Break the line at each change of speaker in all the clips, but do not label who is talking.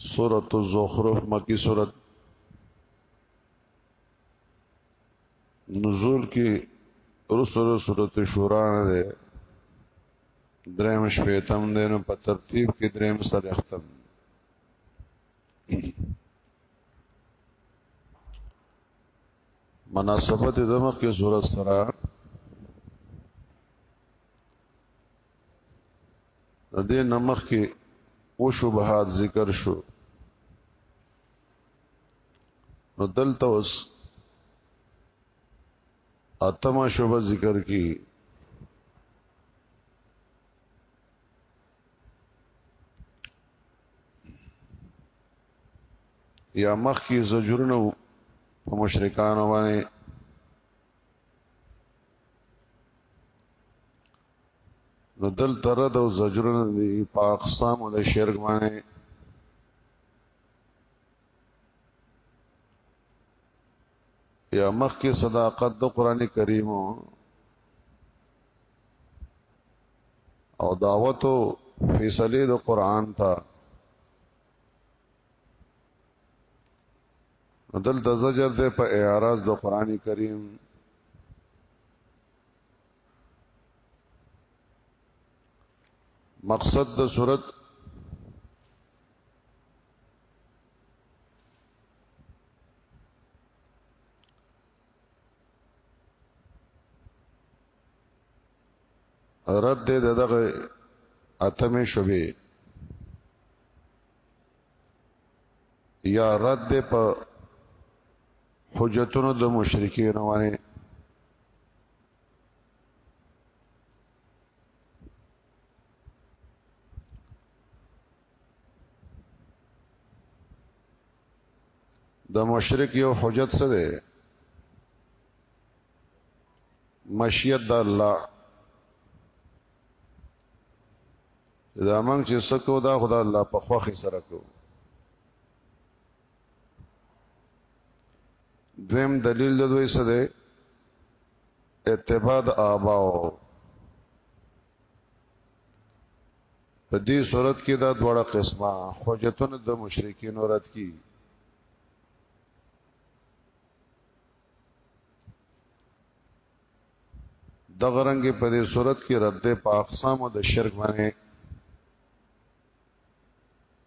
سورة الزخرف مکی سورة نزول کی رسول سورة شوران ده درم شپیتم ده نو په ترتیب کې درم سره ختم مناسبت دمخ کې صورت سره د دې نمخ کې او شبهات ذکر شو نو دلته اوس اتمه شوبه ذکر کی یا مخ کی زجرنو په مشرکان باندې نو دل ترد او زجرن دی په اقسام د شرک باندې یا مخ کې صداقت د قران کریم او دعوت او فیصله د قران ته دل د زجر ده په اعراض د قران کریم مقصد د صورت رد دې دغه اتمه شوبې یا رد دې په حجتونو د مشرکین باندې د مشرک یو حجت څه دی مشیت د الله دا موږ چې سکو دا خدای الله په خوخي سره کو دویم دلیل د دوی څه دی اتباع آباو په دې صورت کې دا دوړه قسمه حجتون د مشرکین رد کی د غرنګ په دې صورت کې رد په اقسام د شرک باندې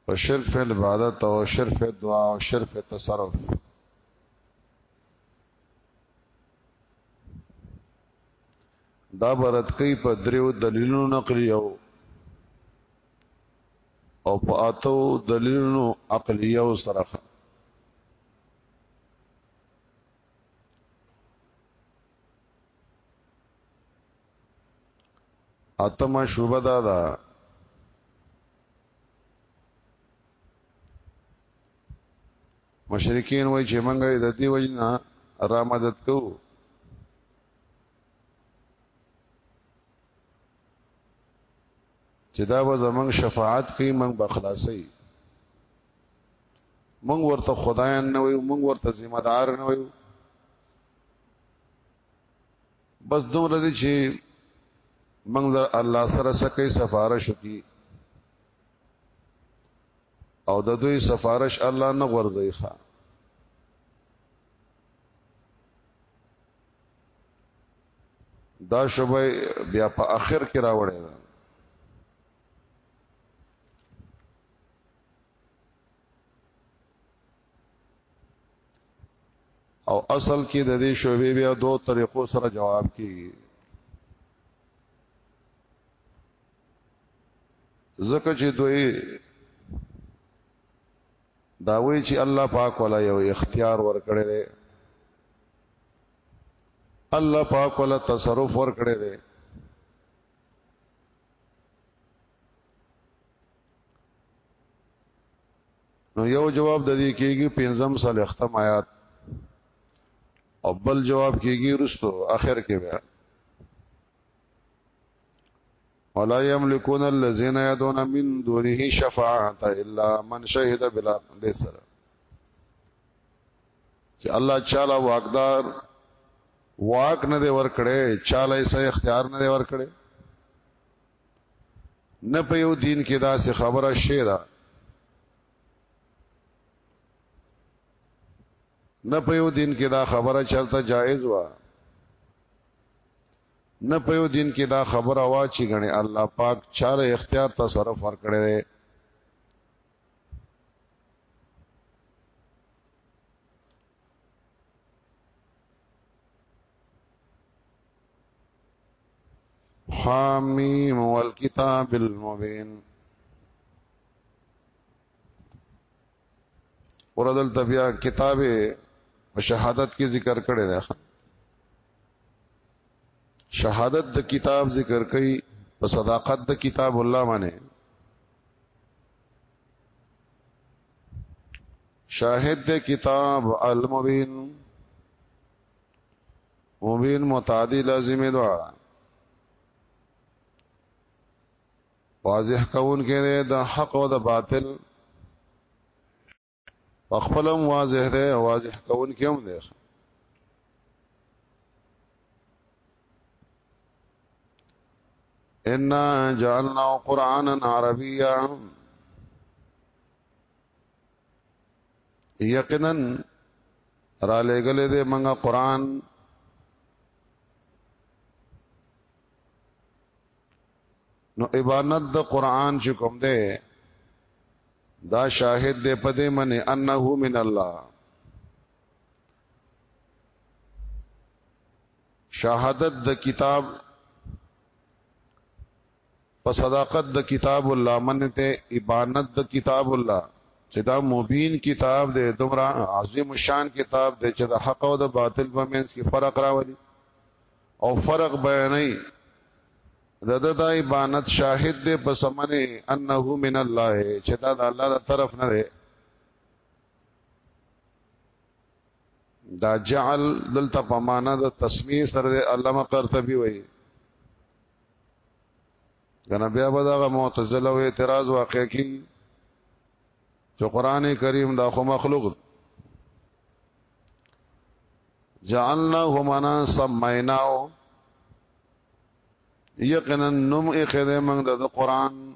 او شرک فی العبادت او شرک فی الدعاء او شرک فی التصرف دا برت کوي په دریو دلیلونو نقلی او او په اتو دلیلونو عقلی او سره اتمه شوبه دا ده مشرکین وای چې مونږه د دې وجنا را مدد کوو چې دا به زمنګ شفاعت کوي مونږ بخلاصي مونږ ورته خدایان نه وي مونږ ورته ذمہ دار نه وي بس دومره دي چې موږ له الله سره سکه سفارش وکي او د دوی سفارش الله نه غورځي ښا دا شوبه بیا په اخر کې راوړی دا او اصل کې د دې شوبې بیا دوه طریقو سره جواب کیږي زکه چې دوی دا وی چې الله پاک ولا یو اختیار ورکړي دی الله پاک ولا تصرف ورکړي دی نو یو جواب د دې کېږي پنځم سال ختم آیات او بل جواب کېږي رستو اخر کې بیا ولا يملكون الذين يدعون من دونه شفاعه الا من شهد بلا لسر چې الله تعالی واقدار واک نه دی ورکړي چاله سه اختیار نه دی ورکړي نه په یو دین کې دا څه خبره شي دا نه په یو دین کې دا خبره چرته جایز و نه په یو دین کې دا خبره وا چې غني الله پاک چاره اختیار تصرف ورکړي دی حامیم والکتاب المبین اوردل تبیا کتاب شهادت کې ذکر کړی دی شهادت د کتاب ذکر کوي په صداقت د کتاب الله باندې شاهد د کتاب المبین مبین متعدی لازم دواړه واضح کون کې د حق او د باطل خپلم واضح ده واضح کون کې هم ده ان جعلنا قرانا عربيا یقینا را لګلې دې منګه قران نو عبادت د قران چې کوم دی دا شاهد دې پدې منه انه من الله شهادت د کتاب په صداقت د کتاب الله منته ابانت د کتاب الله چې دا مبین کتاب دی دومره عظیم شان کتاب دی چې د حق او د باطل په منځ کې فرق راولي او فرق بیانې د د د ابانت شاهد دی په سمنه انه من الله چې دا د الله د طرف نه دی دا جعل دلته په معنا د تسمیه سره د علامه قرطبي وایي کنه بیا به دا معتزله او اعتراض واقع کی چې قران کریم دا خو مخلوق جعلناه منا سمیناو یقینا نم اخذ من د قران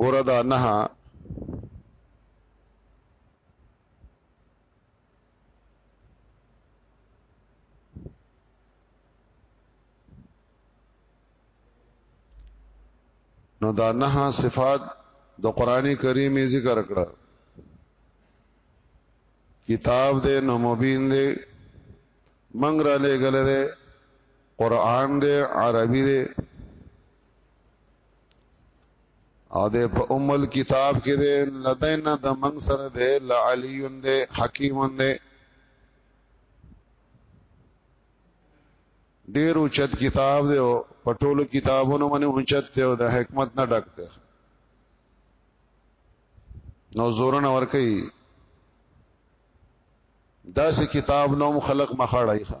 ګوره دا نه نو دا نه صفات د قران کریم ذکر کړه کتاب دې نو مبین دې منګ را لګل دې قران دې عربي دې او د په ام الكتاب کې ده لدینا د من سره ده لعلی ده حکیم ده ډیر اوچت کتاب دی او پټولو کتابونو باندې اوچت دی او د حکمت نه ډک دی نو زورن اور کوي دا سه کتاب نوم خلق مخاړای ښا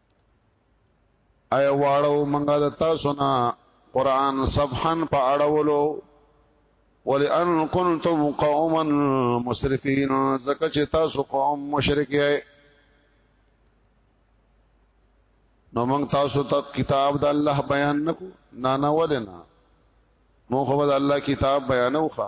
اي واړو منګه د تاسو نه قران صفحن په اړولو ولئن كنتم قوما مسرفين زکه چې تاسو قوم مشرک یې نو موږ تاسو ته کتاب د الله بیان نکو نه نه ولنا مو خو د الله کتاب بیانوخه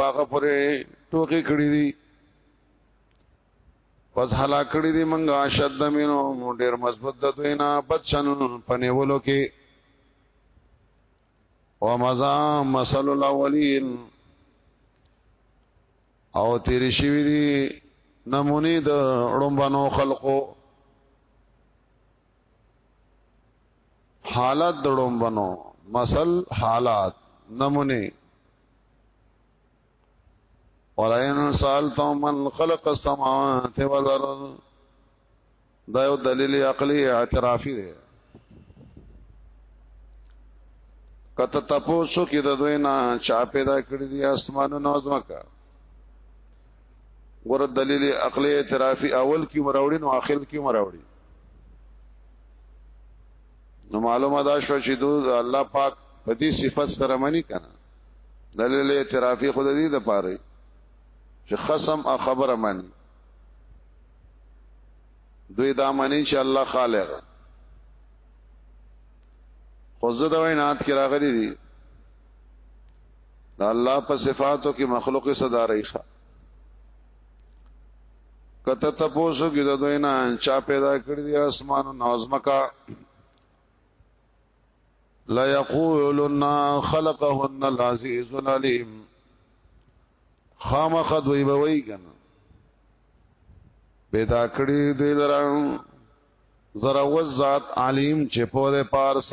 پاغه پرې ټوکی کړی دي پس هلاک کړی دي منګه شد مینو ډیر مضبوط د دوی نه بچن پنیولو کې ومزا مسل الاولین او تیر شوی دي نمونی د ړومبنو خلقو حالات دړم بنو مثل حالات نمونه ولئن سالتم من خلق السماوات والارض دا یو دلیل عقلی اعترافی دی کته تاسو کې د دوی نه چا پیدا کړی دی اسمانونو زمکه ور دلیل عقلی اعترافی اول کی مراوړي نو اخر کی مراوړي نو معلومه دا شو چې دو الله پاک په دې صفت سره منی کنه دلیل اعترافی خود دې د پاره چې خصم ا خبره منی دوی دا منی چې الله خالق خو زه دا وینات کې راغلي دي دا الله په صفاتو کې مخلوق صداري ښه کته تاسو کې د دوی نه چا پیدا کړی دی اسمان او نظمکا لا یقولن خلقهن العزیز العلیم خامخ دوی به وی کنه پیدا کړی دوی دران زرا وزات علیم چې په دې پارس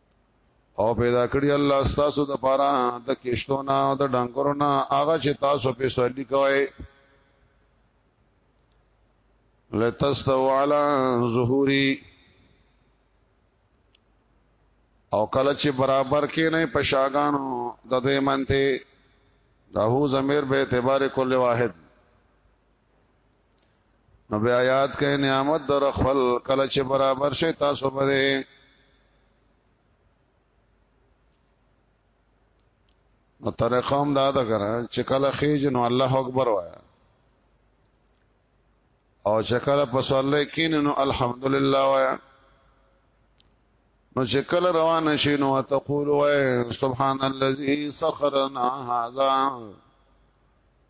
او پیدا کړی الله تاسو د پاره د کشتونه او د ډنګرونه هغه چې تاسو په سړی کوي لتستو علی ظهوری او کله چې برابر کې نه پشاګانو د دې منته داهو زمير به اعتبار کل واحد نو بیا یاد کړئ نعمت در خپل کله چې برابر شي تاسو باندې نو طریقه هم دا ده کنه چې کله خېج نو الله اکبر وایا او چې کله په صلی کین نو الحمدلله وایا نو چې کله روان شي نو تقول وای سبحان الذي سخرنا هذا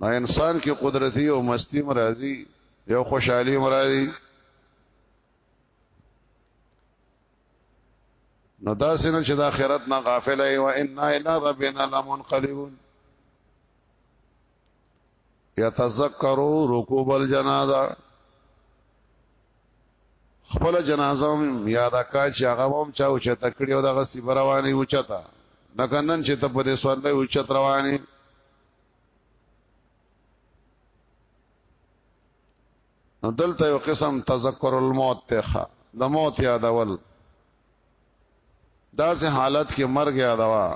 نو انسان کې قدرتي او مستی مرادي یو خوشحالي مرادي نو دا سينه چې د آخرت نه غافل وي او ان الى ربنا لمنقلبون يتذكروا ركوب الجنازه خپل جنازه هم یاد کا چې هغه هم چا او چا تکړی او دغه سی رواني او چتا نکندن چې ته په دې سوال له او چت رواني نو دلته یو قسم تذکر الموت ته د موت یادول دا سه حالت کې مرګ یادوا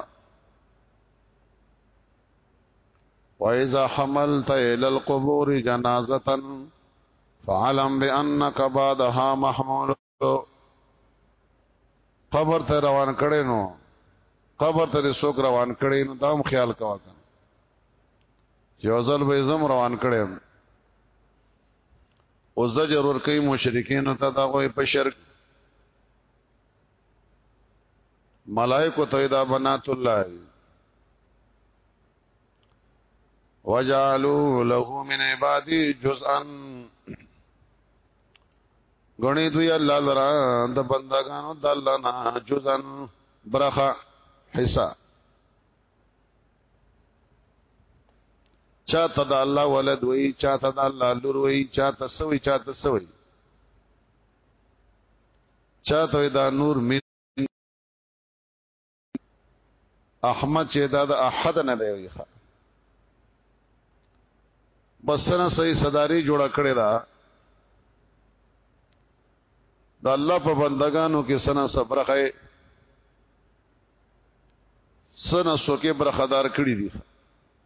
وإذا حملت إلى القبور جنازة فعلم بأنك بعدها محمول قبر ته روان کړي نو قبر ته څوک روان کړي نو دام خیال کوا کنه یو ځل به زم روان کړي او زجر ور کوي مشرکین ته دا غوي په شرک ملائکو ته دا بنات الله دی وجعلوا له من عبادي جزءا غني دوی الله لرا د بندگانو د الله نه جزءا برخه حصہ چاته د الله ولد وای چاته د الله لور وای چاته سوی چاته سوی چاته دا نور من احمد چې دا د احد نه دی وی ښا بسنه صحیح صداري جوړه کړې ده د الله په بندگانو کې سنا صبرخه سنا سوکه برخدار کړی دي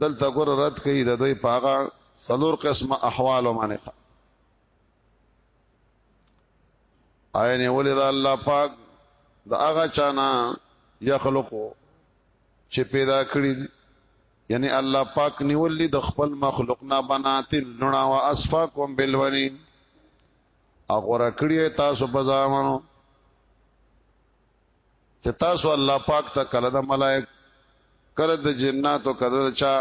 دلته ګور رد کوي د دوی پاغه سلور قسمه احوال باندې آینه ولې دا الله پاک دا هغه چانا یخلقو چې پیدا کړی یعنی الله پاک نیولې د خپل مخلوق نه بنات لنا وا اسفاکم بالونی اغور کړی تاسو په ځامنو چې تاسو الله پاک ته کله د ملائک کله د جناتو کله چا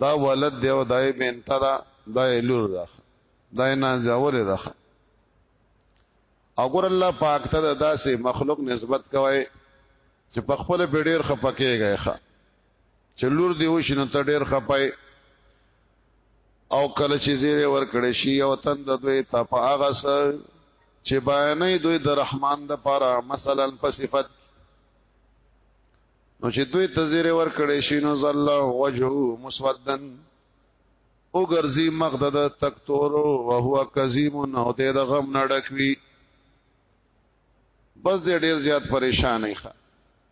دا ولد دی او دای بنتا دا دای لور ده دای نازول ده اگر الله پاک ته دا داسې مخلوق نسبت کوي چې په خپل پیډیر خپکیږي ښا چې لور دی وشي نو ته ډیر خپای او کله چې زیره ور کړې شي او تند دوی ته په هغه سر چې بیانې دوی د رحمان د پاره مثلا په صفت نو چې دوی ته زیره ور کړې شي نو ظل وجهه مسودن او ګرځي مقدد تکتور او هو کظیم نو ته د غم نډکوي بس دې ډیر زیات پریشان نه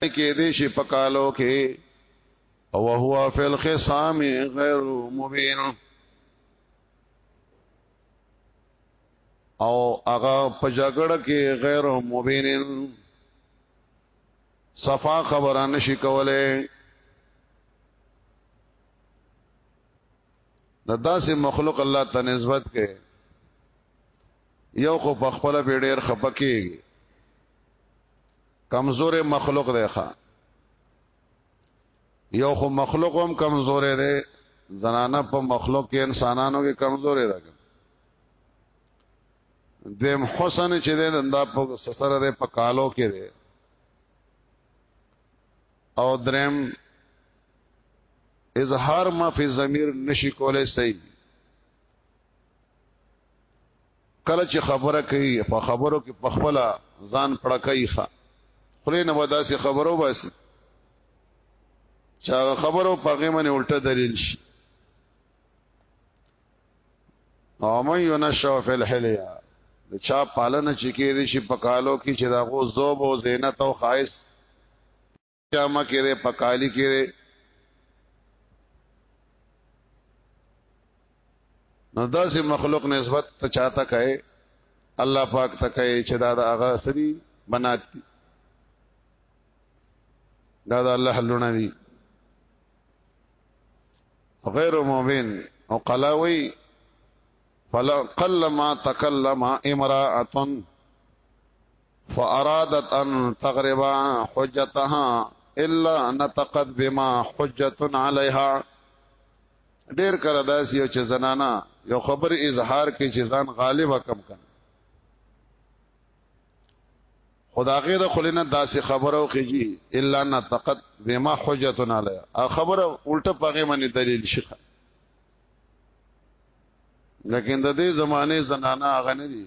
کې دې شي پکالو کې او هو فی الخصام غیر مبین او هغه په جګړه کې غیر مبین صفا خبره نشي کوله د داسې مخلوق الله ته نسبت کې یو خو په خپل پیډیر خپکیږي کمزور مخلوق دی ښا یو خو مخلوق هم کمزور دی زنانه په مخلوق کې انسانانو کې کمزور دی دیم حسن چې د دا په سره د پکالو کې دی او درم اظهار ما فی ضمیر نشی کولای صحیح کله چې خبره کوي په خبرو کې په خپل ځان پړکای ښه خله نه ودا سي خبرو بس چا خبرو په غیمنه الټه دلیل شي او من ينشأ في الحليه د چا پالنه چې کې دي شي په کالو کې چې دا غو زوب او زینت او خایس جامه کې ده په کالی کې ده نو داسې مخلوق نسبت ته چاته کوي الله پاک ته کوي چې دا د هغه سری بنات دي دا د الله حلونه دي غیر مؤمن او قلاوی فلا قل ما تکلم امراه فارادت ان تغرب حجتها الا نتقد بما حجت عليها ډیر کړه داس یو چې زنانا یو خبر اظهار کې چې ځان غالب کم کړي خداغه د خلینه داسې خبرو کېږي الا نتقد بما حجتنا علی ا خبره الټه پغه منی دلیل شخه لیکن د دې زمانه زنانه هغه نه دي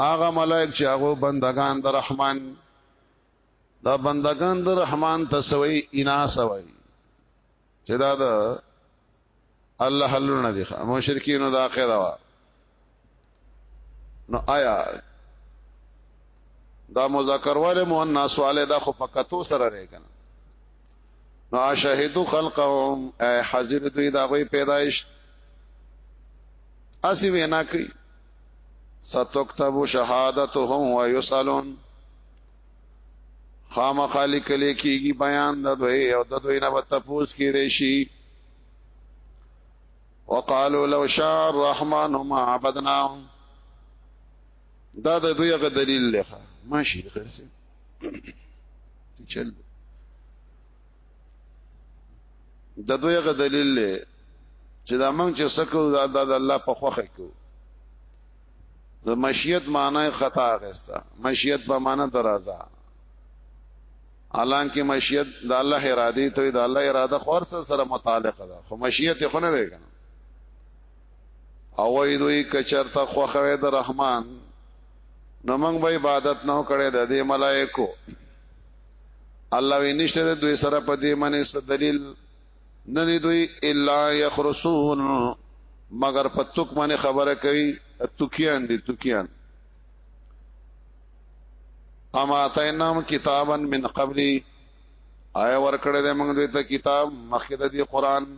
هغه ملائک چې هغه بندگان د رحمان دا بندگان د رحمان تسوي انا سوي چې دا د الله حلونه دي مشرکین دا قاعده وا نو آیا دا مذکر والے مؤنث والے دا خو پکتو سره دی کنه نو اشهدو خلقهم حاضر دوی دا غوي پیدایش اسی وینا کوي ستكتب شهادتهم ويسالون خام خالی کلی کیږي بیان د دوی او د دوی نه به تپوس کړي شي وقالو لو شاء الرحمن ما عبدناهم دا د دوی غ دلیل لخوا ماشي غرسه چل د دوی غ دلیل له چې دا موږ چې سکو دا د الله په خوخه کو د مشیت معنی خطا غستا مشیت په معنی درازا الان کې مشیت د الله اراده ته د الله اراده خور سره سره متعلق ده خو مشیت خو نه دی کنه او وې دوی کچرته خوخه د رحمان نو موږ به عبادت نه کړې د دې ملائکو الله وی نشته د دوی سره په دې باندې څه دلیل نه دی دوی الا یخرسون مگر په توک باندې خبره کوي توکیان دي توکیان اما تینام کتابا من قبلی آیا ورکړه دې موږ دوی ته کتاب مخکې د قرآن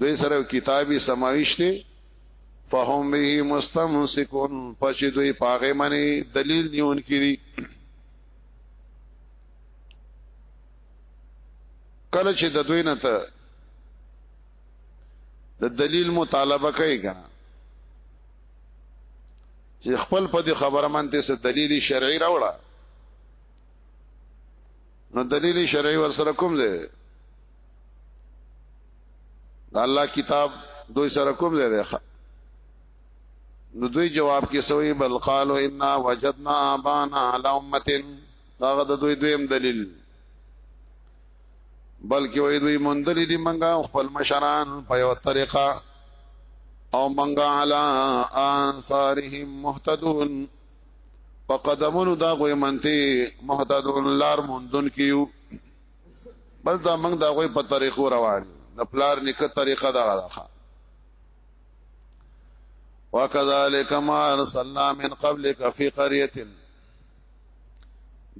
دوی سره کتابي سماويشته فهم به مستمسکون پچې دوی پاغه منی دلیل نیون کړي کله چې د دوی نه ته د دلیل مطالبه کوي کنه چې خپل په دې خبره مانته څه دلیل شرعي راوړه نو دلیل شرعي ور سره کوم دی دا الله کتاب دوی سره کوم دی دی نو دوی جواب کې سوې بل قالو ان وجدنا ابانا على امه دا د دوی دویم دلیل بلکې وې دوی مندلې دي منګه خپل مشران په یو طریقه او منګه علا انصارهم مهتدون په قدمونو دا غوې منته محتدون لار مندون کیو بس دا موږ دا غوې په طریقو روان د پلار نکه طریقه دا غاخه وکذالک ما ارسلنا من قبلک فی قريه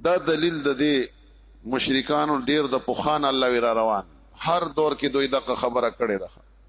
دا دلیل د دې مشرکانو ډیر د پوخان الله ور روان هر دور کې دوی دغه خبره کړې ده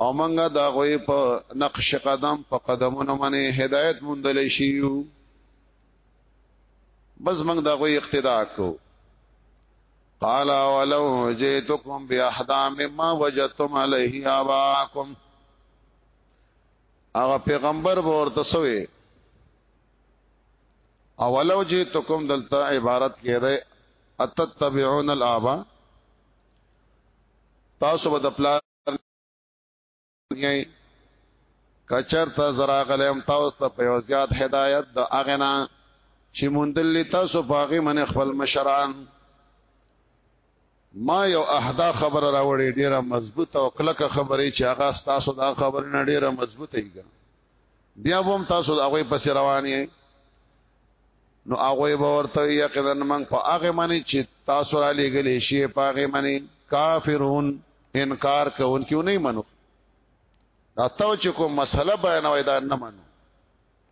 او منګه دا غوي په نقش قدم په قدمونو باندې هدایت مندل شيو بس منګه دا غوي اقتدا کو قال ولو جئتكم باحدا مما وجدتم عليه اباكم هغه پیغمبر ورته سوې اولو جئتكم دلته عبارت کې ده اتتبعون الابا تاسو به د پلان یې کچر ته زرا غلم تاسو ته په زیات هدایت د اغنا چې مندل تاسو باغی من خپل مشران ما یو احدا خبر راوړې ډیره مضبوطه او کلکه خبرې چې هغه تاسو دا خبر نه ډیره مضبوطه یې بیا هم تاسو د هغه پس روانې نو هغه به ورته یقینا من په هغه باندې چې تاسو را لېګلې شي په هغه باندې کافرون انکار کوونکیو نه منو دا تو چې کوم مسله بیانوي دا نه منو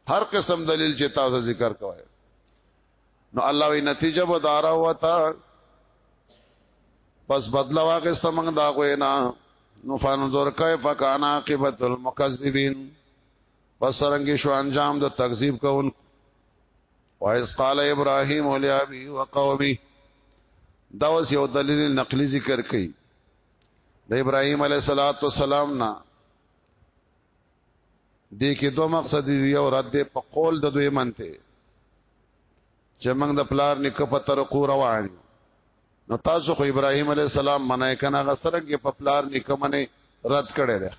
هر قسم دلیل چې تاسو ذکر کوی نو الله وی نتیجه به دارا وتا پس بدل واغسته موږ دا غوینا نو فانظر کیف کان عاقبت المکذبین پس سرنګي شو انجام د تکذیب کون وایس قال ابراهيم ولابي وقومي دا اوس یو دلیل نقلی ذکر کړي د ابراهيم عليه صلوات و سلام نه د کې دوه مقصد دی یو رد په قول د دوی منته چې موږ د پلار نکه په تر کو روان نو تاسو خو ابراهيم عليه السلام منای کنه غسرګ په پلار نکه منه رد کړي ده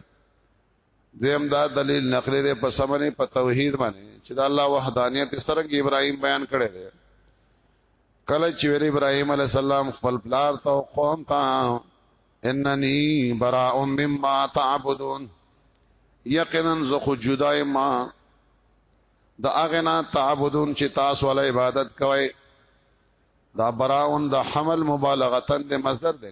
دیم دا دلیل نقلی دی په سمنه په توحید باندې چې د الله وحدانیت سره کې ابراهیم بیان کړی دی کله چې ویل ابراهیم علی السلام خپل پلار ته قوم ته اننی براء مما تعبدون یقینا زه خو جدای ما د اغنا تعبدون چې تاسو ول عبادت کوئ دا براون د حمل مبالغتن د مصدر دی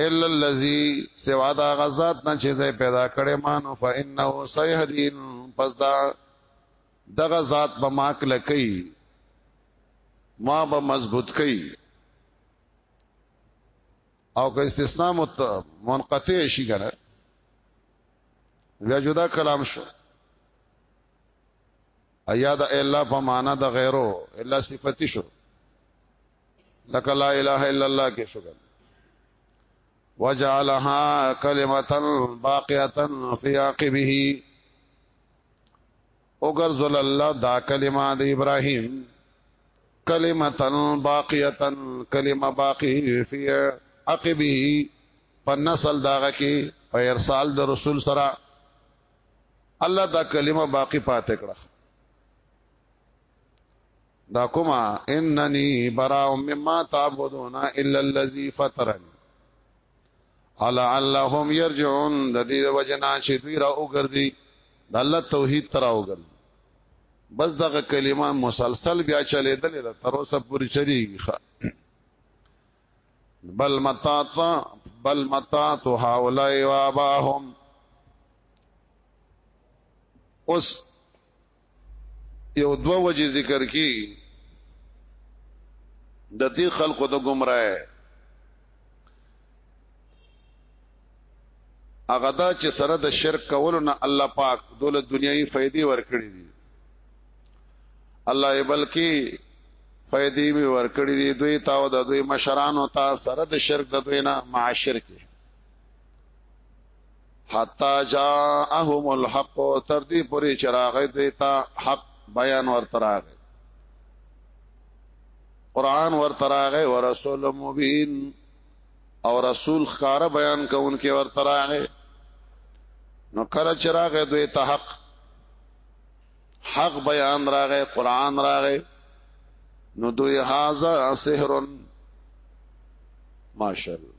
الا الذي سوا دا غزاد نه چې زه پیدا کړې ما نو فانه سيهدين پس دا دغه ذات به ما کله کوي ما به مضبوط کوي او که استثناء مت منقطع شي کنه بیا جدا کلام شو ایا دا الا په معنا د غیرو الا صفتی شو لکه لا اله الا الله کې شو وجعلها کلمتا باقیتا فی عقبه وګرځول الله دا کلمه د ابراهیم کلمتا باقیتا کلمه باقی فی عقبه په نسل داغه کې په ارسال د رسول سره الله دا کلمه باقی پاتې کړه دا کومه انني براء مما تعبدون الا الذي فطرني الا اللهم يرجعون د دې وجنا چې دوی را وګرځي د الله توحید تر وګرځي بس دغه کلمه مسلسل بیا چلیدل ده تر اوسه پوری چریږي بل متات بل متات هؤلاء واباهم اوس یو دو وجه ذکر کی د دې خلقو د گمراه هغه دا چې سره د شرک کولو نه الله پاک دوله دنیوي فائدې ورکړي دي الله یې بلکې فائدې به ورکړي دي دوی تاو د دوی مشرانو ته سره د شرک د دوی نه معاشر کې حتا جاءهم الحق تر دې پورې چراغ دیتا حق بیان ورتراغ قران ورتراغ او رسول مبین او رسول خاره بیان کوونکې ورتراغ نو کله چراغ دوی ته حق حق بیان راغې قران راغې نو دوی هاذا سحر ماشاءالله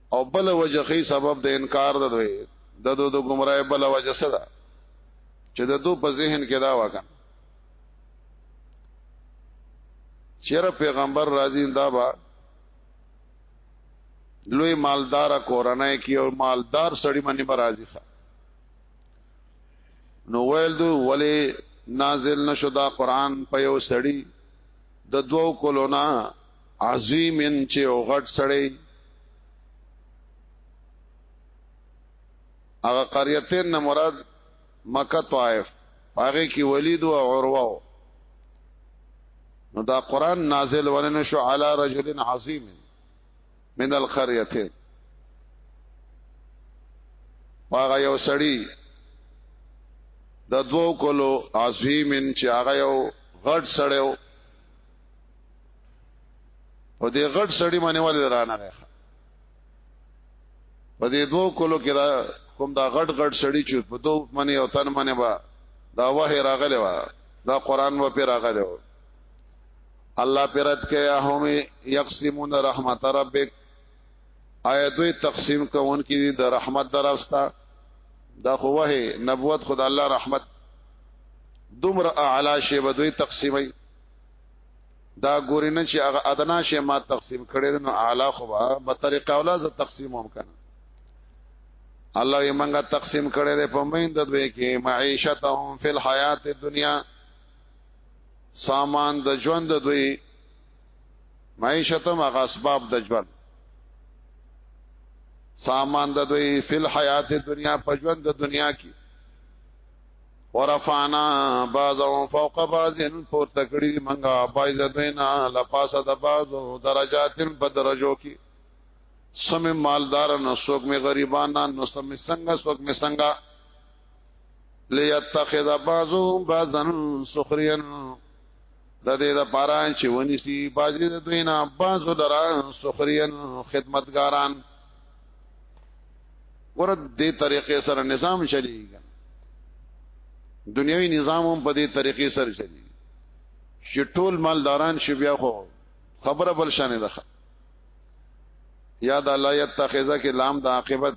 او بل وجه خي سبب د انکار د دوی د دو د گمراه بل وجه صدا چې د دو په ذهن کې دا وکړه چیرې پیغمبر راځي دا با لوی مالدار کورنۍ کې او مالدار سړی باندې برازي ښه نو ویل دو ولی نازل نشو دا قران په یو سړی د دوو کولونا عظیم چې او غټ سړی هغه قريتين نه مراد مکه طائف هغه کې ولید او عروه نو دا قران نازل ولنه شو علی رجل عظیم من القريتين هغه یو سړی د دوو کولو عظیمن چې هغه یو غټ سړیو په دې غټ سړی باندې ولې درانه نه په دې دوه کولو کې دا کوم دا غټ غټ سړی چې په دوه باندې او تن باندې با دا وه راغله وا دا قران و په راغله و الله پرد کې هم یقسمون رحمت ربک آیا دوی تقسیم کوون کې د رحمت درستا دا خو وه نبوت خدای الله رحمت دومره اعلی شی به دوی تقسیمي دا ګوري نه چې هغه ادنا شی ما تقسیم کړي نو اعلی خو به طریقه اوله ز تقسیم هم کنه الله یې منګه تقسیم کړي ده په مین د دوی کې معیشتهم فی الحیات الدنیا سامان د ژوند د دوی معیشتهم هغه اسباب د ژوند سامان د دوی فی الحیات الدنیا په ژوند د دنیا کې ورفانا بعضهم فوق بعض پور تکړی منګه بعض دوینا لپاسه د بعضو درجاتن په درجو کې سم مالدار نو سوک می غریبان نو سم څنګه سوک می څنګه ليتخذ بعضهم بعضا سخريا د دې د پاره چې ونی سي بازي د دوی نه باز لرا سخريان خدمتګاران ورته دې طریقې سره نظام چلیږي دنیوي نظام هم په دې طریقې سره چلیږي چې ټول مالداران شي بیا خو خبره بل شانه ده یاد الله یتخذا کې لام د عاقبت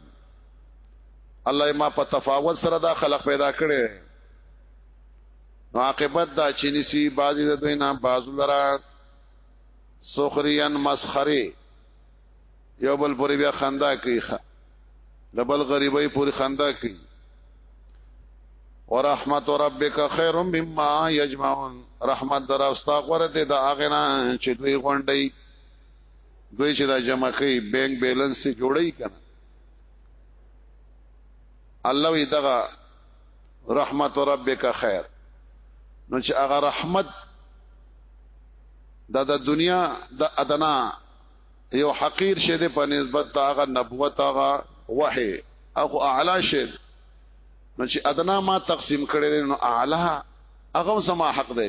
الله ما په تفاوت سره دا خلق پیدا کړي نو عاقبت دا چې نسی بازی د دوی نه بازو لرا سخريان مسخره یو بل پوری بیا خندا کوي د بل غریبای پوری خندا کوي ورحمت ربک خیر مما یجمعون رحمت در استا غرته د اغنا چې دوی غونډي دوی چې دا جمع کوي بانک بیلانس جوړي کنه الله وی دغه رحمت ربک خیر نو چې هغه رحمت د د دنیا د ادنا یو حقیر شه د په نسبت هغه نبوت هغه وحی هغه اعلی شه نو چې ادنا ما تقسیم کړي نو اعلی هغه سما حق دی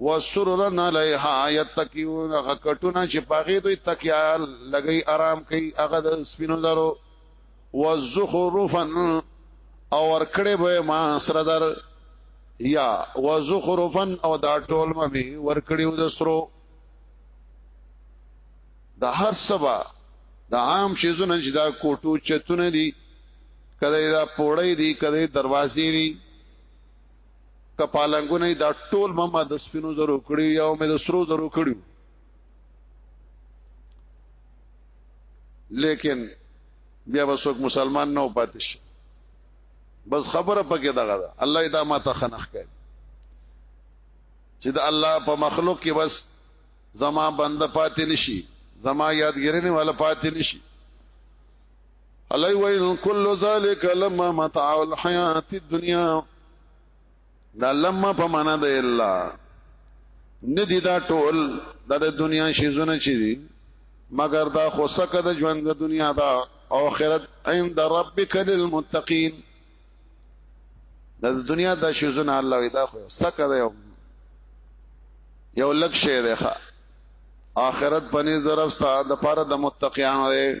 وسررن علیها یتکیون غکټونه چې پاغې دوی تکیا لګی آرام کوي هغه د سپینو درو وزخرفن او ورکړې به ما سره در یا وزخرفن او دا ټول مې ورکړیو د سرو د هر سبا د عام شیزونه چې دا کوټو چتونه دي کله دا پوړې دي کله دروازې دي کپالنګونه دا ټول مما د سپینو زرو کړی یو مې د سرو زرو کړی لیکن بیا وسوک مسلمان نه پاتې شي بس خبره پکې دغه ده الله دا ما ته خنخ کوي چې د الله په مخلوق کې بس زما بنده پاتې نشي زما یادګرنه والا پاتې نشي علی ویل کل ذالک لما متاع الحیات الدنیا دا لما په معنا د الا ندی دا ټول د دنیا شیزونه چي دي مگر دا خو سکه د ژوند د دنیا دا او آخرت عند ربک للمتقین دا د دنیا د شیزونه الله وی دا خو سکه دا یو لک شی دی ښا آخرت پنځ درسته د پاره د متقیانو دی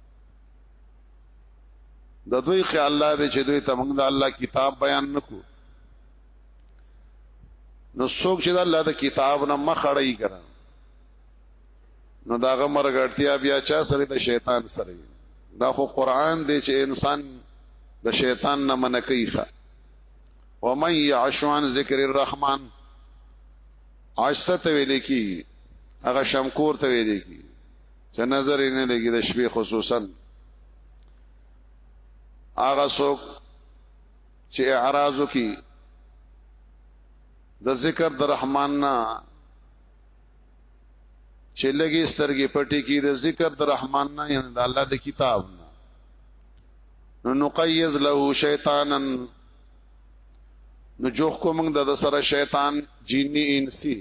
د دوی خیال لا دی چې دوی ته موږ د الله کتاب بیان نکو نو څوک چې د الله د کتاب نه مخ اړای کړه نو داغه مرګړتیا بیا چا سره د شیطان سره دا خو قران دی چې انسان د شیطان نه منکې ښه ومن يعشوان ذکر الرحمن عشت ویلې کی هغه شمکور ته ویلې کی چې نظر یې نه لګي د شپې خصوصا هغه څوک چې اعراض کی د ذکر د رحمان نه چې لګي سترګې پټي کی د ذکر د رحمان نه یعنی د الله د کتاب نه نو نقیز له شیطانا نو جوخ کو موږ د سره شیطان جینی انسی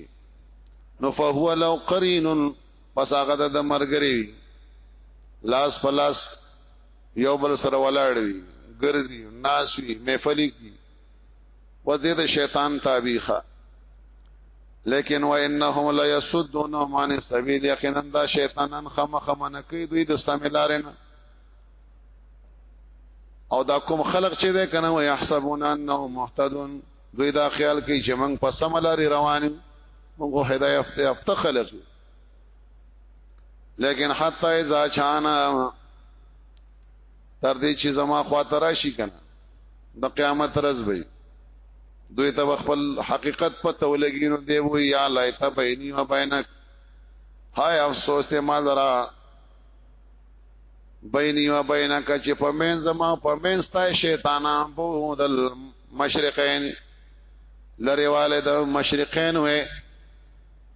نو فهو لو قرین پس هغه د مرګري وي لاس پلاس یو بل سره ولاړ وي ګرځي ناس وي محفلي کی و دې د شیطان تابعخه لیکن و انهم لا يسدون عن السبيل یقینا دا شیطانان خمخ من کوي دوی د سملارنه او دا کوم خلق چې ده کنه و يحسبون انهم مهتدون دوی دا خیال کوي چې موږ په سملاري روان یو موږ هدايت ته خلق یو لیکن حتی اذا چانا تر دې چې زما خواته راشي کنه د قیامت ورځ به دوی ته خپل حقیقت پته ولګي نو دی وی یا لایت بیني و بینک هاي افسوس ته ما درا بیني و بینک چې په مین زما په مین ستای شیطانان په دل مشرقین لریواله د مشرقین وې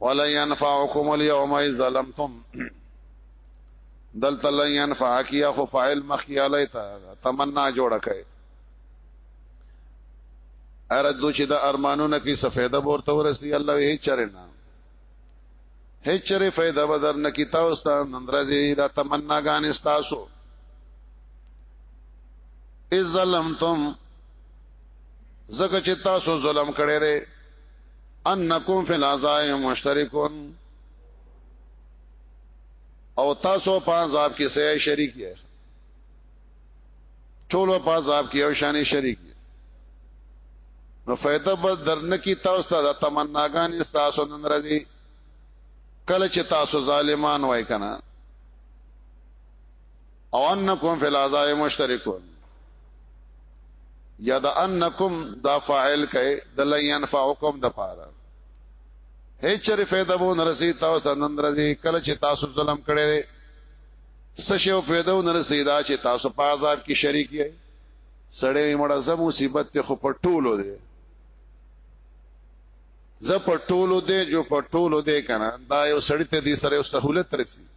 ولا ينفعكم اليوم اذ ظلمتم دلته لن ينفعك يا خو فاعل مخياله ته تمنا جوړه کړي اردو چې د ارمانونو کې سفیده ورته ورسي الله یې چرنا هیڅ چره فائدہ بدر نه کی تاسو ته نندرځي دا تمنا غان استاسو اذ ظلمتم زکه چې تاسو ظلم کړی دی انکم فی العذاب مشترکون او تاسو په عذاب کې سه شریک یې ټول په عذاب کې یو شان شریک یې نو فائدہ بس درن کی تاسو ته د تمناګان تاسو نن راځي کله چې تاسو ظالمان وای کنه او انکم فی العذاب مشترکون یا د انکم دا فاعل کئ د لین فاعکم د پاره هیڅ چر فیدا بو نرسی تاسو نن درځي کله چې تاسو ظلم کړی سشو فیدا نرسی دا چې تاسو په عذاب کې شریک یې سړی مړه زم مصیبت ته خو پټولو دی ز پټولو دی جو پټولو دی کنه دا یو سړی ته دې سره یو سہولت رسی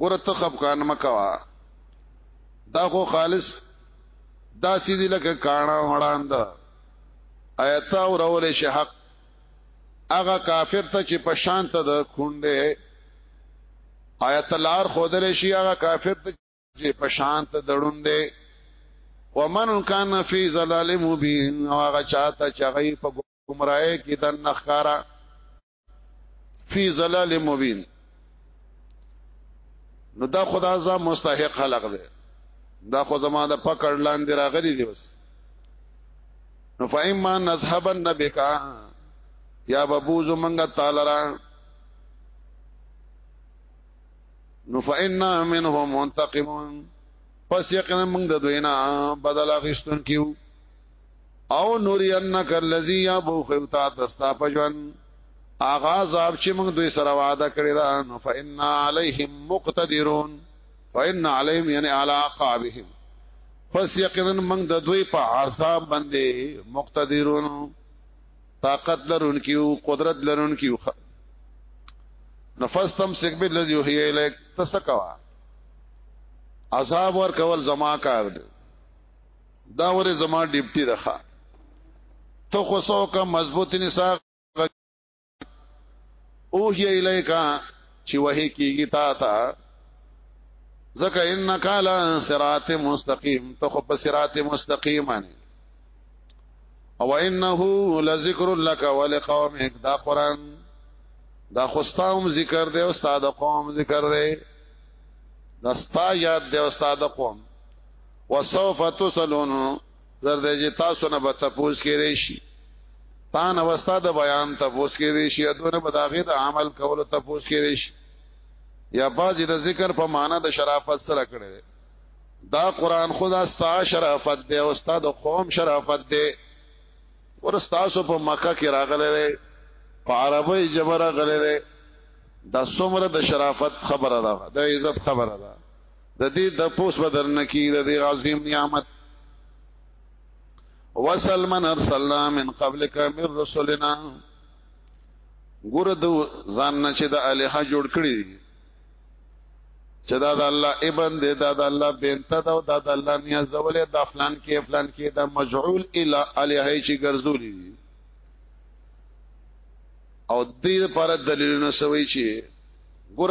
ګوره ته خفقان مکوا دا خو خالص دا سیدی لکه کانا وړاند آیت او رول شي حق هغه کافر ته چې په شان ته د کونډه آیت لار خودل شي هغه کافر ته چې په شان ته دړوندې ومن کان فی ظلال مبین هغه چاته چې غي په گمراهی کې د نخارا فی ظلال مبین نو دا خدا ځا مستحق خلق دی دا خو زما د پکړ لاندې راغلی دی بس نو فایما نذهبن بکا یا ببوز منګه تعالی را نو فإنا منهم منتقمون پس یقینا موږ د دوی نه بدل اخیستون کیو او نورینک الذی یا بوخیوتا تستا پجوان آغا عذاب چې موږ دوی سره وعده کړی دا نو فإِنَّ عَلَيْهِمْ مُقْتَدِرُونَ فإن عليهم يعني على عقابهم پس یقینا موږ د دوی په عذاب باندې مقتدرون طاقت لرونکي او قدرت لرونکي نفستم سک بالذي هي الیک تسکوا عذاب ور کول زما کار دی دا ور زما ډیپټي دخه تو خو سو کا مضبوط نساء او هي الیکا چې وه کیږي تا تا زکه انک علی صراط مستقیم تو خو په صراط مستقیم باندې او انه لذکر لك ولقومك دا قران دا خوستاوم ذکر دی او استاد قوم ذکر دی دا ستا یاد دی او استاد قوم وسوف تسلون زرد چې تاسو نه به تاسو کې راشي تا نه وستا د بیان تاسو کې راشي دونه به داغه د عمل کولو تاسو کې راشي یا باز د ذکر په معنا د شرافت سره کړي دا قران خدا ستا شرافت دی او استاد قوم شرافت دی ورستاسو په مکه کې راغله ده په عربی جبره غله ده د سمره د شرافت خبره ده د عزت خبره ده د دې د پوس بدر نکی د دې عظیم نعمت وصل من ارسلنا من قبلک من رسلنا ګور د ځان نه چې د الہ جوړ کړی چې دا د الله ابن دی دا د الله بنت دا او دا د الله نیاز ولې دا فلان کې فلان کې دا مجعول الی الہ چې ګرځولې او دې لپاره دلیلونه سوي چې ګور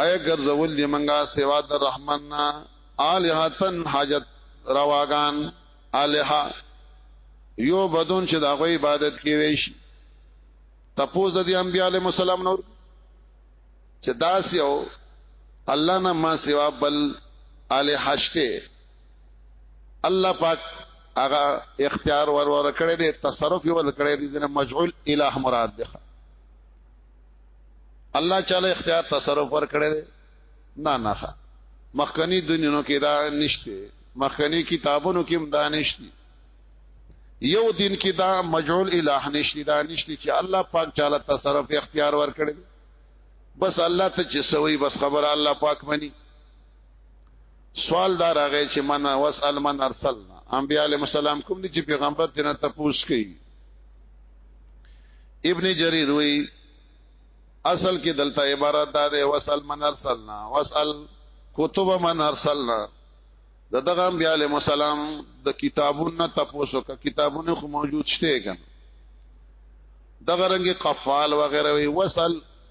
آیا ګرځول دی منګه سوا د رحمان نا الہتن حاجت رواگان الہ یو بدون چې دا غوی عبادت کیږي شي تپوس د دې انبیاء علیهم السلام نور چې داس یو الله نه ما سوا بل الہ شته الله پاک هغه اختیار ور ور کړی دی تصرف ور کړی دی د مجعول الہ مراد دی الله چاله اختیار تصرف ور کړی نه نه مخکنی دنیونو کې دا نشته مخکنی کتابونو کې هم دا نشته یو دین کې دا مجعول الہ نشته دا نشته چې الله پاک چاله تصرف اختیار ور کړی بس الله ته چې سوی بس خبر الله پاک مني سوال دا راغی چې من واسال من ارسلنا انبیاء علیهم السلام کوم دي چې پیغمبر تینا تپوس کوي ابن جریر وی اصل کې دلته عبارت دا ده واسال من ارسلنا واسال کتب من ارسلنا د دغه انبیاء علیهم السلام د کتابونو تپوسو کا کتابونه خو موجود شته کن دغه رنګ قفال وغیرہ وی واسال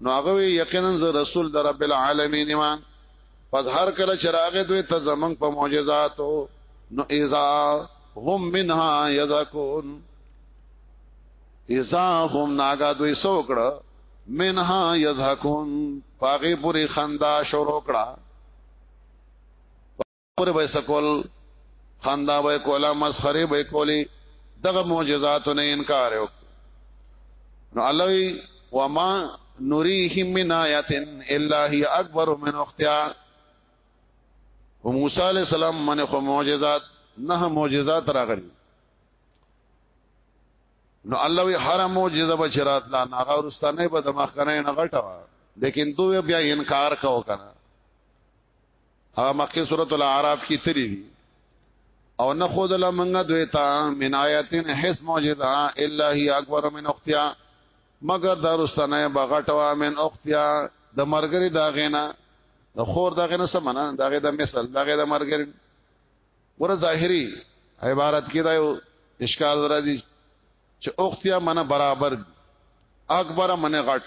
نو هغه یقینا ز رسول در رب العالمین ما پس هر کله چراغ دوی ته زمنګ په معجزاتو نو اذا هم منها یذکون اذا هم ناګه دوی سوکړه منها یذکون پاغه پوری خندا شروع کړه پر به سکول خندا به کولا مسخره به کولی دغه معجزات نه انکار وکړ نو الله وما نريهم من آيات الا هي اكبر من اختها وموسی عليه السلام باندې خو معجزات نه معجزات راغلي نو الله وی هر معجزه بچرات لا ناغه ورستانه په دماغ کنه نه غټه لیکن دوی بیا انکار کاو کنه هغه مکه سورۃ الاعراف کې تری دي او نه خود لمنګ دوی تا من آیاتین حس معجزه الا هی اکبر من اختیا مگر درستنه بغټوا من اختیا د مرګری دا غینا د خور دا غینا سمنا دا غی د مثال دا غی د مرګری ور ظاهری عبارت کې دا یو اشکال راځي چې اختیا منه برابر اکبر منه غټ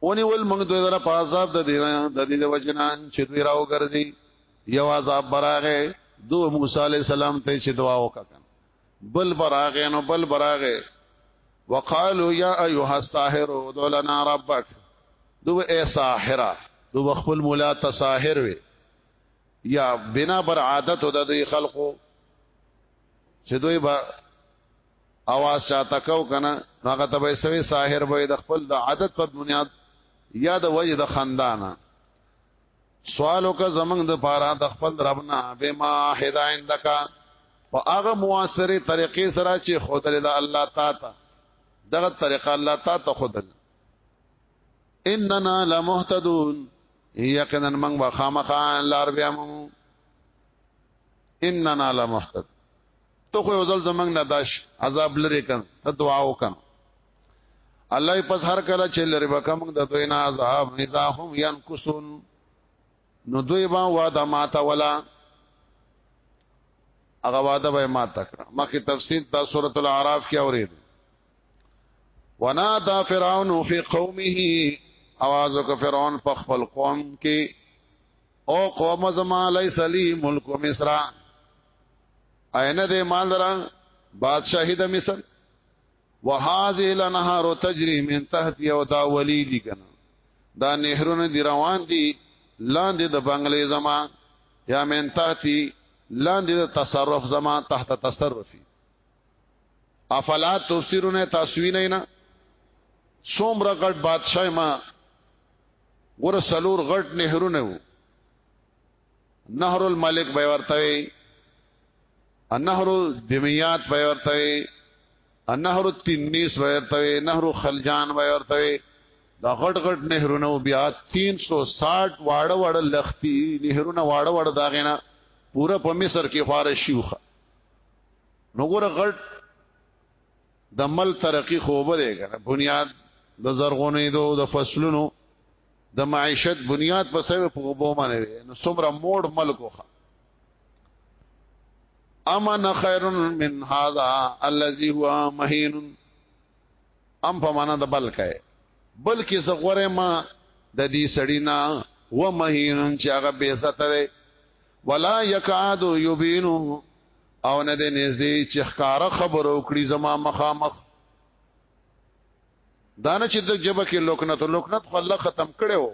اونی ول موږ دوی دره په عذاب د دې د دې وجنان چې دوی راو ګرځي یو عذاب براغه دو موسی علی السلام ته چې دعا وکړه بل براغه نو بل براغه وقالو یا ایها الساحر ادع لنا ربک دو اے ساحرا دو خپل مولا ته ساحر وي یا بنا بر عادت د دې خلقو چې دوی با اواز چاته کو کنه هغه ته به سوي ساحر به د خپل د عادت په بنیاد یا د وجه د خندانا سوالو کا زمنګ د پاره د خپل ربنا بما حدا عندك او هغه موثره طریقې سره چې خدای د الله تعالی دغه طریقه الله تعالی خدای اننا لمهتدون یقینا من وخامخ لار بیا مو اننا لمهتد ته خو یو ځل زمنګ نه داش عذاب لري کړ ته دعا وکړه الله پس هر کله چې لري وکم د دوی نه عذاب اذا هم ينقصون نو دوی با واده ماته ولا هغه واده به ماته کړ مخکې تفسیر د سورۃ الاعراف کې اورید ونادى فرعون في قومه اواز وک فرعون په خپل قوم کې او قوم زما لیس لی ملک مصر اینه دې مال درا بادشاہی د مصر وهذه لنهر تجري من تحت یو دا ولی دي کنه دا نهرونه دی روان دي لاندې د بنگلې زما یا من تحتی لاندې د تصرف زما تحت تصرفي افلا تفسیرونه تاسوی نه نه څومره غټ بادشاہ ما ګور سلور غټ نهرونه وو نهر الملک به ورته وي النهر دمیات به ورته وي النهر التنیس به ورته وي نهر خلجان به ورته وي دا غټ غټ نهرونه بیا 360 واړه واړه لختی نهرونه واړه واړه داغینا پورا په مصر کې خواره شيوخه نو ګور غټ د مل ترقی خوبه دی کنه بنیاد د زرغونې دو د فصلونو د معیشت بنیاد په سبب په غوبو باندې دی نو څومره موډ ملک وخه امن خیر من هذا الذي هو مهین ام په معنا د بل کای بلکې زغوره ما د دې سړی نه و مهین چې هغه بے عزت دی ولا یکاد یبینو او نه دې نږدې چې ښکارا خبر او کړی زما مخامخ دانه چې د جبه کې لوکنت لوکنت خو الله ختم کړو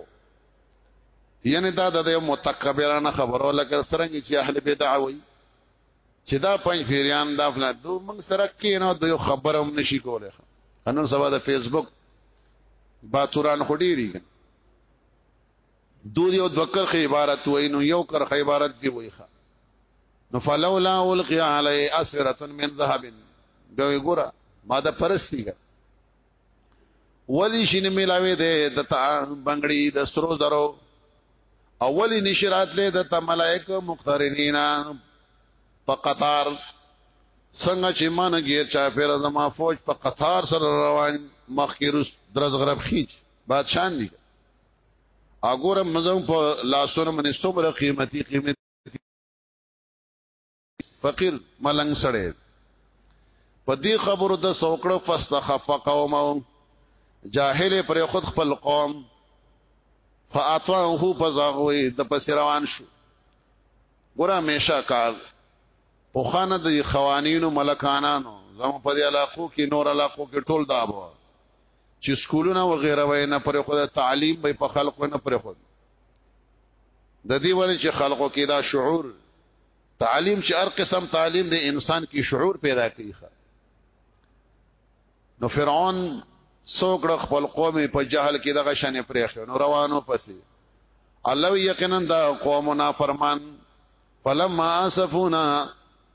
یعنی دا د متکبرانه خبرو لکه سرنګ چې اهل بدع وي چې دا پنځ پیریان دا فلان دو موږ سره کې نو د خبرم نشي کوله انن سبا د فیسبوک باتوران خډيري دود یو دو کرخه عبارت وای نو یو کرخه عبارت دی وای ښا نو فلولا القی علی اسره من ذهب دوی ګورا ما د پرستی ګا ولی شین ملاوی ده د تا بنگړی د سرو درو اولی نشرات له د تا ملائک مقترنینا په قطار څنګه چې مان غیر چا پیر زما فوج په قطار سره روان مخکې روس درز غرب خیج بادشاہ دی اګورم مزم په لاسونو باندې څومره قیمتي قیمتي فقیر ملنګ سړی په دې خبرو د سوکړو فاستخف قومه جاهل پر خود خپل قوم فاطوه فزغوي د پس روان شو ګور همیشه کار په خانه د خوانینو ملکانانو زمو په دې علاقو کې نور علاقو کې ټول دابو چې سکولونه و غیره وای نه پر خو د تعلیم به په خلکو نه پر خو د دې ولې چې خلکو کې دا شعور تعلیم چې هر قسم تعلیم د انسان کې شعور پیدا کوي نو فرعون څوکړه خپل قوم په جهل کې دغه شان پرېخ نو روانو پسې الله یقینا دا قوم نافرمان فلما اسفونا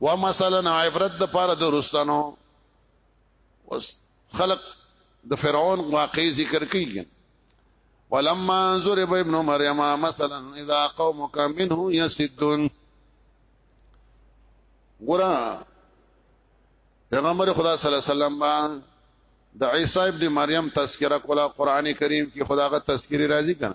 و مثلا عبرت د پاره د رستنو وس خلق د فرعون واقعي ذکر کیږي ولما ضرب ابن مريم مثلا اذا قومك منه يسدون ګورا پیغمبر خدا صلی الله علیه وسلم با د عیسی ابن مریم تذکرہ کولا قران کریم کې خداغه تذکری راضی کړه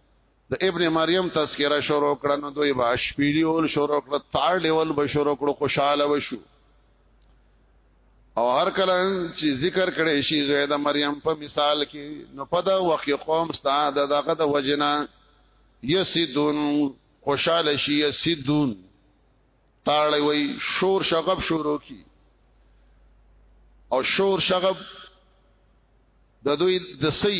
د ابن مریم تذکرہ شروع کړه نو دوی به شپیلیول شروع کړه تار لیول به شروع کړه خوشاله وشو او هر کله چې ذکر کړي شي زید مریم په مثال کې نو په دا وخت قوم ستا دغه د وجنا یسدون خوشاله شي یسدون تاړې وي شور شغب شروع کی او شور شغب د دوی د سي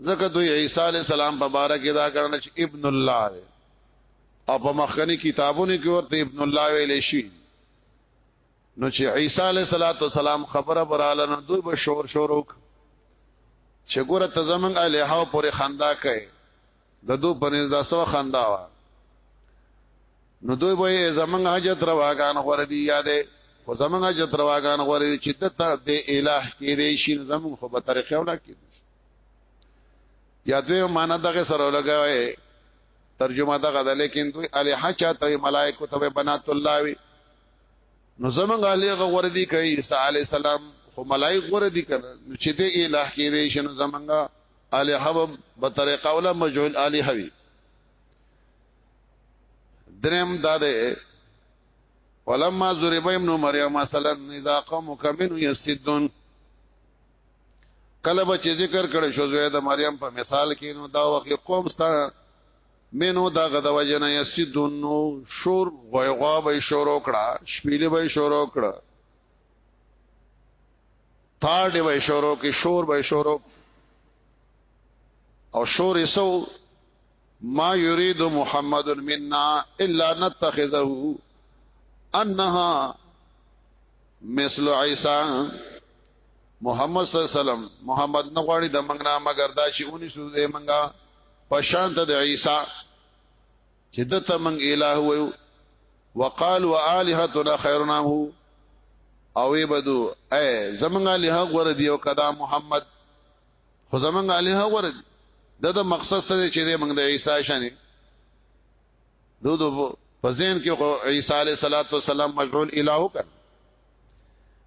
ځکه دوی عیسی علی السلام په باره کې دا کړنه چې ابن الله دی او په مخکنی کتابونو کې ورته ابن الله ویل شي نو چې عیسی علی السلام خبره براله نو دوی به شور شور وک چې ګوره ته زمنګ الها پورې خندا کوي د دو پنځ د سو خندا وا نو دوی به زمنګ حاجت رواګان غور دی یادې او زمنګ حاجت رواګان غور دی چې د الہ کې دی شي زمنګ خو به طریقې ولا کې یا دوی معنا دغه سره لګوي ترجمه دغه ده لیکن دوی الہ چاته ملائکه ته بنات الله وی نو زمنګ الہ غوردی کوي عیسی علی السلام خو ملائک غوردی کړه نو چې دې الہ کې دې شنو زمنګ الہ به طریقه ولا مجهول الہ وی درم داده ولما ضرب ابن مریم مثلا اذا قومك من يسدون کله به چې ذکر کړي شو زوی د مریم په مثال کې نو دا وخت قوم ستا منو دا غد وجنه یسدونو شور غوغا به شروع کړه شپېلې به شروع کړه تار دی به شروع کې شور به شروع او شور یې سو ما يريد محمد منا الا نتخذه انها مثل عيسى محمد صلی الله علیه وسلم محمد نه غواړي د منګ نه مگر دا شي اونې شو دې منګه پشان ته د عيسى چې د ته منګ الہ وو وقال والهتنا خيرنا هو او وی بدو اے زمنګ الہ غور دیو کدا محمد خو زمونږ الها غره دي دا د مقصد سره چې د موږ د عیسی شانې دو دو په ذهن کې خو عیسی علیه صلوات و سلام مجعول الهو کړ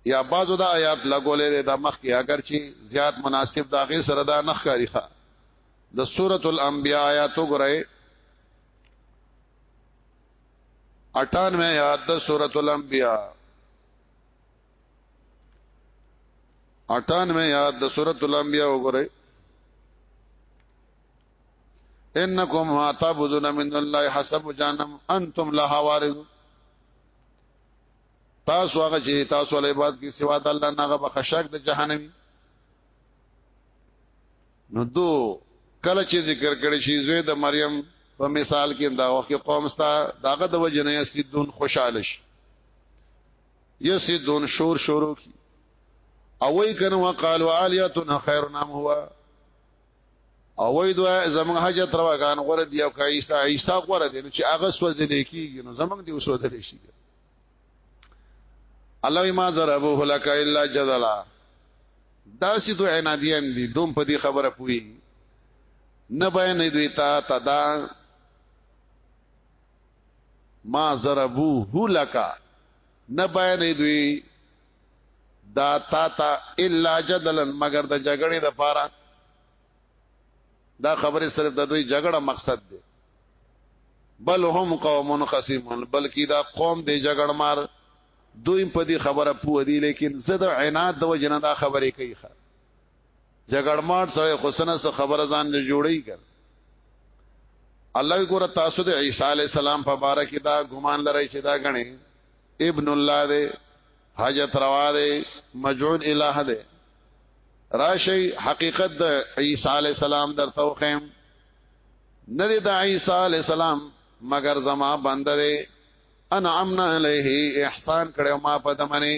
یا بعضو دا آیات لګولې د مخ کې اگر چې زیات مناسب دا غي سره دا نخ کاری ښه د سورۃ الانبیاء آیات وګورئ 98 آیات د سورۃ الانبیاء اټان میں یاد د سورۃ الانبیاء وګورئ انکم ما تعبدون من الله حسب جانم انتم لها وارد تاسو هغه چې تاسو له عبادت کې سوا د الله نه غو خشاک د جهنم نو دو کله چې ذکر کړي شي زوی د مریم په مثال کې دا وخت قوم ستا داغه د وجنه سیدون خوشاله شي یسدون شور شروع کی او وی کنه وقالوا عالیتنا خیر نام هوا او وی دو زمون حاجت رواګان غره دی او کا عیسی عیسی غره دی چې هغه سوځل کیږي نو زمون دی سوځل شي الله ما ضربوه لك الا جدلا دا سی تو عنادیان دي دوم په دې خبره پوي نه بیان دوی تا تدا ما ضربوه لك نه بیان دوی دا تا تا الا جدلا مگر د جګړې د پاره دا خبره صرف د دوی جګړه مقصد دی بل هم قوم خصمون بلکې دا قوم دی جګړمار دوی په دې خبره پوه دي لیکن زه د عناد د وجنه دا خبرې کوي جګړماټ سره حسنه سره خبره ځان نه جوړی کړ الله ګور تاسو د عیسی علی السلام په باره کې دا ګمان لرئ چې دا غني ابن الله دی حاجت روا دی مجعول الہ دی راشي حقیقت د عیسی علی السلام درته وخم نه دی د عیسی علی السلام مگر زما بنده دی انعمنا علیه احسان کړو ما په دمنه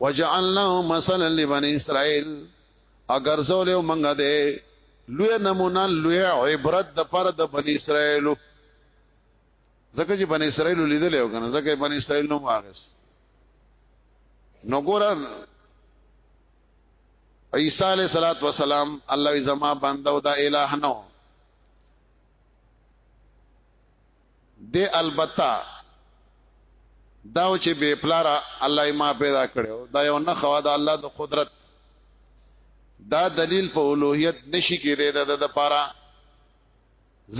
وجعلناه مثلا لبني اسرائيل اگر زوله منګه ده لوی نمونه لوی عبرت د پر د بني اسرائيل زکه چې بني اسرائيل لیدل یو کنه زکه بني اسرائيل نو واغس نو ګور عيسى عليه صلوات و سلام الله زما بنده او دا الہ نو د البته دا چې بے پلارا الله ما پیدا کړو دا یو نه خوا دا الله د قدرت دا دلیل په اولوہیت نشي کېده د د پاره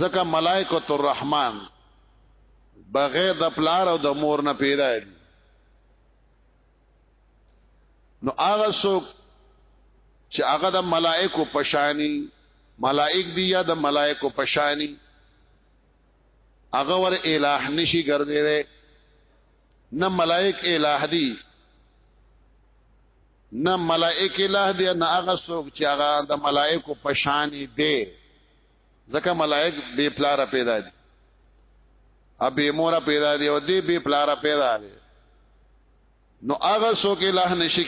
ځکه ملائکۃ الرحمن بغیر د پلار او د مور نه پیدا دي نو هغه څوک چې هغه د ملائکو پشانی ملائک دی یا د ملائکو پشانی هغه ور الہ نشي ګرځیدل نه ملائک الہ دي نه ملائک الہ دي نه هغه څوک چې هغه د ملائکو پشان دي ځکه ملائک بے پلار پیدا دي ابي مور پیدا دي او دي بے پلار پیدا دي نو هغه څوک الہ نشي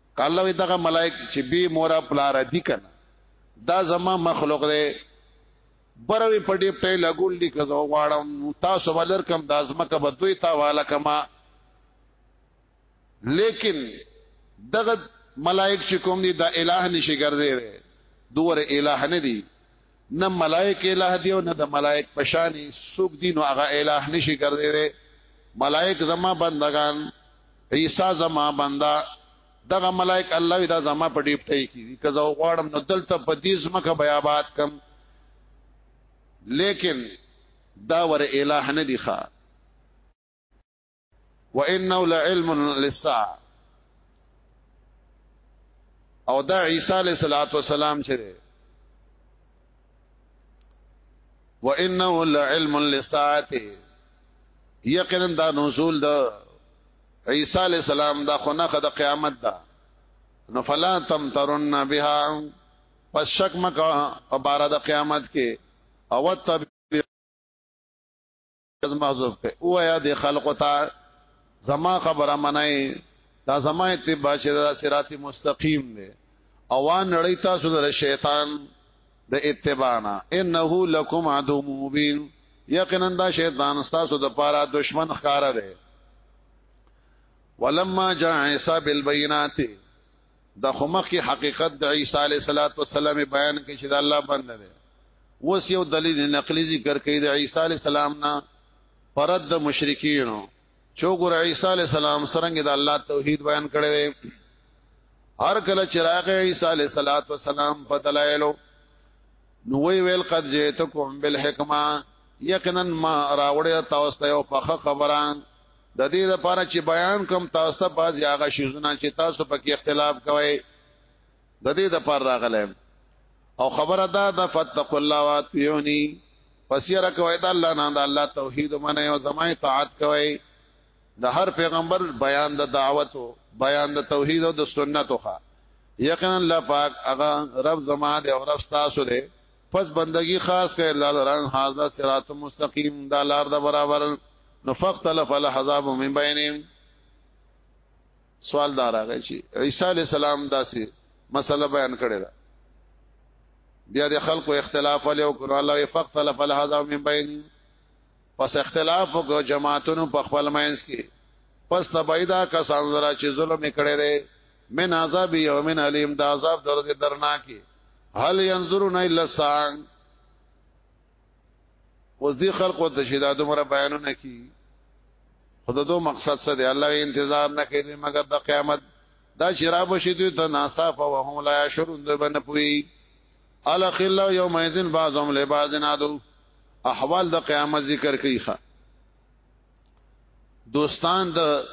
الله وی دغه ملائک چې بی مور پلار دي کنه دا زما مخلوق دی بروي پټي پټي لګول دي که زه غواړم تاسو ولر کم د ازمکه بدوي تا والا کما لیکن دغه ملائک چې کوم دي دا الہ نشي ګرځي دوره الہ نه دي نه ملائک الہ دی او نه د ملائک پشانی سوق دین او هغه الہ نشي ګرځي دي ملائک زما بندگان عیسی زما بندا دغه ملائک الله دا زما په ډیپ ټی کی که زه غواړم نو دلته په دې زمکه بیا آباد کم لیکن دا ور الہ نه دی ښا وانه لعلم للساعه او دا عیسی علیہ الصلوۃ والسلام چې ده وانه لعلم للساعه یقینا دا نزول ده عیسی علیہ السلام دا خنخ د قیامت دا نو فلا تم ترن بها پس شک مکا په بار د قیامت کې او تب از محذوف کې او یا د خلق تا زما خبره منای دا زما اتباع چې دا صراط مستقیم دی اوان نړی تاسو د شیطان د اتباعنا انه لکم عدو مبین یقینا دا شیطان تاسو د پاره دشمن ښکارا دی ولما جاء عیسی بالبينات د خمخ کی حقیقت د عیسی علیه السلام بیان کې چې د الله بنده دی وس یو دلیل نقلی ذکر کوي د عیسی علیه السلام نه پرد د مشرکینو چو ګور عیسی علیه السلام سرنګ د الله توحید بیان کړی دی هر کله چې راغی عیسی علیه السلام په دلایلو نو وی ویل قد جئتکم بالحکمه یقینا ما راوړی تاسو ته یو پخه خبره د دې لپاره چې بیان کوم تاسو ته باز یاغه شیزونه چې تاسو په کې اختلاف کوئ د دې د پر راغله او خبره دا د فتق الله واتیونی پس یې راکوي دا الله نه دا الله توحید منه او زمای طاعت کوي د هر پیغمبر بیان د دعوت او بیان د توحید او د سنت خو یقینا الله پاک هغه رب زما دی او رب تاسو دی پس بندگی خاص کړي الله لران حاضر صراط مستقیم دا لار د برابر نو فختلف الاحزاب من بینهم سوال دار هغه چې عیسی علی السلام داسې مسله بیان کړې ده بیا د خلکو اختلاف له او کړه الله فختلف الاحزاب من بینهم پس اختلاف وکړو جماعتونو په خپل مینس کې پس تبعیدا کسان زرا چې ظلم کړي دي من عذاب یوم علیم دا عذاب درځي درناکي هل ينظرون الا سان اوس دې خلق او تشهداد مر بیانونه کی خود دو مقصد څه دی الله انتظار نه کوي مگر د قیامت دا شراب شي دوی ته ناصاف او هم لا شرون د بن پوي الخ الله یوم اذن بعضهم لبعض عدو احوال د قیامت ذکر کوي ښا دوستان د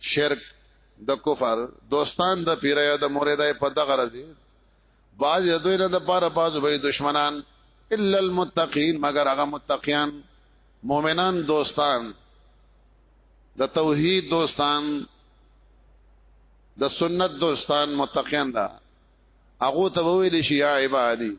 شرک د کفر دوستان د پیرایو د موریدای په دغه راځي بعض دوی له پاره بعض به دشمنان الا المتقین مگر هغه متقیان مؤمنان دوستان د توحید دوستان د سنت دوستان متقین دا هغه ته ویل شي یا عبادی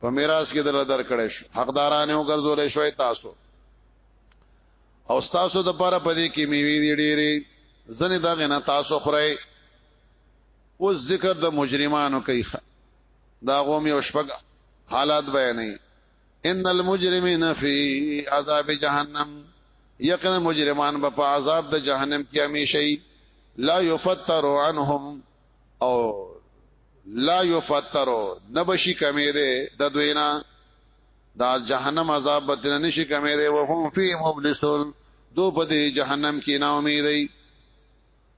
په میراث کې دل درکړې شو حقدارانه وګرځولې شوې تاسو او تاسو د پاره پدې کې میوي دي ډېری زنه دا غنه تاسو خورای اوس ذکر د مجرمانو کوي دا غوم یو شپږ حالات بیانې ان المجرمین فی عذاب جهنم یقینا مجرمان په عذاب د جهنم کې همیشئ لا یفتر عنهم او لا یفترو نبشی کمی ده د دوینا دا جهنم عذاب بدنه نشي کمی ده وهم فی مبلسون دو په دې جهنم کې نا امید دی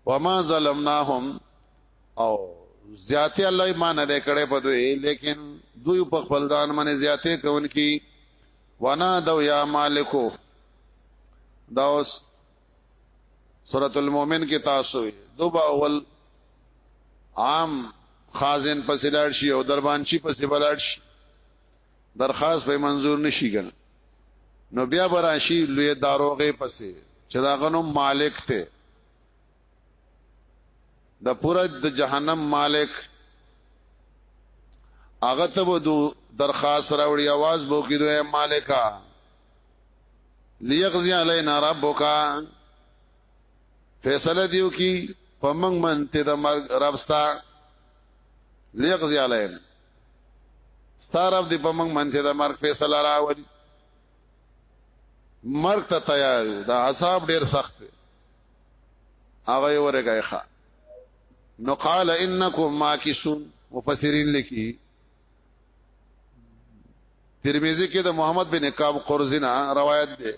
وما ظلمناهم او زیاته الله ایمان نه کړي په دوی لیکن دوی په خپل ځان باندې زیاته کوونکی وانا دو یا مالکو دا اوس سورۃ المؤمن کې تاسو دوبه اول عام خازن پسې لاړ شي او دربانچی پسې بلاړ شي درخواست به منزور نشي ګل نو بیا براشي لوی داروغه پسې چې دا غنو مالک ته د پوره د جهنم مالک هغه ته وو درخواست راوړي आवाज بو کې دوی مالکا ليغزي علينا ربک فیصله دیو کی پمنګ من ته د مرګ ربستا ليغزي علينا ستارب دی پمنګ من ته د مرګ فیصله راولي مرګ ته تیار یو دا عذاب ډیر سخت دی هغه یې ورګای ښا نو قال انکم ماکسون مفسرین لکی ترمذی کې د محمد بن کعب قرزنا روایت ده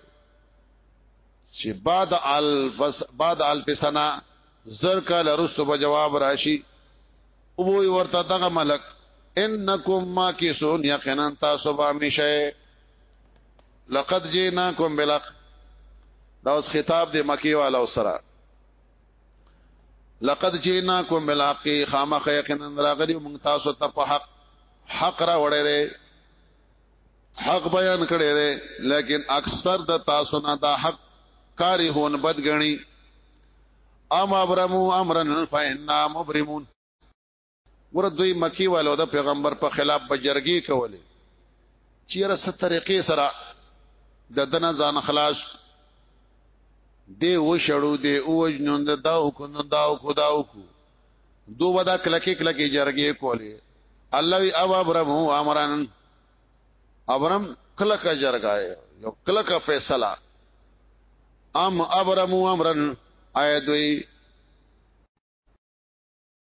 چې بعد الف بعد الف سنه زر کال رستو په جواب راشي او وی ورته دغه ملک انکم ما کیسون یقینا تاسو به میشه لقد جئناکم بالحق دا اوس خطاب دی مکی والا سره لقد جئناکم بالحق خامخ یقینا راغلی مونږ تاسو ته په حق حق را وړی دی حق بیان کړی دی لیکن اکثر د تاسو نه دا حق کاری هون بدګنی ام ابرمو امرن فإنا مبرمون ور دوی مکی والو د پیغمبر په خلاف بجرګي کولې چیرې ست طریقې سره د دنا ځان خلاص دی و شړو دی او جنون د داو کو نو داو کو داو کو دو ودا کلکی کلکی جرګې کولې الله وی او ابرم هو امرن ابرم کلک جرګای یو کلک فیصله ام ابرم امرن آیا دوی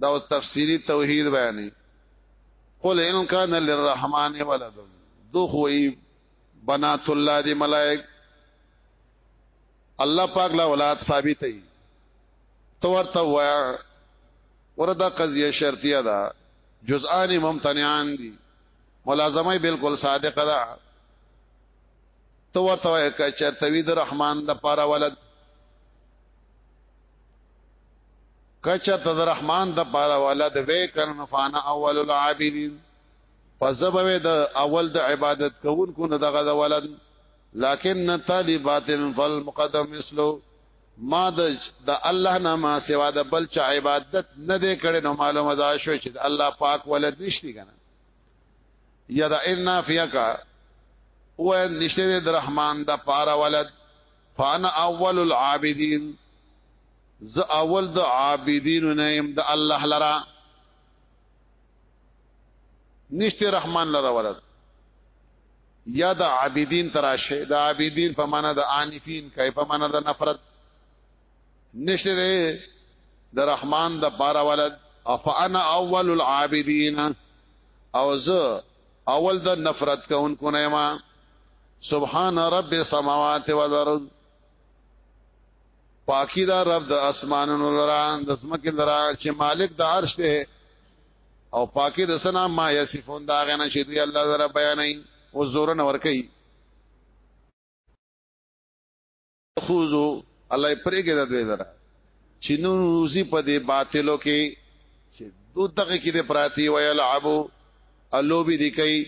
دا اوس تفسیری توحید بیانې قل ان کان للرحمن ولد دو خوې بنات الله دی ملائک الله پاک لا اولاد ثابت ای تو ورته وایا وردا قضیه شرطیه ده جزءان ممتنعان دي ملازمه بالکل صادقه ده تو ورته وایا ک چرتوی د رحمان د پاره ولد کچر تد رحمان د پاره ولد وې کرن فانا اول العابدین فزبوی د اول د عبادت کوونکو نه دغه د ولد لکن طالبات فالمقدم مثلو ما د د الله نه ما سوا د بل چا عبادت نه دی کړي نو معلومه ده شو چې د الله پاک ولد نشتی کنه یا د ان نافیا کا او نشته د رحمان د پارا ولد فانا اول العابدین ز اول د عابدین نه يم د الله لرا نشته رحمان لرا ولد یا د عابدین تراشه د عابدین په معنا د انفین کای په معنا د نفرت نشته ده د رحمان د بار ولد اف انا اول العابدین او ز اول د نفرت کونکو نه ما سبحان رب السماوات والارض پاکی دا رب د اسمانونو لرا د زمکه لرا چې مالک د عرش دی او پاکی د سنا ما یصفون دا غنه چې دی الله زرا بیانې او زور نه ور کوي خوزو الله پرېګه د دوی زرا چې نو روزي په دې باطلو کې چې دوه دغه کې د پراتی ویل عبو الوبي دی کوي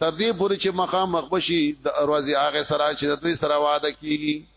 تر دې پورې چې مقام مخبشي د اروازي هغه سره چې د دوی سره وعده کیږي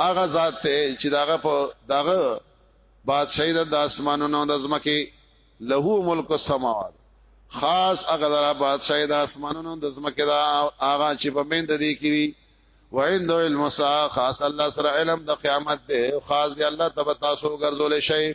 هغه ذات ته چې داغه په داغه بادشاہي د اسمانونو د زمکه له ملک السماوات خاص هغه د بادشاہي د اسمانونو د زمکه دا هغه چې په مند دي کړي وعند علم الساعه خاص الله سره علم د قیامت ده خاص دی الله تبارک تاسو ګرځول شي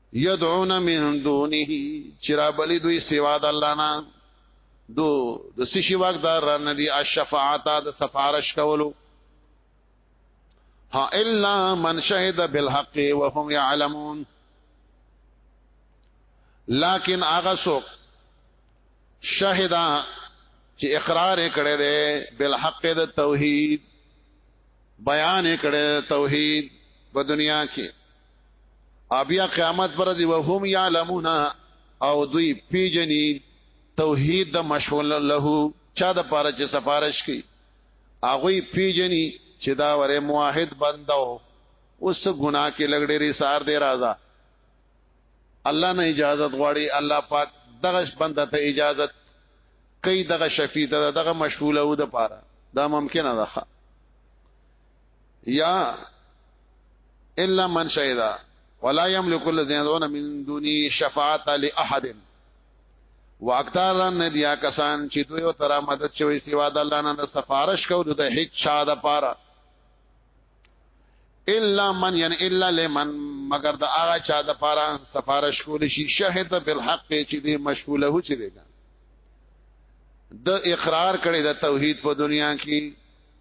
یدعون من دونه چرابلی دوی سوا د الله نه دو د سشي واقدار را ندي الشفاعت د سفارش کولو ها الا من شهد بالحق وهم يعلمون لكن هغه څوک شهد چې اقرار کړي دي بالحق د توحید بیان کړي توحید په دنیا کې ابیا قیامت پر دی وهم یعلمون او دوی پیجنی توحید د مشول له چا د پاره چې سفارش کی هغه پیجنی چې دا وره موحد بندو اوس ګناه کې لګډېری سار دی راځه الله نه اجازه غواړي الله پاک دغه بنده ته اجازه کوي دغه شفیع ته دغه مشغوله و د پاره دا ممکنه ده یا الا من شهدا ولا يملك الذين يدعون من دوني شفاعه لاحد واکثر ندیا کسان چې دوی او تر مدد شوی سیوا د الله نه سفارش کو د هیڅ چا د پاره الا من یعنی الا لمن مگر د هغه چا د پاره سفارش کول شي شهد بالحق چې دی مشغوله هو چې دی د اقرار کړي د توحید په دنیا کې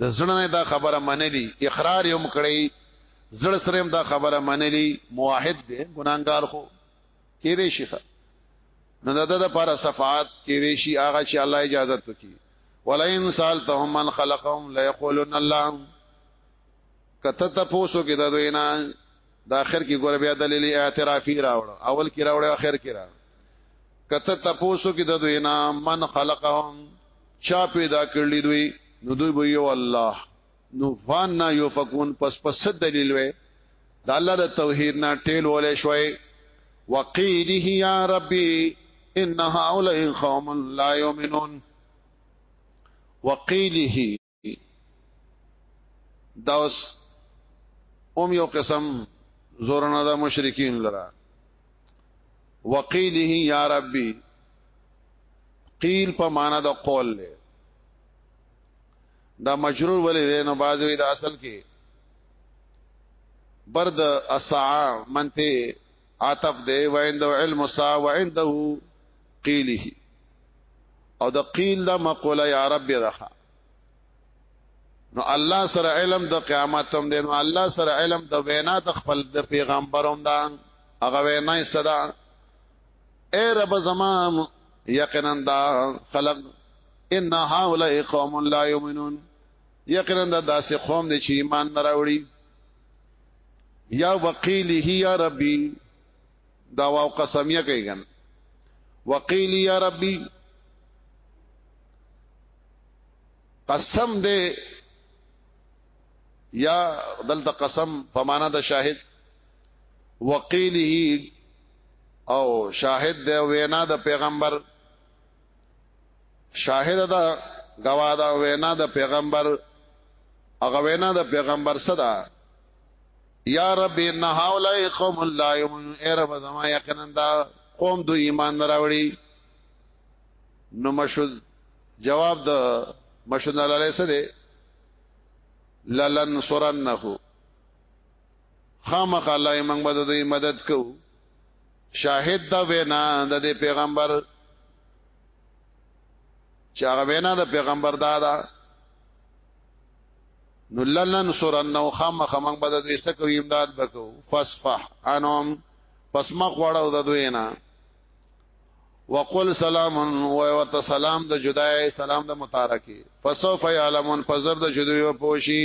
د زړه نه دا خبره منلی اقرار یې هم کړی زړه سره هم دا خبره منلی موحد دی ګناګار خو کې دی شي نو دا د لپاره صفات کې دی شي هغه چې الله اجازه تو کی ولئن سالتهم من خلقهم ليقولن الله کته تاسو کې دا دوی نه دا اخر کې ګور بیا دلیل اعترافي راوړ اول کې راوړ اخر کې راوړ کته تاسو کې د دوی نام من خلقهم چا پیدا کړلی دوی نو دوی به یو الله نو فان نه یو فكون پس پس دلیل وې د الله د توحید نه ټیل ولې شوي وقیله یا ربي ان هؤلاء قوم لا يؤمنون وقیله دا اوس هم یو قسم زورنا دا مشرکین لرا وقیله یا ربی قیل په معنا د قول له دا مجرور ولې دی نو باز وی دا اصل کې برد اسعا منته عطف دی وعند علم سا وعنده قیله او د قیل د مقوله یا رب دغه نو الله سره علم د قیامت هم دی نو الله سره علم د وینا د خپل د پیغمبروم دا هغه وینا صدا اے رب زمان یقینا دا خلق ان هؤلاء قوم لا یؤمنون یقینا دا داسې قوم دي چې ایمان نه راوړي یا وقیله یا ربی دا واو قسمیه کوي ګن وقیل یا ربی قسم دې یا دلته قسم په معنا د شاهد وقیله او شاهد د وینا د پیغمبر شاهد دا گواه دا وینا د پیغمبر هغه وینا د پیغمبر صدا یا رب ان هؤلاء قوم لا یؤمنون ای رب زما یقینا دا قوم دو ایمان نه راوړي نو مشد جواب د مشد علی سره دی للن سرنه خامخ الله موږ به د مدد کوو شاهد دا وینا د پیغمبر چې هغه وینا د پیغمبر دا ده نو لنن سرنو خام خمن بد دوی سکو امداد بکو فصفح انهم پس مخ وړو د دوی نه وقل سلام و ورته سلام د جدای سلام د متارکی فسوف یعلمون فزر د جدوی پوشی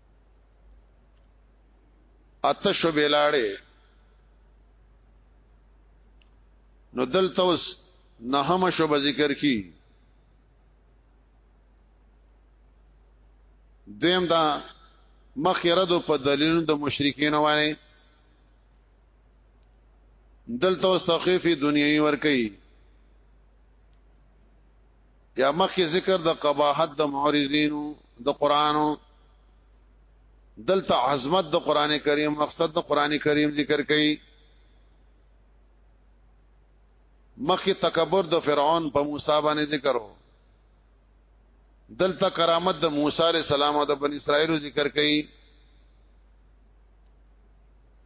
اته شو بلاړې نو دلته اوس نهم شو به ذکر کی دیم دا مخیرد په دلیل د مشرکین وانه دلته اوس تخفیف دنیوي ور کوي یا مخکې ذکر د قباحت د معرضینو د قرانو دلته عظمت د قران کریم مقصد د قران کریم ذکر کړي مخکې تکبر د فرعون په موسی باندې ذکر وو دلته کرامت د موسی علی السلام او د بن اسرائیل ذکر کړي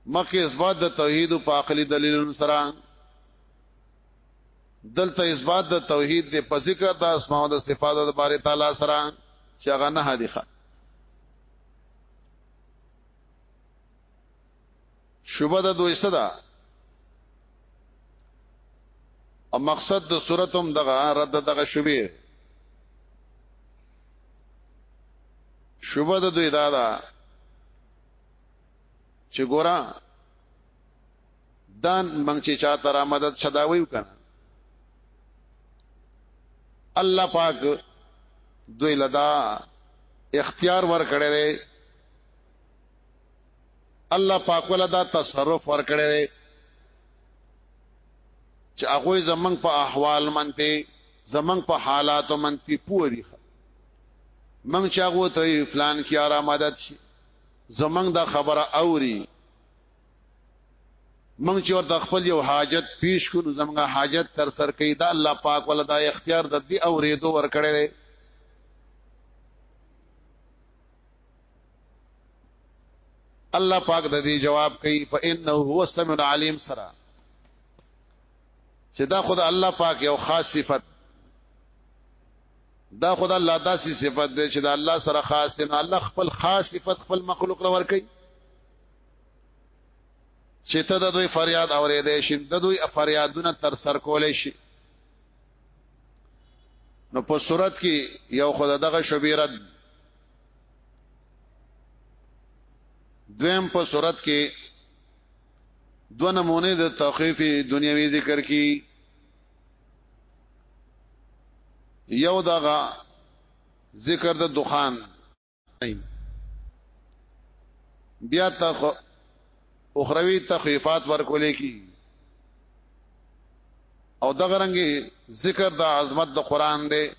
مخکې اثبات د توحید او عقلي دلیلونو سره دلته اثبات د توحید دی په ذکر د اسماء او د صفات د باره تعالی سره چې هغه نه حدیثه شوبه د دوی صدا او مقصد د صورت هم دغه رد دغه شوبه شوبه د دوی دا ده چې ګورا دان موږ چې چا تر مدد صداوي وکړه الله پاک دوی لدا اختیار ور کړی دی الله پاک ولدا تصرف ور کړی دی چې هغه زمنګ په احوال منته زمنګ په حالات منته پوری منګ چاغو ته فلان کی آرامدت شي زمنګ دا خبره اوري موږ چې ورته خپل یو حاجت پیش کړو زموږ حاجت تر سر کې دا الله پاک ولا دا اختیار د دې او ریدو ور کړی دی الله پاک د دې جواب کوي فانه هو السميع العليم سرا چې دا خدای الله پاک یو خاص صفت دا خدای الله داسې صفت دی چې دا الله سره خاص دی نو الله خپل خاص صفت خپل مخلوق لور کوي چې ته د دوی فریاد اورېدې شي د دوی فریادونه تر سر کولې شي نو په صورت کې یو خدای دغه شبیرت دویم په صورت کې دو نمونه د تخفیف دنیوي ذکر کی یو دغه ذکر د دخان بیا تخ اخروی تخفیفات ورکولې کی او دغه رنګي ذکر د عظمت د قران دی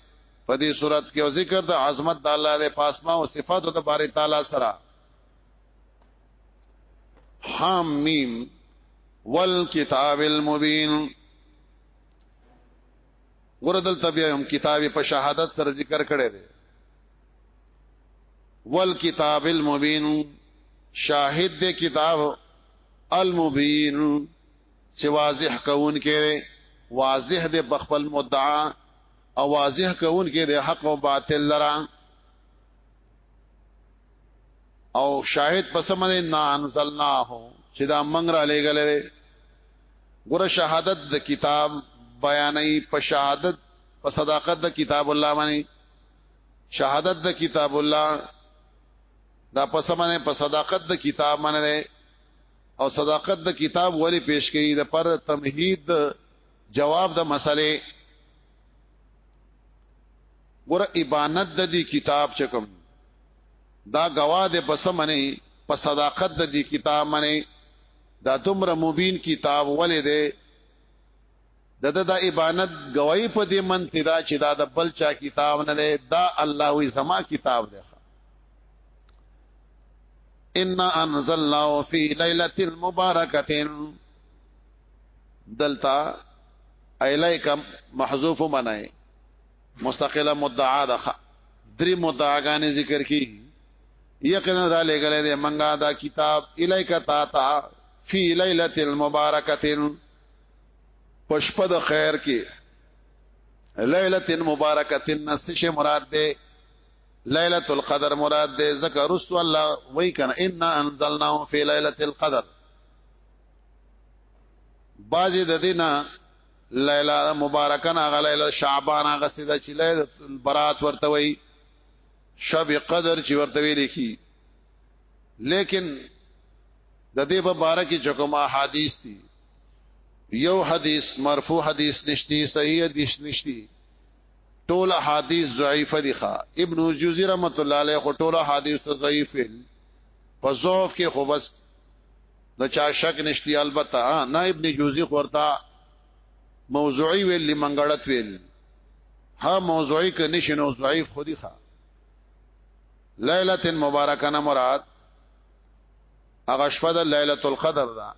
په دې صورت کې او ذکر د عظمت د الله د پاسما او صفاتو د باري تعالی سره حم میم والکتاب المبین ګور دلته بیا هم کتابي په شهادت سره ذکر کړی دی والکتاب المبین شاهد دې کتاب المبین چې واضح کون کې واضح دې په خپل مدعا او واضح کون کې دې حق او باطل لرا او شاهد پسمنه نا انزلناه چې دا منګ را لېګلې ګوره شهادت د کتاب بیانې په شهادت په صداقت د کتاب الله باندې شهادت د کتاب الله دا پس باندې په صداقت د کتاب باندې او صداقت د کتاب ولی پیش کړي د پر تمهید جواب د مسلې ګوره ابانت د دې کتاب چکم دا گواه د پس باندې په صداقت د دې کتاب باندې دا دومره مبین کتاب ولې دی د د د ابانت گواہی په دې منته دا چې دا د بل چا کتاب نه دی دا الله وی زما کتاب دی ان انزلناه فی ليله مبارکه دلتا ایلیکم محذوف منای مستقله مدعا ده درې مدعاګانې ذکر کی یقینا را لګلې دې منګه دا کتاب الیک تا تا فی لیلۃ المبارکۃ پشپد خیر کې لیلۃ المبارکۃ نسش مراد ده لیلۃ القدر مراد ده ذکر رسول الله وای کنه ان انزلناه فی لیلۃ القدر باجی د دینه لیلا مبارکان هغه لیلا شعبان هغه سیدا چې لیلا البرات ورته وي شب قدر چې ورته وی لیکي لیکن د دې په باره کې چې کوم احادیث دي یو حدیث مرفوع حدیث نشتی صحیح حدیث نشتی ټول حدیث ضعیف دي ښا ابن جوزی رحمت الله علیه ټول حدیث ضعیف په ضعف کې خو بس د چا شک نشتی البته نه ابن جوزی خورتا موضوعی ویل لمنګړت ویل ها موضوعی ک نشنو ضعیف خودی ښا ليله مبارکه نه مراد هغه شپه د ليله القدر ده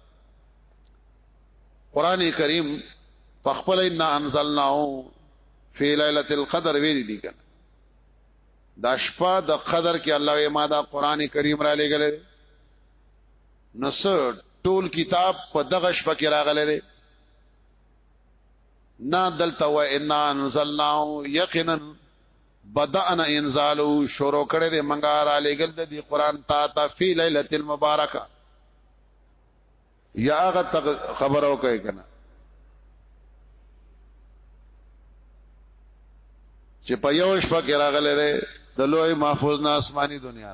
قران کریم په خپل ان انزلناه فی ليله القدر ویل دي کنه دا شپه د قدر کې الله یې ما دا قران کریم را لګل نو سر ټول کتاب په دغه شپه کې راغلی دی نا دلته و ان انزلنا یقینا بدانا انزالو شروع کړی دی منګه را لګل د دی قران تا تا فی ليله المبارکه یا هغه خبرو کوي کنه چې په یو شپه کې راغلی دی د لوی محفوظ نه آسماني دنیا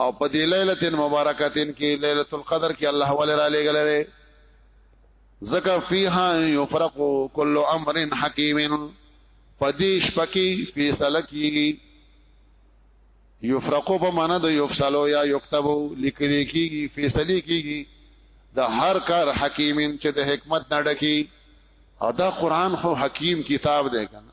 او په دې ليله مبارکتين کې ليله القدر کې الله ولې را لېګل دی زکه فیها یفرق کل امر حکیم پدیش پکی فیصله کیږي یفرقو په معنا د یفصلو یا یكتبو لیکل کیږي فیصله کیږي د هر کار حکیمین چې د حکمت نه ډکی او دا قران خو حکیم کتاب دی کنه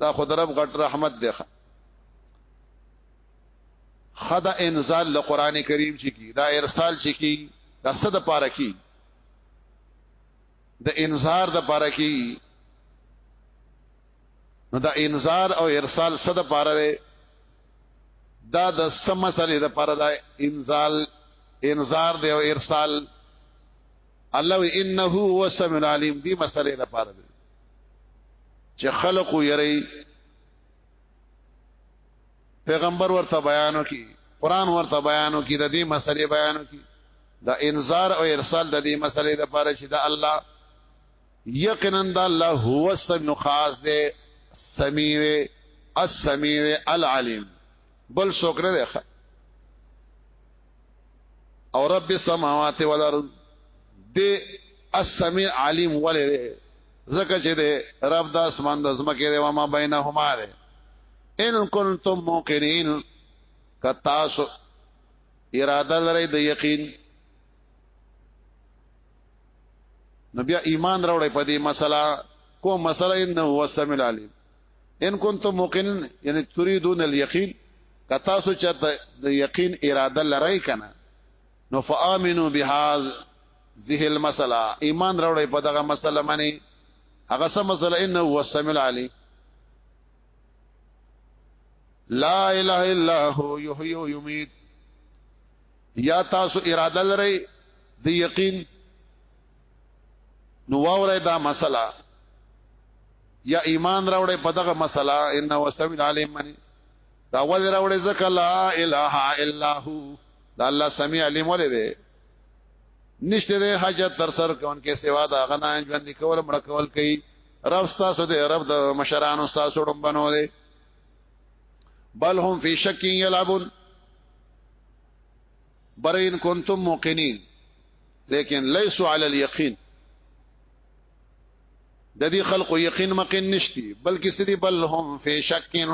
دا خود رب غټ رحمت دی خدا انزال له قران کریم چې کی دا ارسال چې کی دا صد پاره کی د انذار د پاره کی نو دا انذار او ارسال صد پاره دی دا د سم مسلې د پاره دا انزال انذار دی او ارسال الله انه هو السميع العليم دی مسلې د پاره دی چې خلق یری پیغمبر ورته بیانو کی قران ورته بیانو کی د دې مسلې بیانو کی د انذار او ارسال د دې مسلې د پاره چې د الله یقینا د الله هو سميع خاص دی سميع السميع العليم بل څوک نه دی او رب السماوات والارض دې السميع عليم ولې زکه چې دې رب د اسمان د زمکه دې وما بينهما دې ان کنتم موقنين کتاسو اراده لري د یقین نو بیا ایمان راوړی په دې مسله کوم مسله انه هو السميع العليم ان کنتم موقنین یعنی تريدون اليقین کتا سو چرته د یقین اراده لرای کنه نو فامنو بهاز ذه المسله ایمان راوړی په دغه مسله منی هغه سم مسله انه هو السميع العليم لا اله الا هو يحيي ويميت یا تاسو اراده لرئ د یقین نو واورئ دا مسله یا ایمان راوړې په دغه مسله ان وسویل علی من دا ول راوړې ذکر لا اله الا هو دا الله سمیع علیم ولې دې نشته دې حاجت تر سر کون کې سوا دا غنا ژوند کول مړ کول کوي رب تاسو دې رب د مشرانو تاسو ډم بنو دې بل هم فی شک یلعبون برین کنتم موقنین لیکن لیسو علی الیقین د دې خلکو یقین مقین نشتی بلکې سدي بل هم فی شکین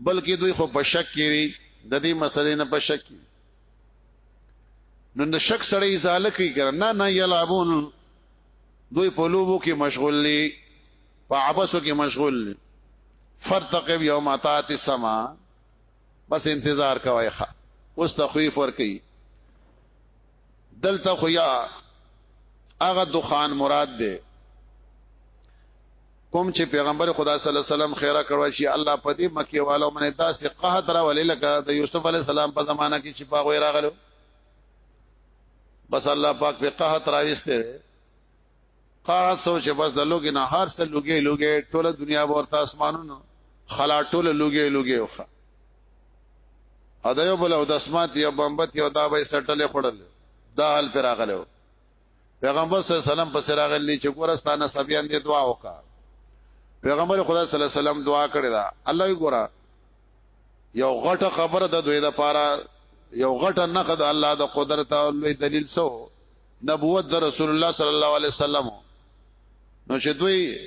بلکې دوی خو په شک کې دي د دې مسلې نه په شک کې نو د شک سره ازاله کوي کړه نه نه یلعبون دوی په لوبو کې مشغول دي په عباسو کې مشغول دي فرتقب یوم اتات السما بس انتظار کوي ښا اوس تخویف ور کوي دلته خو یا هغه دخان مراد ده کوم چې پیغمبر خدا صلی الله علیه وسلم خیره کړو شي الله په دې مکه والو باندې داسې قحط را ولې لکه د یوسف علی السلام په زمانہ کې چې پاغوي راغلو بس الله پاک په قحط راويسته قاعد سوچ بس د لوګي نه هر څه لوګي لوګي ټوله دنیا ورته اسمانونو خلا ټوله لوګي لوګي وخه ا د یو بل او د اسمات یو بمبت یو دا به سټلې خړل دا حال پر راغلو پیغمبر صلی الله علیه وسلم پس راغلی چې ګورستانه سبیان دې دعا وکا پیغمبر خدا صلی الله علیه وسلم دعا کړی دا الله یې ګورا یو غټه خبره د دوی د پاره یو غټه نقد الله د قدرت او لوی دلیل سو نبوت د رسول الله صلی الله علیه وسلم نو چې دوی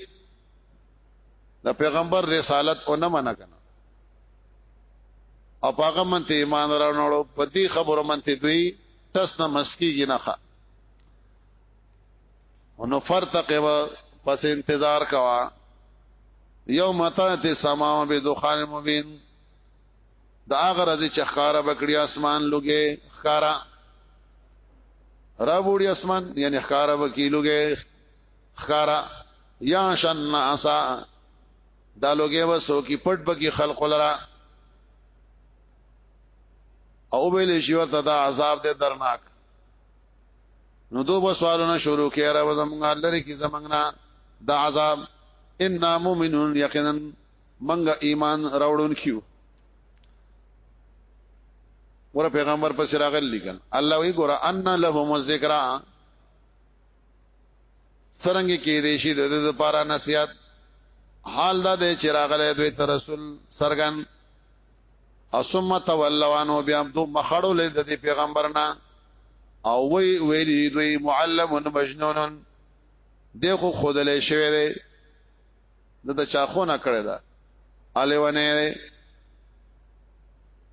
د پیغمبر رسالت او نه منه کنه او هغه منته ایمان راوړو په دې خبرو منته دوی تس نه مسکیږي نه ښه نو فرتقب پس انتظار کوا یوم تات سماو بدخان مبین دا هغه راځي چې خاره بکړي اسمان لګي خاره را وړي اسمان یعنی خاره وکي لګي خاره یا شن ناسا دا لګي وسو کی پټ بکی خلق لرا او ویل شي ورته دا عذاب دې درناک نو دو بسوالونه شروع کړه و زمونږ لری کی زمونږ دا عذاب ان مؤمنون یقینا منګه ایمان راوړون کیو ور پیغمبر پس راغل لیکن الله وی ګور ان لهم الذکر سرنګ کې دې شي د دې لپاره نصيحت حال دا دې چې راغله دوی تر رسول سرغن اسم تولوانو بیا دو مخړو لید د پیغمبرنا او وی ویلی دوی معلم مجنون دی خو خودلې شوی دی د د چاخونه کړی دا الیونه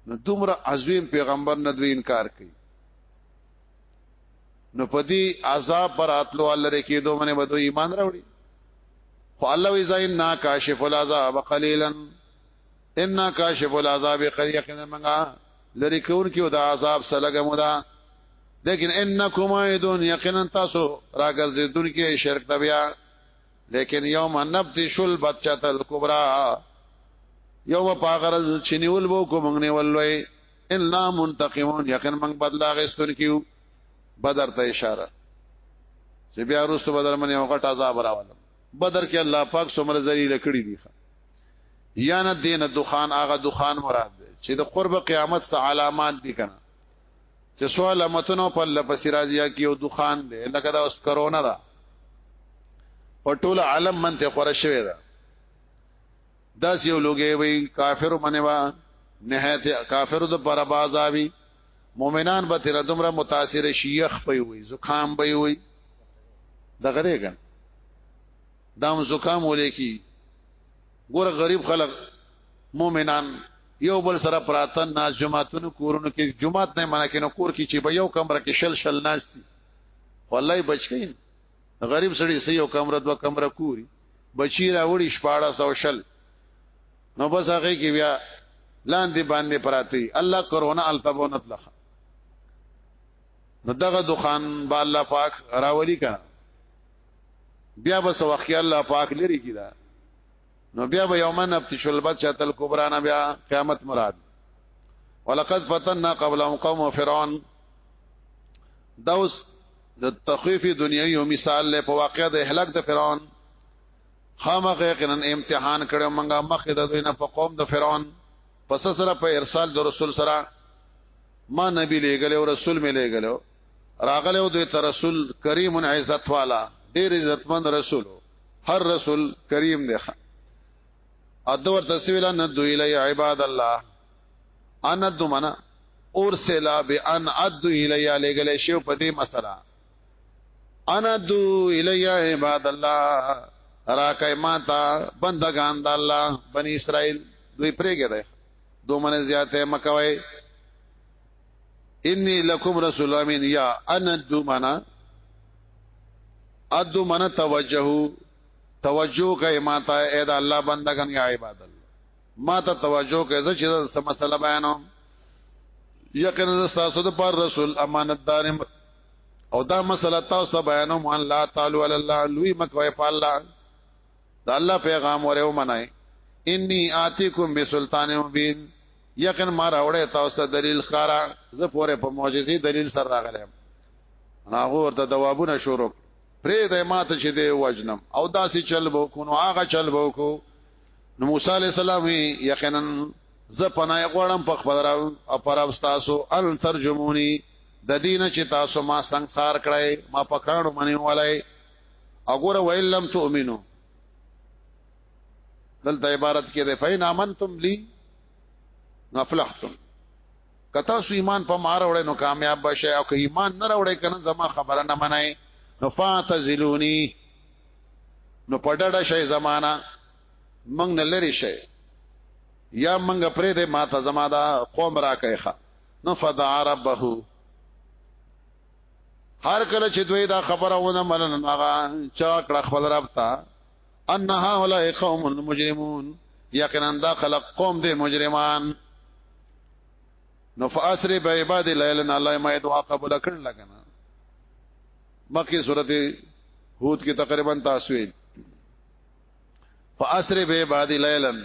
نو دومره عظیم پیغمبر نه دوی انکار کوي نو پدی عذاب پر اتلو الله رکی دو منه بدو ایمان راوړي خو الله وی زین نا کاشف العذاب قلیلا ان کاشف العذاب قلیلا کنه منګه لری کون کیو دا عذاب سلګه مودا لیکن انکم ایدون یقینا تاسو راګرځیدون کې شرک تبیا لیکن یوم نبتش البتشت الكبرى یوم پاغرز چنیول وو کو مونږ نه ولوي الا منتقمون یقین مونږ بدلا غستون کیو بدر ته اشاره چې بیا وروسته بدر باندې یو غټ عذاب راوړل بدر کې الله پاک څومره ذلیل کړی دی یا نه دین دخان هغه دخان مراد چې د قرب قیامت سره علامات دي کنه چې سو علامتونو په لپس راځي کې او دخان دی لکه دا اوس کرونا ده په ټول عالم منته خور شوی ده دا یو لوګي وي کافر منوا نهایت کافر د پر بازاوي مؤمنان به تر دمر متاثر شيخ پي وي زکام به وي دغه دیګا دام زکام ولیکي ګور غریب خلک مؤمنان یو بل سره پراتن ناس جماعتونو کورونو کې جماعت نه منع کینو کور کې چې به یو کمره کې شل شل ناس دي والله بچکین غریب سړی سې یو کمره دو کمره کوری بچی راوړي شپاړه سو شل نو بس هغه کې بیا لاندې باندې پراتی الله کرونا التبونت لخ نو دغه دخان با الله پاک راولي کړه بیا به سو وخی الله پاک لري کی دا نو بیا به یومن افتش البت شتل کبرانا بیا قیامت مراد ولقد فتننا قبلهم قوم فرعون دوس د تخفیف دنیوي یو مثال له په واقع د اهلاک د فرعون خامخ یقینا امتحان کړو مونږه مخه د دوی نه په قوم د فرعون پس سره په ارسال د رسول سره ما نبی لېګلو رسول مې لېګلو راغله او دوی ته رسول کریم عزت والا ډیر عزتمن رسول هر رسول کریم دی اده ورته سویلا ندو الی عباد الله انا دمنا ارسلا بان ادو الی لګل شو په دې مسله انا دو الی عباد الله راکای ماتا بندگان د الله بنی اسرائیل دوی پرېګه ده دومره زیاته مکوي انی لکم رسول امین یا انا دومنا ادو من توجهو توجه کوي ما ته اې دا الله بندگان یا عباد الله ما ته توجه کوي زه چې سم مسله بیانوم یقینا تاسو د پر رسول امانتدار او دا مسله تاسو بیانوم ان لا تعالی علی الله لوی مکوې په الله د الله پیغام وره ومنای انی آتیکم بسلطان مبین یقین ما راوړې تاسو ته دلیل خارا زه پوره په معجزې دلیل سره راغلم هغه ورته دوابونه شروع پرې د ماته چې دی وجنم او داسې چل بو کو نو هغه چل بو کو نو موسی علی السلام یقینا ز پناه غوړم په خبر او پر استاسو ان ترجمونی د دین چې تاسو ما سنگسار کړای ما پکانو منی ولای اګوره ویل لم تؤمنو دلته عبارت کې ده فین امنتم لی نفلحتم کتا سو ایمان په مار وړې نو کامیاب بشې او که ایمان نه وړې کنه زما خبره نه منای نو فاتزلونی نو پډړه شي زمانہ منګ نه لری شي یا منګ پرې دې ما ته زما دا قوم را کوي نو فدع ربه هر کله چې دوی دا خبره ونه منل هغه چا کړه خپل رب ته ان هؤلاء قوم مجرمون یقینا دا خلق قوم دې مجرمان نو فاسر به عباد لیلن الله ما دعا قبول کړ لګنه مکه سورته هود کې تقریبا تاسو فاسر به عباد لیلن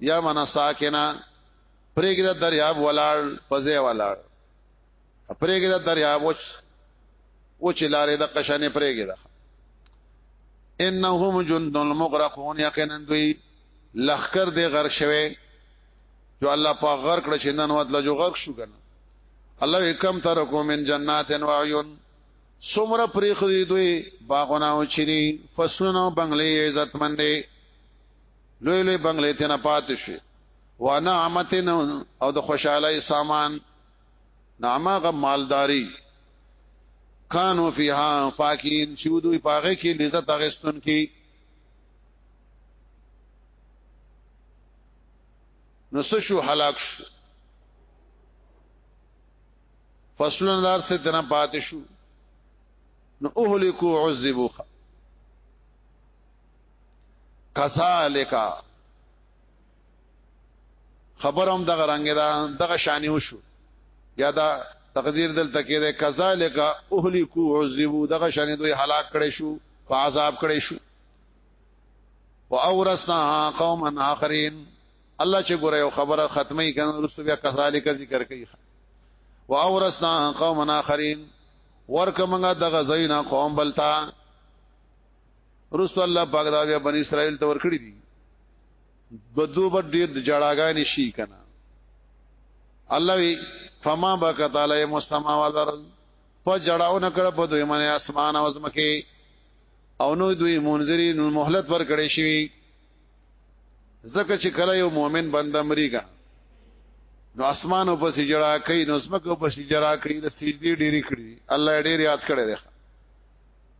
یا من ساکنا پرېګه د دریاب ولاړ پځه ولاړ پرېګه د دریاب وچ وچ لارې د قشنې پرېګه ده انهم جند المغرقون یقینا دوی لخر دې غرق شوه جو الله په غرق کړ چې نن ودل جو غرق شو کنه الله کم ترکو من جنات و عیون سمره پریخ دی دوی باغونه او چینی فصلونه بنگلې عزتمندې لوی لوی بنگلې ته نه پاتې شي وانا عمتن او د خوشحالي سامان نامه غ مالداری کانو فیها فاکین چې دوی پاغه کې لذت اغستون کې نو څه شو هلاک شو فصلونه دار څه تنه پاتې شو نو اهلکو عذبوا کذالک خبرم دغه رنگ دا دغه شانی وشو یا دا تقدیر دل تکې ده کذالک اهلکو عذبو دغه شانی دوی هلاک کړي شو په عذاب کړي شو واورثنا قوما اخرين الله چې ګوره یو خبره ختمه کړي رسو بیا کذالک ذکر کوي واورثنا قوما اخرين ورکه منګه دغه زینا قوم بلتا رسول الله پاک دا بیا بنی اسرائیل ته ورکړي دي بدو بد ډیر جړاګانی شي کنه الله وی فما بکت علی مسما وذر په جړاو نه کړ په دوی منه اسمان او زمکه او نو دوی منذری نو مهلت ور کړی شي زکه چې کله یو مؤمن بند امریکا نو اسمان او پسې جړا کوي نو زمکه او پسې جړا کوي د سجدي ډېری کړی الله ډېر یاد کړی دی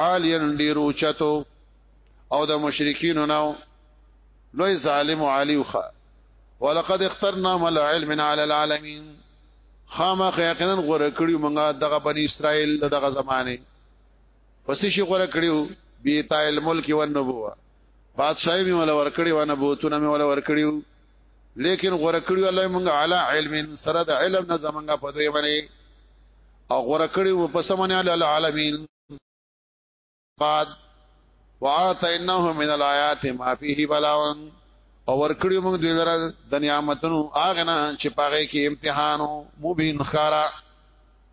عالیا ډیر اوچتو او د مشرکین نو لوی ظالم علی خ ولقد اخترنا مل علم علی العالمین خامخ یقینا غره کړیو مونږه دغه بنی اسرائیل دغه زمانه پس شي غره کړیو بی تایل ملک و نبوه بادشاہي می ولا ور کړیو نبوتونه می ولا ور کړیو لیکن غره کړی الله مونږه علا علم سره د علم نه زمونږه په دوی باندې او غره کړی و په سمونه علی العالمین بعد واتیناه من الایات ما فیه بلاون او ور کړی مونږ دوی لره د نعمتونو اغنا چې پاره کې امتحانو مبین خارا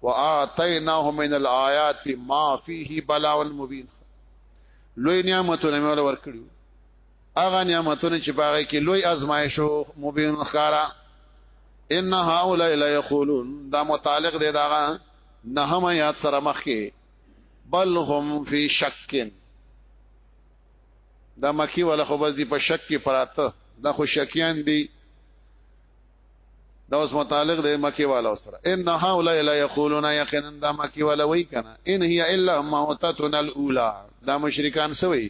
واتیناه من الایات ما فیه بلاون مبین لوی نعمتونه موږ ور کړی هغه نعمتونه چې باغې کې لوی ازمایش او مبین خارا ان هؤلاء لا یقولون دا متعلق دی دا نه هم یاد سره مخ کې بل هم فی شکن دا مکی ولا خو بس دی په شک کې پراته دا خو شکیان دی دا اوس متعلق دی مکی والا سره ان هؤلاء لا یقولون یقینا دا مکی ولا وی کنه ان هی الا موتتنا الاولى دا مشرکان سوی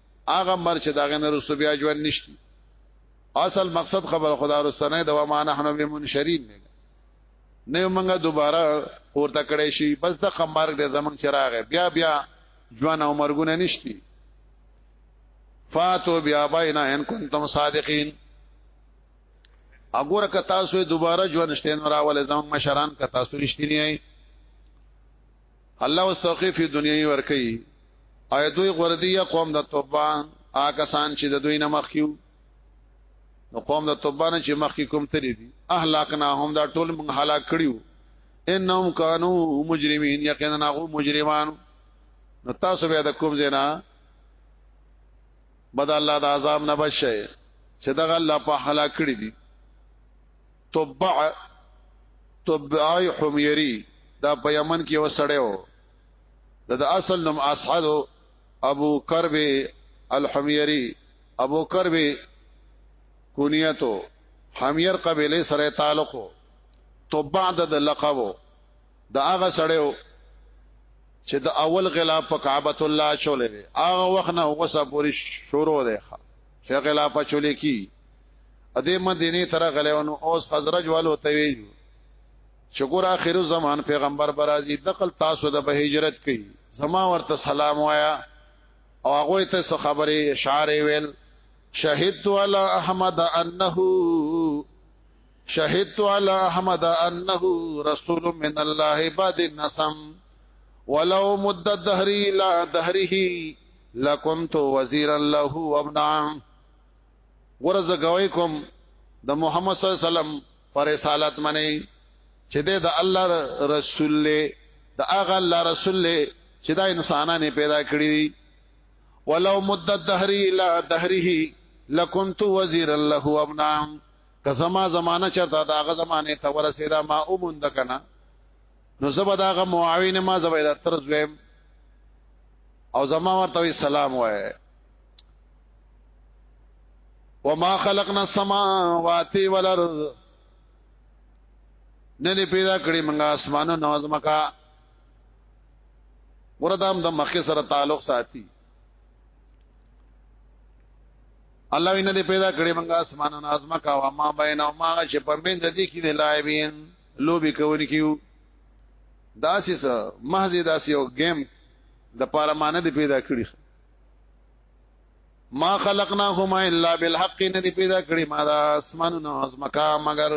هغه مر چې داغه نه رسو بیا ژوند نشتی اصل مقصد خبر خدا رستنه دوا ما نحنو بمنشرین نه موږ دوباره ورته کړی شي بس د خمارګ د زمنګ چراغ بیا بیا ژوند او مرګونه نشتی فاتو بیا باینا ان کنتم صادقین اګوره که تاسو دوباره ژوند شته نو راول زموږ مشران که تاسو رښتینی الله واستوقف دنیوي ور کوي او دوی غردیه قوم د توبه آکسان چې د دوی نه مخ کیو نو قوم د توبه نه چې مخ کی کوم تللی دي اهلاکنا هم دا ټول موږ هلاک کړیو انهم كانوا مجرمين یقینا هغه مجرمان نو تاسو به د کوم زنا بد الله د عذاب نه بچي چې دغه الله په هلاک کړی دي تبع تبعی حمیری دا په یمن کې وسړیو د د اصل نوم اسعد ابو کرب الحمیری ابو کرب کونیتو حمیر قبیله سره تعلق تبع د لقب د هغه سړیو چې د اول غلاف په کعبۃ الله چولې هغه وخت نه وسه پوری شروع دی چې خلافه چولې کی ا دې مدینه تر غلېونو اوس خزرج والو ته وی چې ګور اخر زمان پیغمبر برازي دقل تاسو د به هجرت کی زما ورته سلام وایا او هغه ته څه خبره اشاره ویل شهدت علی احمد انه شهدت علی احمد انه رسول من الله بعد النسم ولو مد الدهر لا دهره لکم تو وزیر الله و ابن عام ورز گوی کوم د محمد صلی الله علیه وسلم پر رسالت منی چې د الله رسول له د هغه الله رسول له چې دا انسانانه پیدا کړی ولو مدت دهری لا دهره لکنت وزیر الله و ابن عام که زما زمانہ چرته دا هغه زمانه ته ورسېدا ما اوموند کنه نو زبا داغه معاون ما زبا د تر زویم او زما ورته سلام وای وما خلقنا السماوات والارض نه نه پیدا کړی موږ اسمانو نواز مکا وردام د مخه سره تعلق ساتي الله وینه دې پیدا کړې موږ اسمانو نازما کا وا ما بینه ما چې پرمن د دې کې دی لایبین لوبي کوي کیو داسې څه محض داسې یو گیم د پاره معنی دی پیدا کړی ما خلقناهما الا بالحق نه دی پیدا کړی ما دا اسمانونه او زمکا مگر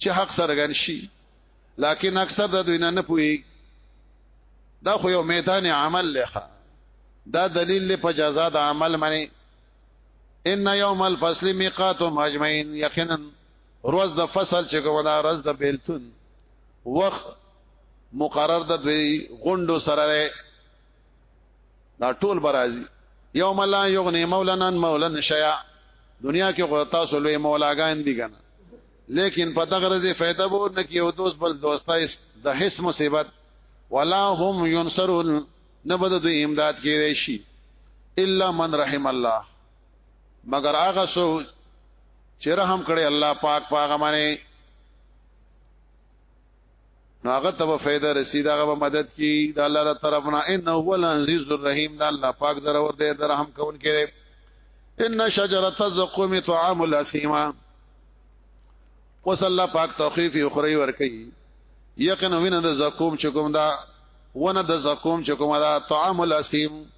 چې حق سره غن شي لکن اکثر د دوی نه پوي دا خو یو میدان عمل لخه دا دلیل په جزاء د عمل معنی ان یوم الفصل میقاتهم اجمعین یقینا روز د فصل چې کومه دا روز د بیلتون وخت مقرر د دوی غوندو سره ده دا ټول برازي یوم لا یغنی مولانا مولانا شیا دنیا کې خو تاسو لوی مولاګان دي کنه لیکن په دغه ورځې فائدہ به نه کیو دوست بل دوستای د هیڅ مصیبت ولا هم ينصرون نه بده دوی امداد کېږي شي الا من رحم الله مگر هغه سو چې رحم کړي الله پاک پاغه باندې نو هغه ته فائدہ رسید هغه مدد کی د الله تعالی طرفنا ان هو العزیز الرحیم د الله پاک زره ور دې درهم کون کړي ان شجره الزقوم طعام الاسیما وصلی الله پاک توخیف اخری ور کوي یقینا وینه د زقوم چکم دا ونه د زقوم چکم دا طعام الاسیم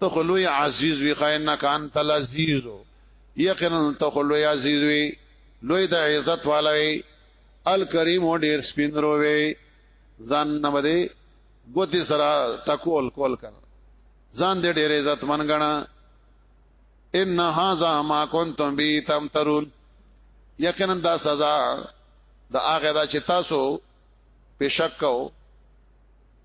ته خلوی عزیز وی خینا کان تل عزیز یقینا ته خلوی عزیز وی لوی د عزت والوی الکریم ډیر سپین روي ځان نه بده ګوتی سره تکول کول کړ ځان دې ډیر عزت منګنا ان هاذا ما کنتم بی تمترون یقینا دا سزا د هغه دا چې تاسو په شک کو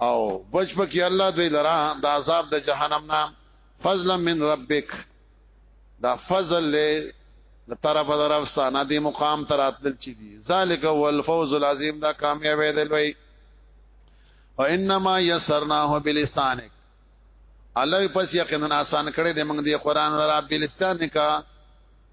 او بچ پکې الله دوی لرا د عذاب د جهنم نه فضلا من ربک دا فضل له د طرفه درفستانه دی مقام تر اتل چی دی ذالک هو الفوز العظیم دا کامیابی دی لوی او انما یسرناه بلسانک الله پس یقینا آسان کړی دی موږ دی قران را بلسانک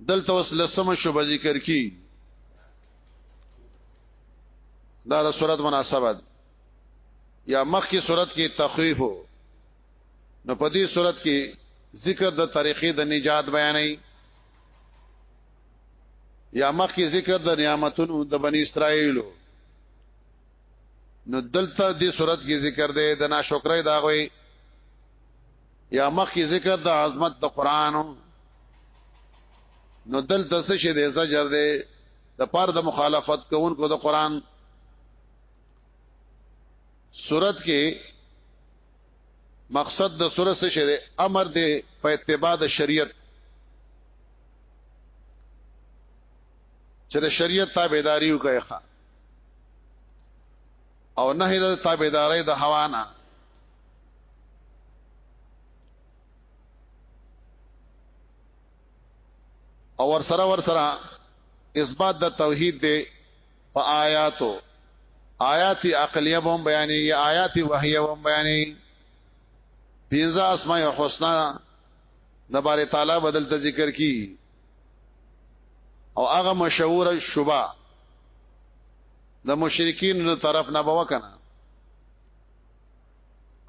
دلته اوس لسمه شوبه ذکر کی دا د صورت مناسبت یا مخ کی صورت کې تخویف نو په دې صورت کې ذکر د طریقې د نجات بیانې یا مخ کی ذکر د نعمتونو د بنی اسرائیلو نو دلته دې صورت کې ذکر دی د ناشکرۍ دا غوي یا مخکې ذکر د عظمت د قران نو دل د څه شه د زجر دی د پار د مخالفت کوونکو د قران صورت کې مقصد د صورت څه شه دی امر دی په اتباع د شریعت چې د شریعت تابعداري وکړي او نه د تابعداري د هوا نه او ور سره ور سره اثبات د توحید دی په آیاتو آیات عقلیه هم بیانې آیات وحیه هم بیانې پینځه اسماء الحسنا د بارے تعالی بدل ته ذکر کی او هغه مشهور شوبه د مشرکین له طرف نه بوا کنه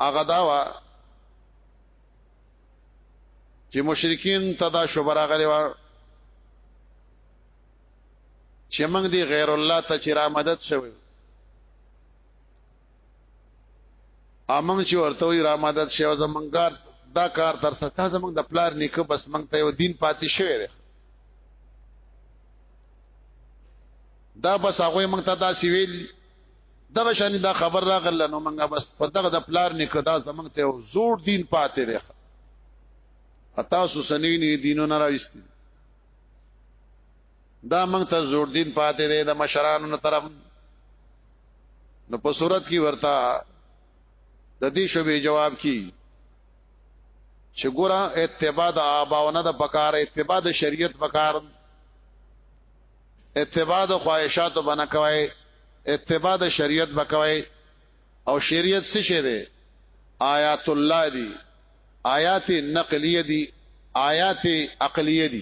هغه داوا چې مشرکین تدا شوبه راغلی و چې موږ دی غیر الله ته چې را مدد شوی امنګ چې ورته وي را مدد شي او زمونږ دا کار تر ستا زمونږ د پلار نیکه بس مونږ ته یو دین پاتې شوی دی دا بس هغه مونږ ته دا سیویل دغه شان دا خبر راغله نو مونږه بس په دغه د پلار نیکه دا زمونږ ته زور دین پاتې دی اتا سو سنوینی دینونه راوستي دا موږ ته زور دین پاتې دی د مشرانو نه طرف نو په صورت کې ورتا د دې شوبې جواب کی چې ګوره اتباع د آباونه د پکار اتباع د شریعت پکار اتباع د خواهشاتو بنا کوي اتباع د شریعت بکوي او شریعت څه شه دی آیات الله دی آیات نقلیه دی آیات عقلیه دی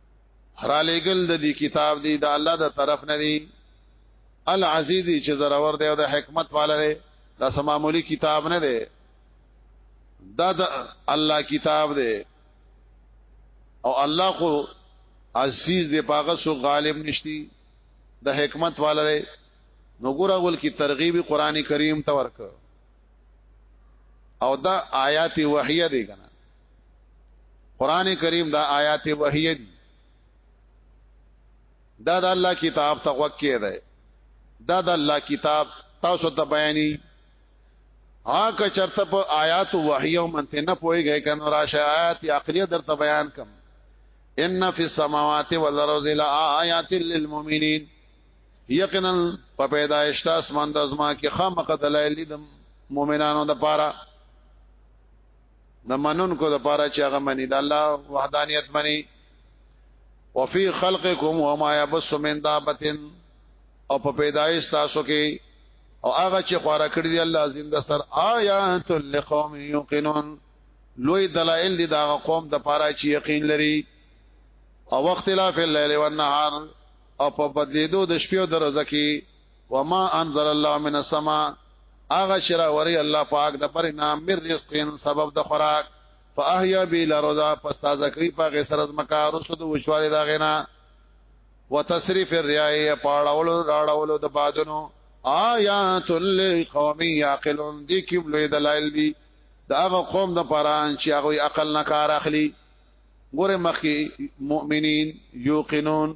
را لګل د دې کتاب دی د الله د طرف نه دی العزیز چې زراور دی او د حکمت والا دی دا سمامولی کتاب نه دی دا د الله کتاب دی او الله خو عزیز دی پاغه سو غالب نشتی د حکمت والا دی نو ګور اول کی ترغیب قران کریم ته ورک او دا آیات وحیه دی کنه قران کریم دا آیات وحی دي دا د الله کتاب ته وکیه ده دا د الله کتاب تاسو ته بیانې ها که چرته په آیات وحی او منته نه پويږي کنه راشه آیات عقلیه درته بیان کم ان فی السماوات والارض لآیات للمؤمنین یقینا په پیدایشت اسمان د ازما کې خامخ دلایل دي د مؤمنانو د پاره د منونکو د پاره چې هغه مني د الله وحدانیت مني وفي خلقکم وما يبث من دابه او په پیدایش تاسو کې او هغه چې خورا کړی دی الله زنده سر آیات لقوم یوقنون لوی دلائل دي دا قوم د پاره چې یقین لري او وخت لا فی الليل والنهار او په بدلیدو د شپې او د ورځې کې وما انزل الله من السما اغه شرا وری الله پاک د پر نام مر رزقین سبب د خوراک فاحیا بی لرضا پس تازه کوي پاګه سرز مکا رسد وشواله دا غنا وتصریف الرعایه پاړولو راړولو د بادونو آیات للقوم یعقلون دي کوم لوی دلایل دي دا هغه قوم د پران چې هغه عقل نه کار اخلي ګوره مخکي مؤمنین یوقنون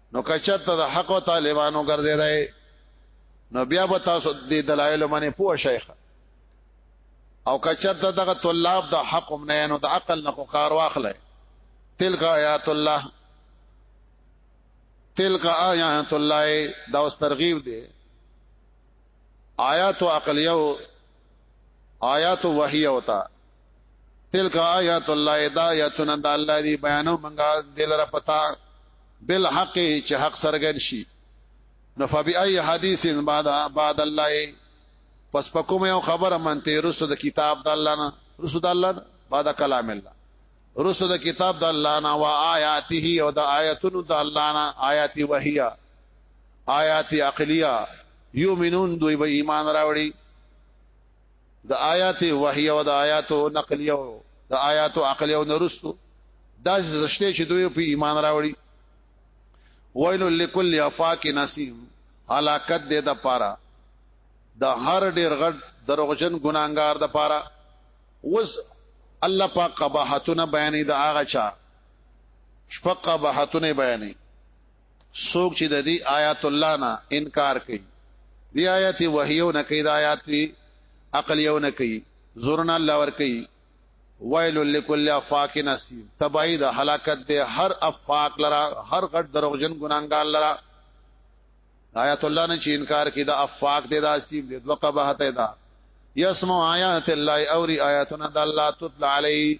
نو کچرته د حق او طالبانو ګرځیدای نو بیا به تاسو د دلایل باندې پوه شیخ او کچرته دغه طلاب د حق هم نه نو د عقل نه کار واخلای تلک آیات الله تلک آیات الله دا اوس ترغیب دی آیات عقلیه آیات وحیه وتا تلک آیات الله دا آیاتنا د الله دی بیانو منګه دلره پتا بالحق چې حق سرګن شي نو فبای حدیث بعد بعد الله پس پکوم یو خبره منته رسو د کتاب د الله نه رسو د الله نه بعد کلام الله رسو د کتاب د الله نه وا آیاته او د آیاتونو د الله نه آیات وحیا آیات عقلیه یؤمنون دوی به ایمان راوړي د آیات وحی او د آیات نقلی او د آیات عقلی او نرستو دا زشته چې دوی په ایمان راوړي ویل لکل افاک نسیم هلاکت دې د پاره د هر ډیر غټ دروغجن ګناګار د پاره وز الله پاک قباحتونه بیانې د هغه چا شپه قباحتونه بیانې سوک چې د دې آیات الله نه انکار کوي دی آیات وحیو نه کوي د آیات عقل یو نه کوي زورن الله ور کوي ویل لکل افاک نسیم تبعی د هلاکت دی هر افاک لرا هر غټ دروغجن ګناګار لرا آیات الله نه چې انکار کوي د افاک دی د اسیم دی دوقبه ته دا یسمو آیات الله اوری آیاتنا د الله تطلع علی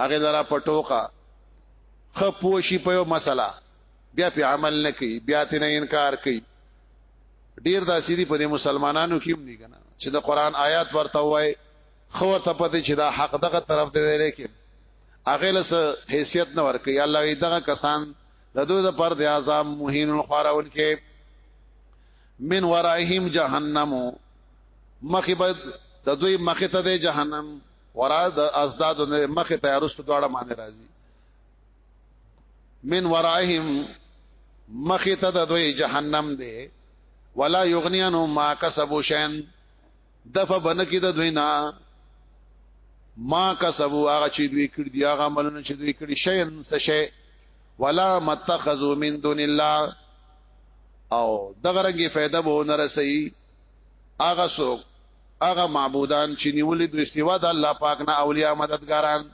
هغه لرا پټوکا خپوشي په یو مسله بیا په عمل نه کوي بیا ته نه انکار کوي ډیر دا سیدی په مسلمانانو کې هم دي کنه چې د قران آیات ورته وای خو ته پته چې دا حق دغه طرف دی لیکن هغه لس حیثیت نه ورکي الله یې دغه کسان د دوی د پر د عذاب مهین الخراون کې من ورائهم جهنم مخبد د دوی مخته د جهنم ورا د ازداد نه مخه تیارست دواړه معنی راځي من ورائهم مخه ته د دوی جهنم دی ولا یغنیانو ما کسبو شین دفع بنکی د دوی نه ما کسبو هغه چې دوی کړی دی هغه عملونه چې دوی کړی شین څه شی ولا متخذو من دون الله او دغه رنګي فائدہ به نه رسي هغه څوک هغه معبودان چې نیولې دوی سوا د الله پاک نه اولیاء مددګاران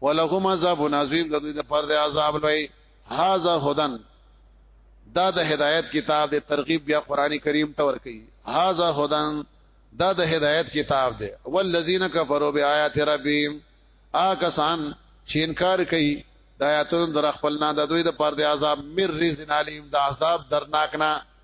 ولهم عذاب عظیم د دوی د پر د عذاب لوی هاذا هدن دا د هدایت کتاب د ترغیب بیا قرآنی کریم ته ورکی هاذا هدن دا د هدایت کتاب دی والذین کفروا بیاات ربهم آکسان چې انکار کوي د آیاتونو در خپل نه د دوی د پر د عذاب مر رزن علیم د عذاب درناک نه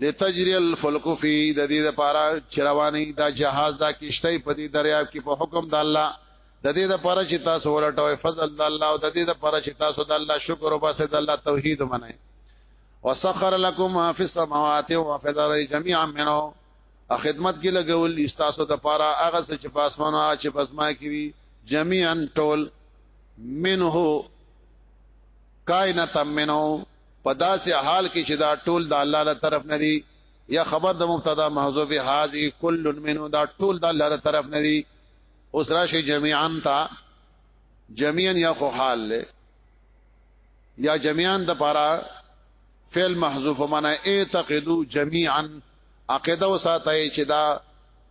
لتجري الفلك في د دې لپاره چرواني دا جهاز دا کشته په دې دریاب کې په حکم د الله د دې لپاره چې تاسو ولټوي فضل د الله او د دې لپاره چې تاسو د الله شکر او باسه د الله توحید منئ وسخر لكم ما في السماوات وفي الارض جميعا منه خدمت کې لګول استاسو د پاره هغه څه چې پاسمانو هغه چې پسما کړي جميعا ټول منه کائنات منه په داسې حال کې چې دا ټول د الله له طرف نه دي یا خبر د مبتدا محذوف هاذی کل منه دا ټول د الله له طرف نه دي اوس راشي جميعا تا جميعا یا خو حال له یا جميعا د پارا فعل محذوف معنا اعتقدوا جميعا عقیده وساتای چې دا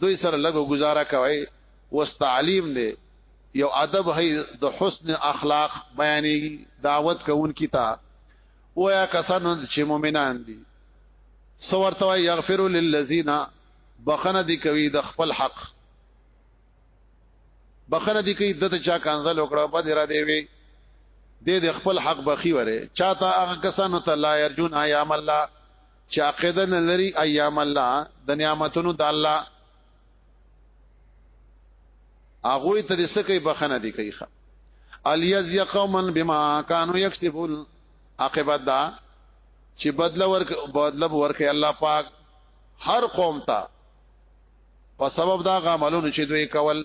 دوی سره لګو گزاره کوي وس تعلیم دی یو ادب هي د حسن اخلاق بیانېږي دعوت کوونکی تا ویا کسان چې مؤمنان دي سورته یغفر للذین بخنه دی کوي د خپل حق بخنه دی کوي د چا کانزل وکړه په دې را دی وی د خپل حق بخي وره چاته هغه کسانو ته لا يرجون ايام الله چې عقیده نه لري ایام الله د نعمتونو د الله هغه ته د سکه بخنه دی کوي ښا الیز یقوما بما كانوا یکسبون عاقبت دا چې بدل ورک بدل ورک الله پاک هر قوم ته په سبب دا غملونو چې دوی کول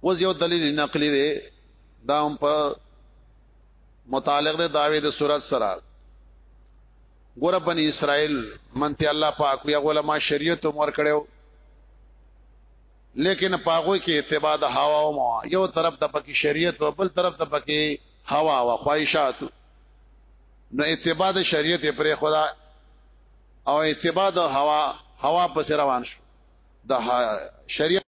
اوس یو دلیل نقلی دی دا هم په متعلق د داوی د صورت سره ګور بنی اسرائیل منتی الله پاک یا علماء شریعت عمر کړو لیکن پاغوی کې اتباع د هوا او مو یو طرف ته پکې شریعت او بل طرف ته پکې هوا او خواهشات نو اتباع د شریعت پر خدا او اتباع د هوا هوا پس روان شو د شریعت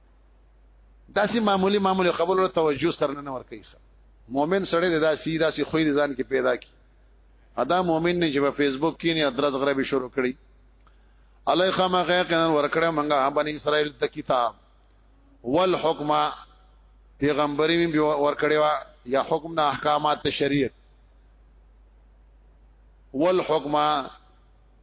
داسې معمولی معمولی خبرو ته توجه سره نه ور کوي مؤمن سړی د داسې داسې خوې د ځان کې پیدا کی ادا مؤمن نه چې په فیسبوک کې نه درز غره به شروع کړي الله خامہ غیر کنن ورکړه منګه بنی اسرائیل ته کتاب والحکم پیغمبري می ورکړي وا یا حکم نه احکامات شریعت والحکم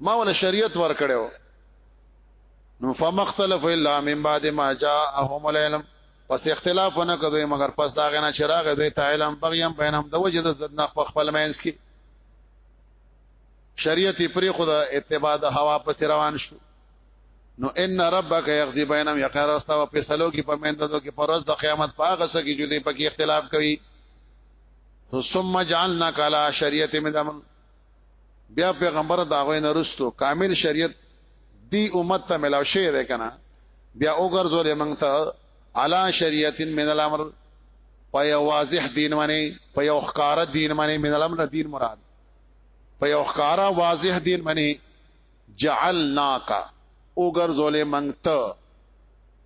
ما ول شریعت ور کړو نو فمختلف الا من بعد ما جاءهم العلم پس اختلاف نه کوي مگر پس دا غنه چراغ دوی ته علم بغیم بینم د وجد زد نه خپل مینس کی شریعت پری خدا اتباع د هوا پس روان شو نو ان ربک یغزی بینم یقین راستا و فیصلو کی پمندو کی پرز د قیامت پاغه سکی جدی پکی اختلاف کوي ثم جعلنا کلا شریعت من دمن بیا پیغمبر دا غوې نرستو کامل شریعت دی امت ته ملاو شي ده کنه بیا وګرځول موږ ته علا شریعت من الامر په یو واضح دین باندې په یو ښکارا دین باندې من الامر دین مراد په یو ښکارا واضح دین باندې جعلناک وګرځول موږ ته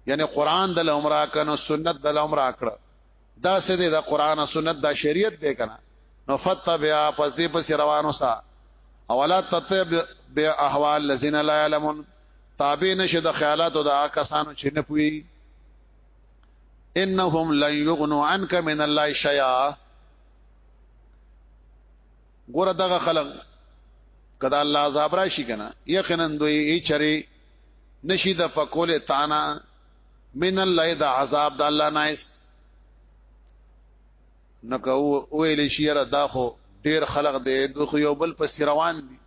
یعنی قران د لمرا کنو سنت د لمرا کړه دا څه دی د قران او سنت دا شریعت دی کنه نو فتبع پس دې پس روانو سا اولا تتبع احوال الذين لا يعلمون تابع نشه د خیالات او د کسانو چې نه پوي انهم لن يغنوا عنك من الله شيئا ګوره دغه خلق کدا الله عذاب راشي کنه یقینا دوی ای چری نشي د فقول تانا من الله د عذاب د الله نایس نکه ویل شي را دا خو ډیر خلق دی د خو یو بل پس روان دي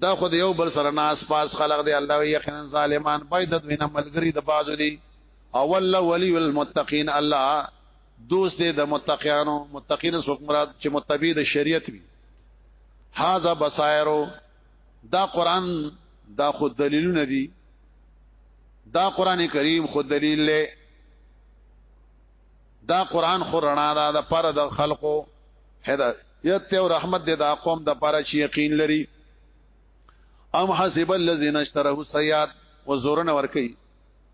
دا خو د یو بل سره ناس پاس خلق دی الله یقینا ظالمان بيدت وینا ملګری د بازو دي او الله ولي المتقین الله دوست دی د متقینو متقین سو مراد چې متبی د شریعت وي هاذا بصائرو دا قران دا خود دلیلونه دي دا قران کریم خود دلیل له دا قران خو رڼا ده د پر د خلقو هدایت او رحمت ده دا قوم د پر چې یقین لري ام حسب الذين اشتروا السيئات وزورن ورکی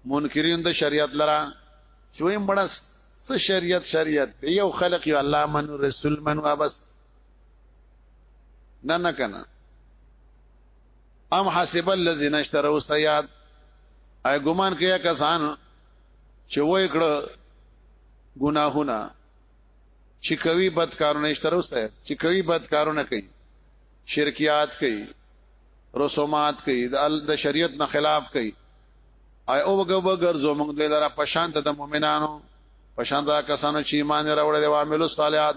منکرین د شریعت لرا چې وې مړس څه شریعت شریعت یو خلق یو الله من رسول من وابس نه نه کنه ام حسب الذين اشتروا سيئات اي ګمان کیا کسان چې وای کړه ګناهونه چې کوي بد کارونه اشتروا سيئات چې کوي بد کارونه کوي شرکيات کوي رسومات کوي د شریعت نه خلاف کوي اي او وګوګر زموږ د لاره پشانت د مؤمنانو پشانت کسانو چې ایمان راوړل او عملو صالحات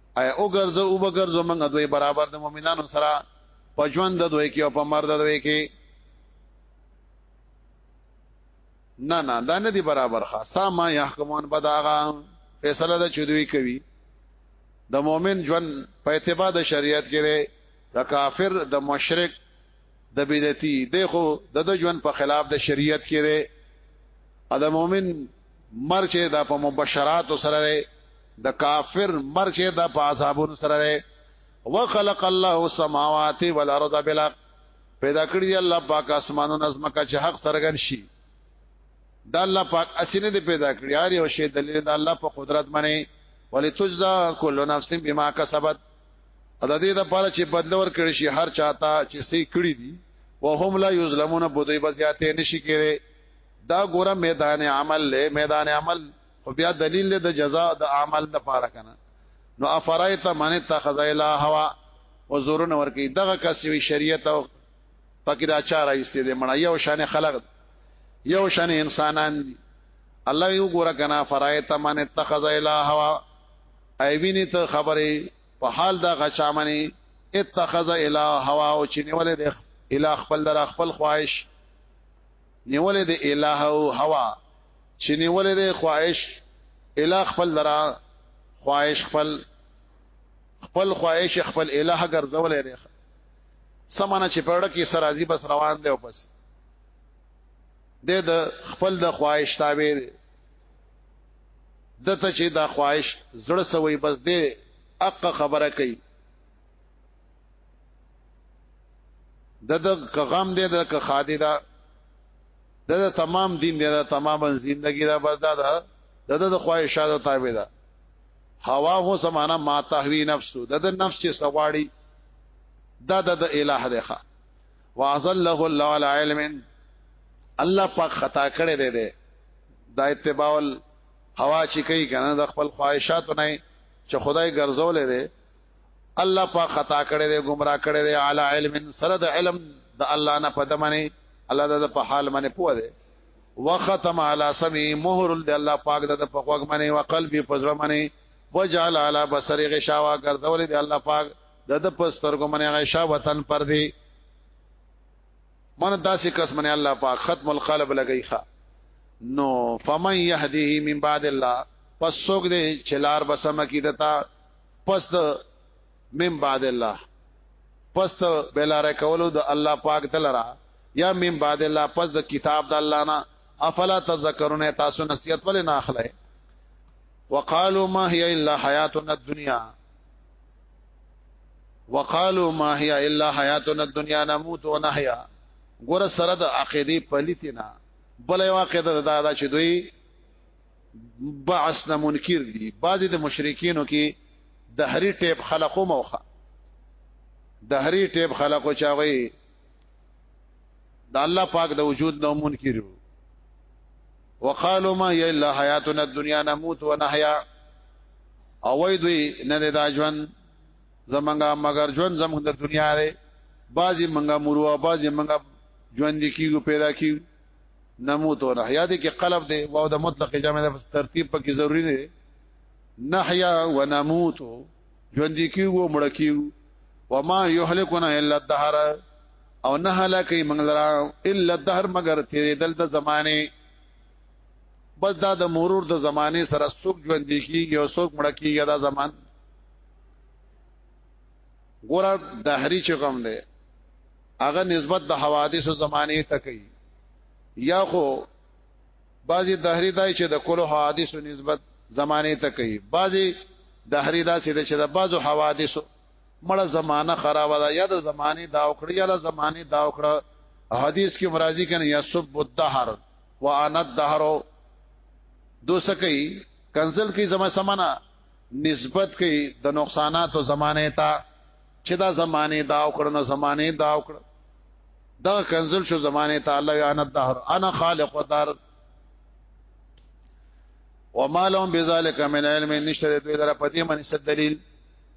اي او ګرځو او بګرځو موږ دوی برابر د مؤمنانو سره په ژوند د دوی کې او په مرد دوی کې نه نه دا نه دی برابر ښه سما يحکمون بداغه فیصله د چدوي کوي د مؤمن ژوند په اتباع د شریعت کې دی د کافر د مشرک د بدعتي دی خو د د ژوند په خلاف د شریعت کې دی ا د مؤمن مرچ دا په مبشرات سره دی د کافر مرچ دا په عذابونو سره دی وخلق الله السماوات والارض بالحق پیدا کړی دی الله پاک اسمانونو ازمکه چې حق سرګن شي دا الله پاک اسینه دی پیدا کړی هر یو شی دلیل د الله په قدرت باندې ولتجزا کل نفس بما کسبت او د دې لپاره چې بدل ورکړي شي هر چاته چې سې کړی دي وهم لا یظلمون بده بزیاته نشي کېږي دا ګوره میدان عمل له میدان عمل خو بیا دلیل له د جزاء د عمل د پاره کنه نو افرایت من اتخذ الا هوا وزورن ورکی دغه کسوی شریعت او پکې دا چار ایستې دې مړ یو شان خلق یو شان انسانان دي الله یو ګوره کنه افرایت من اتخذ الا هوا ای ویني ته خبرې په حال دا غچا منی اتخذ اله هوا او چې نیولې د اله خپل در خپل خواهش نیولې د اله او هوا چې نیولې د خواهش اله خپل در خواهش خپل خپل خواهش خپل اله ګرځولې ده سمانه چې پرړه کې سرازي بس روان دی او بس د خپل د خواهش تابع دته چې دا خواهش زړه سوي بس دې اق خبره کوي د د غم دې د ک خادي دا د تمام دین دې دا تماما زندگی دا بس دا دا د د خواهشاتو تابع ده هوا هو سمانا ما تهوی نفسو د د نفس چې سواړي دا د الہ ده واذله الله على علم الله پاک خطا کړی دی دی دا اتباع هوا چې کوي کنه د خپل خواهشاتو نه چې خدای ګرځولې دی الله پاک خطا کړی دی گمراه کړی دی علی علم سره د علم د الله نه پد منی الله د په حال منی پوه دی وختم علی سمی مهر د الله پاک د په خوګ منی او قلبی پزړه منی وجعل علی بصری غشاوا ګرځولې دی الله پاک د د پسترګو من غیشا وطن پر دی من داسې کس من الله پاک ختم القلب لګی ښا نو فمن يهديه من بعد الله پس څوک دې چلار بسم کی دتا پس د من بعد الله پس ته بلاره کولو د الله پاک دلرا یا من بعد الله پس د کتاب د الله نه افلا تذکرون تاسو نصیحت ولې نه اخلئ وقالو ما هي الا حیاتنا الدنیا وقالو ما هي الا حياتنا الدنيا نموت ونحيا ګور سره د عقيدي پليتنا بل یو عقیده دا دا چې دوی بعث نه منکر دي بعضي د مشرکینو کې د هری ټیپ خلقو موخه د هری ټیپ خلقو چاوي د الله پاک د وجود نو منکرو وقالو ما یا الا حیاتنا الدنیا نموت ونحیا او وی دوی نه دا ژوند زمنګا مگر ژوند زمنګ د دنیا دی بازي منګا مروا بازي منګا ژوند کیږي پیدا کیږي نموت ونحیا دي کې قلب دی واو د مطلق جامع د ترتیب پکې ضروری دی نحیا ونموت ژوند کیږو مړ کیږو وما يهلكنا الا الدهر او نه هلاکې موږ لرا الا الدهر مگر تیرې دل د زمانه بس دا د مرور د زمانه سره سوق ژوند کیږي او سوق مړ کیږي دا زمان ګور دهری چې کوم دی هغه نسبت د حوادث زمانه ته کوي یا خو بعضی دهری دای چې د کلو حوادثو نسبت زمانه ته کوي بعضی دهری دا سید چې د بعضو حوادثو مړه زمانہ خراب ده یا د زمانه دا وکړي یا د زمانه دا وکړه حدیث کې مرادی کنه یا سب الدهر وانا الدهر دوسکی کنزل کی زما سمانا نسبت کی د نقصانات او زمانه ته چې دا زمانه دا وکړ نو زمانه دا وکړ دا کنزل شو زمانه تعالی یا ان الدهر انا خالق الدهر وما لهم بذلك من علم نشته دوی در په دې باندې څه دلیل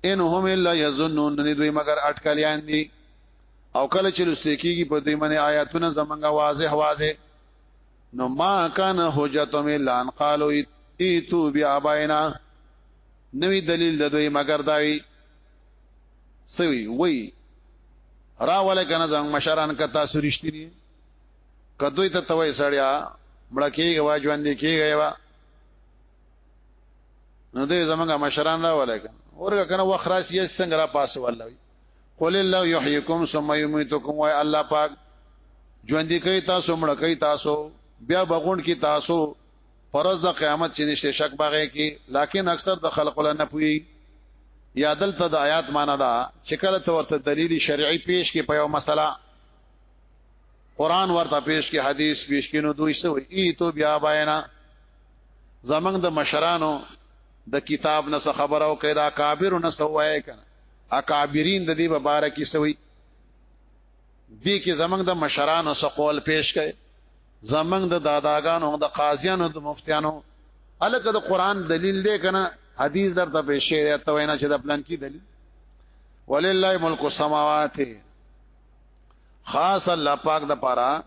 ان هم الا يظنون نه دوی مگر اٹکلیان دي او کله چې لسته کیږي په دې باندې آیاتونه زمونږه واضح واضح نو ما کان حجتهم الا ان قالوا ایتو بیا باینا نوی دلیل د دوی مگر داوی سوي وي راوله کنه زموږ مشران که تاسو رښتینی کدوې ته توې سړیا مړه کېږي وا ژوند کېږي وا نو دې زمونږ مشران را ولګ اورګه کنه وخت راشي څنګه را پاسو والله قل الله يحييكم ثم يميتكم وای الله پاک ژوند کوي تاسو مړه کوي تاسو بیا بغون کې تاسو پرز د قیامت چې نشته شک باغې کې لکن اکثر د خلق له نه پوي یا دلته د آیات معنا دا چې کله ته ورته دلیل شرعي پیش کې په یو مسله قران ورته پیش کې حدیث پیش کې نو دوی سوې ای تو بیا باینا زمنګ د مشرانو د کتاب نه خبر او کړه کابر نه سوای کنه اکابرین د دې مبارکي سوې دې کې زمنګ د مشرانو سقول پیش کړي زمنګ د داداګانو د قاضیانو د مفتیانو الکه د قران دلیل دی کنه حدیث درته پیش شي ته وینا چې د پلان کې دلیل ولله ملک السماوات خاص الله پاک د پاره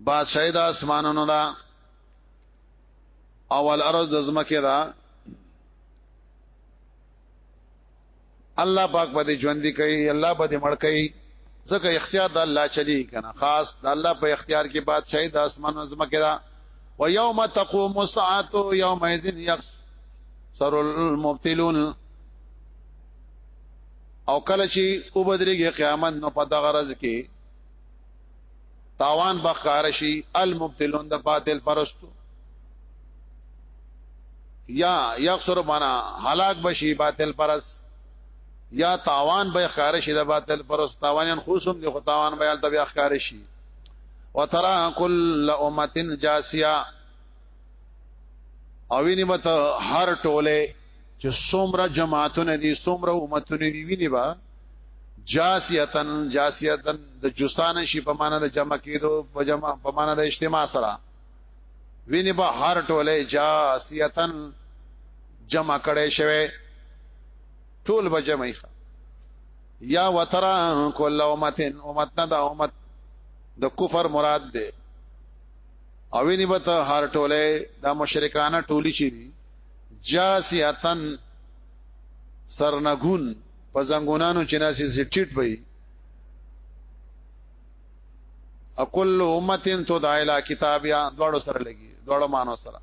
بادشاہ د اسمانونو دا اول ارز د زمکه دا الله پاک به دې ژوند کوي الله به دې مړ کوي ځکه اختیار د الله چلی کنه خاص د الله په اختیار کې بادشاہي د اسمان او زمکه ده و یوم تقوم الساعه یوم اذن یخسر المبتلون او کله چې وبدريږي قیامت نو په دغه ورځ کې تاوان بخار شي المبتلون د باطل پرستو یا یخسر معنا هلاک بشي باطل پرست یا تاوان به ښکار شي د باطل پرست تاوانیان خوشم دي خو تاوان به یال تبي ښکار شي وترى كل امه جاسيه او ویني مت هر ټوله چې څومره جماعتونه دي څومره امتونه دي ویني با جاسیتن جاسیتن د جوسان شي په معنا د جمع کېدو په جمع په معنا د اجتماع سره ویني با هر ټوله جاسیتن جمع کړي شوی ټول به جمعي یا وترا کل امتن امتنا دا امت د کفر مراد ده او ویني به ته هر ټوله د مشرکانه ټولی چي دي جاسیتن سرنګون په زنګونانو چې ناسي سټیټ وي اکل امتن تو دایلا کتابیا دوړو سره لګي دوړو مانو سره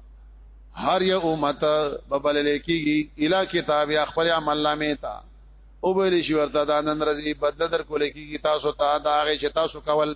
هر یو امت ببل لیکيږي اله کتابیا خپل عمل نامه تا او به لشي ورته د نن رضی بدل در کول کیږي تاسو ته دا غي چې تاسو کول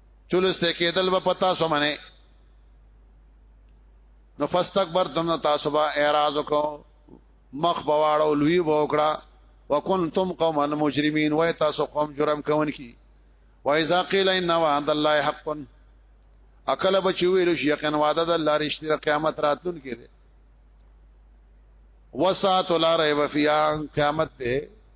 چولسته کېدل به پتا سو منه نو فاستكبرتم نو تاسو به اعتراض وکړو مخ بواړو لوی وکړه وکنتم قوما مجرمين وای تاسو قوم جرم کوونکی وایذا قیل ان وعد الله حق اکل بچی ویل شي یقین وعده د الله رښتیا قیامت راتلون کې ده وسات لا ریب فیا قیامت ده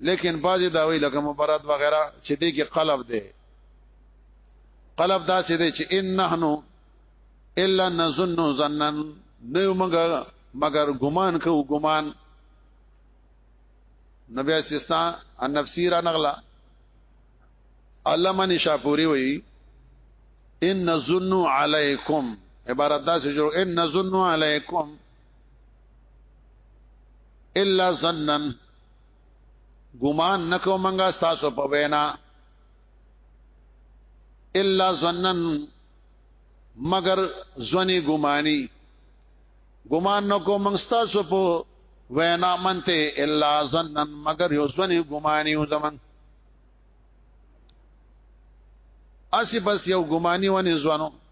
لیکن بعضی دا وی لکه مبارات وغیرہ چې دې کې قلب دی قلب دا څه دی چې ان نحنو الا نظن ظننا نه مګر مګر ګمان کو ګمان نبی استثناء ان نفسی را نغلا علامه نشاپوری وی ان نظن علیکم عبارت دا څه جوړ ان نظن علیکم الا ظنن ګمان نکو منګه تاسو په وینا الا ظنن مگر ځنی ګمانی ګمان نکو منګه تاسو په وینا منته الا ظنن مگر یو ځنی ګمانی و زمنګ اسی بس یو ګمانی ونی ځوانو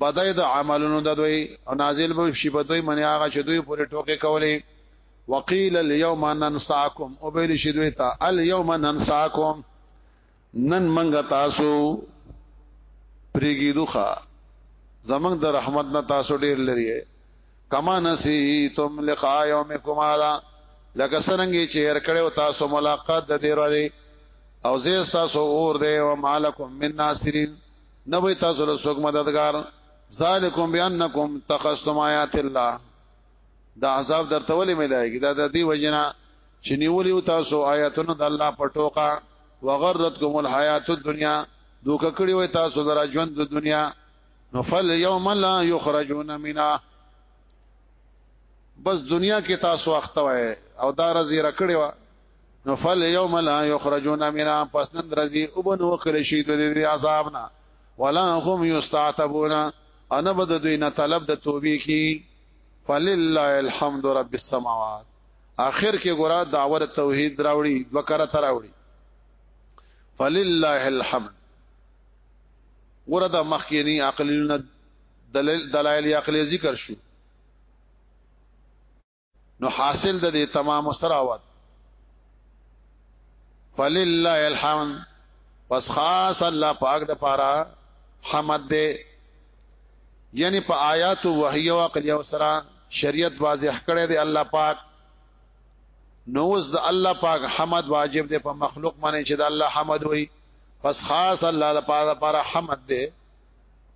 بدای د عملونو د دوی او نازل به شي په دوی منی هغه چې دوی پورې ټوکې کولې وقیل اليوم ننساکم او بیل شي دوی ته اليوم ننساکم نن منګه تاسو پریګی دوخه زمنګ د رحمت نه تاسو ډیر لري کما نسیتم لقاء یومکم هذا لکه څنګه چې هر کړو تاسو ملاقات د دې ورځې او زه تاسو اور دی او مالکم من ناصرین نه وي تاسو له څوک مددگار ذالکم بانکم تخصم آیات الله دا عذاب درته ولې ملایږي دا د دې وجنا چې نیولې تاسو آیاتونو د الله په ټوکا وغرتکم الحیات الدنیا دوک کړي وي تاسو درا ژوند د دنیا نو فل یوم لا یخرجون منا بس دنیا کې تاسو وخت وای او دا رزي رکړې وا نو فل یوم لا یخرجون منا پس نن درځي او بنو کړی شي د دې عذاب نه ولا هم یستعتبون انا بد دوی نه طلب د توبې کی فلله الحمد رب السماوات اخر کې ګورا داور توحید راوړي دوکره تراوړي فلله الحمد ورته مخکینی عقلونه دلایل عقلی ذکر شو نو حاصل د دې تمام سراوت فلله الحمد پس خاص الله پاک د پاره حمد دې یعنی په آیات او وحی او عقل او سرا شریعت واضح کړی دی الله پاک نوز د الله پاک حمد واجب دی په مخلوق باندې چې د الله حمد وای پس خاص الله د پاره حمد دی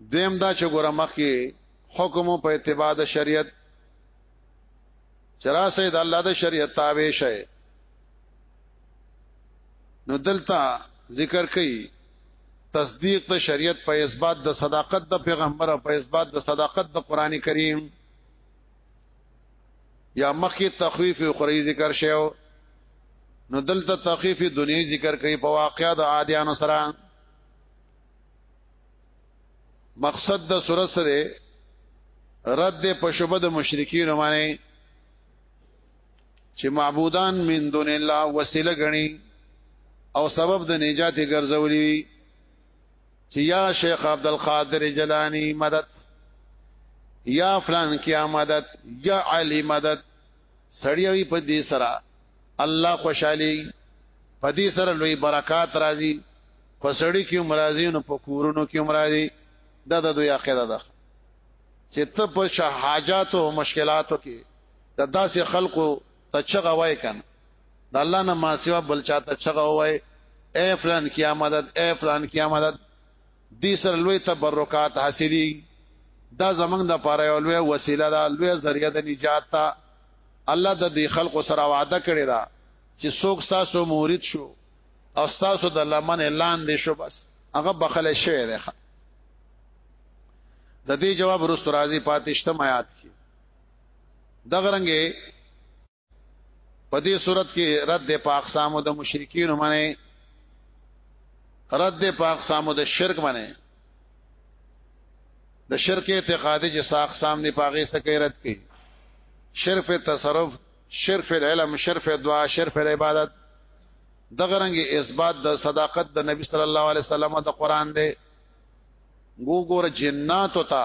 دویم دا چې ګوره مخکې حکم په اتباع د شریعت چرا سید الله د شریعت تابع شي نو دلته ذکر کوي تصدیق د شریعت په اثبات د صداقت د پیغمبر په اثبات د صداقت د قران کریم یا مخکې تخویف اخروی ذکر شیو نو دلته تخویف دنیوی ذکر کوي په واقعیا د عادیانو سره مقصد د سورۃ سره رد په شوبه د مشرکین باندې چې معبودان من دون الله وسیله غني او سبب د نجات ګرځولي چې یا شیخ عبد القادر جلانی مدد یا فلان کیا مدد یا علی مدد سړی وی په دې سره الله خوشحالي پدې سره لوی برکات راځي پسړی کې مرضی نو په کورونو کې مرضی دا د دوی عقیده ده چې ته په حاجات او مشکلاتو کې د داسې خلکو ته چغه وای کنه د الله نه ما سیوا بل چاته چغه وای اے فلان کیا مدد اے فلان کیا مدد دې سره لوی تبرکات حاصلي دا زمنګ د پاره یو لوی وسیله ده لوی ذریعہ د نجات ته الله د دې خلکو سره وعده کړی دا چې څوک تاسو مورید شو او تاسو د لمن اعلان دي شو بس هغه بخله شوی دی د دې جواب رست راضی پاتشتم آیات کې دغه رنګه په دې صورت کې رد په اقسام د مشرکین باندې رد په اقسام د شرک باندې د شرک اعتقادي چې اقسام دی پاغه سکه رد کړي شرف تصرف شرف العلم شرف دعا شرف العبادت دغه رنګ اثبات د صداقت د نبی صلی الله علیه وسلم د قران دی ګو ګور جنات او تا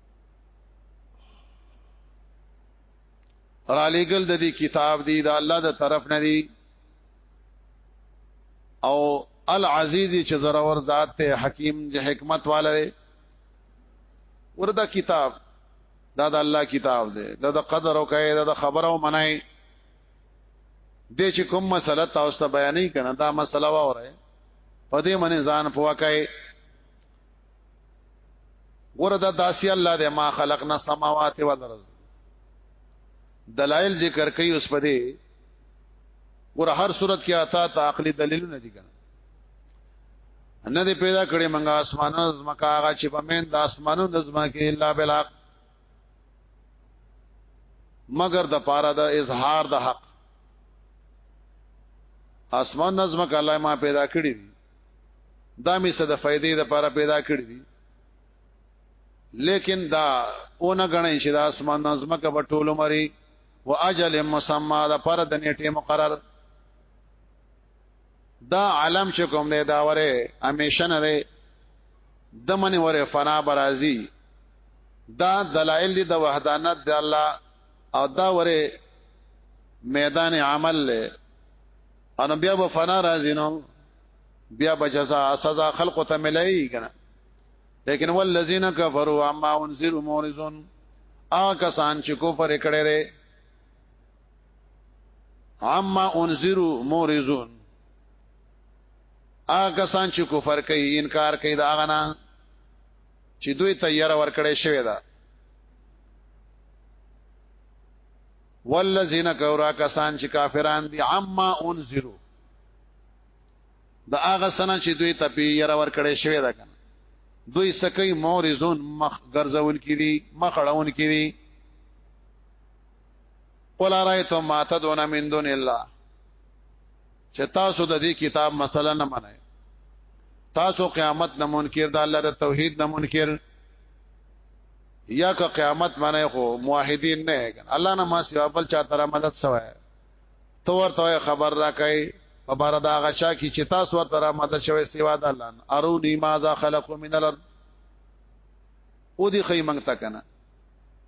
را لګل د دې کتاب دی دا الله د طرف نه دی او العزیز چې زراور ذات ته حکیم چې حکمت والا دی وردا کتاب دا د الله کتاب دی دا د قدر او کای دا د خبر او منای د چې کوم مسله تاسو ته بیانې کړه دا مسله وره په دې منې ځان پوکای ګوره دا داسې الله دې ما خلقنا سماوات و الارض دلایل ذکر کوي اوس په دې ګوره هر صورت کې آتا ته عقلي دلیل نه دي کنه نه دې پیدا کړې منګه اسمانو زمکا هغه چې په مین د اسمانو نظم کې الا بالحق مگر د پاره د اظهار د حق اسمان نظم کله ما پیدا کړی دا می څه د فائدې د لپاره پیدا کړی دي لیکن دا اون غنئ چې د اسمان د زمکه په ټولو مري و اجل مسمى د پر د نیټه مقرر دا عالم چې کوم دی دا وره همیشه نه دی د منی وره فنا برازي دا دلائل دی د وحدانت د الله او دا وره میدان عمل له انا بیا به فنا راځي نو بیا به جزاء سزا خلق ته ملایي کنه لیکن والذین کفروا عما انذروا مورزون آ کسان چې کفر کړي دي عما انذروا مورزون آ کسان چې کفر کوي انکار کوي دا غنا چې دوی تیار ورکړې شوی دا والذین کورا کسان چې کافران دي عما انذرو دا هغه سنه چې دوی ته پیر ور کړې شوی دا کنه دوی سکه مورزون مخ ګرځون کړي مخ اړون کړي قل ارایتم ما تدعون من دون الله چې تاسو د دې کتاب مسله نه منئ تاسو قیامت نه منکر د الله د توحید نه منکر یا که قیامت معنی خو موحدین نه کن الله نه ما سوا بل چا تر مدد سوای تو ورته خبر را کوي په بار دا غچا کی چې تاسو ورته را مدد شوی سوا د الله ارونی ما ذا خلق من الارض او دی خی منګ تا کنه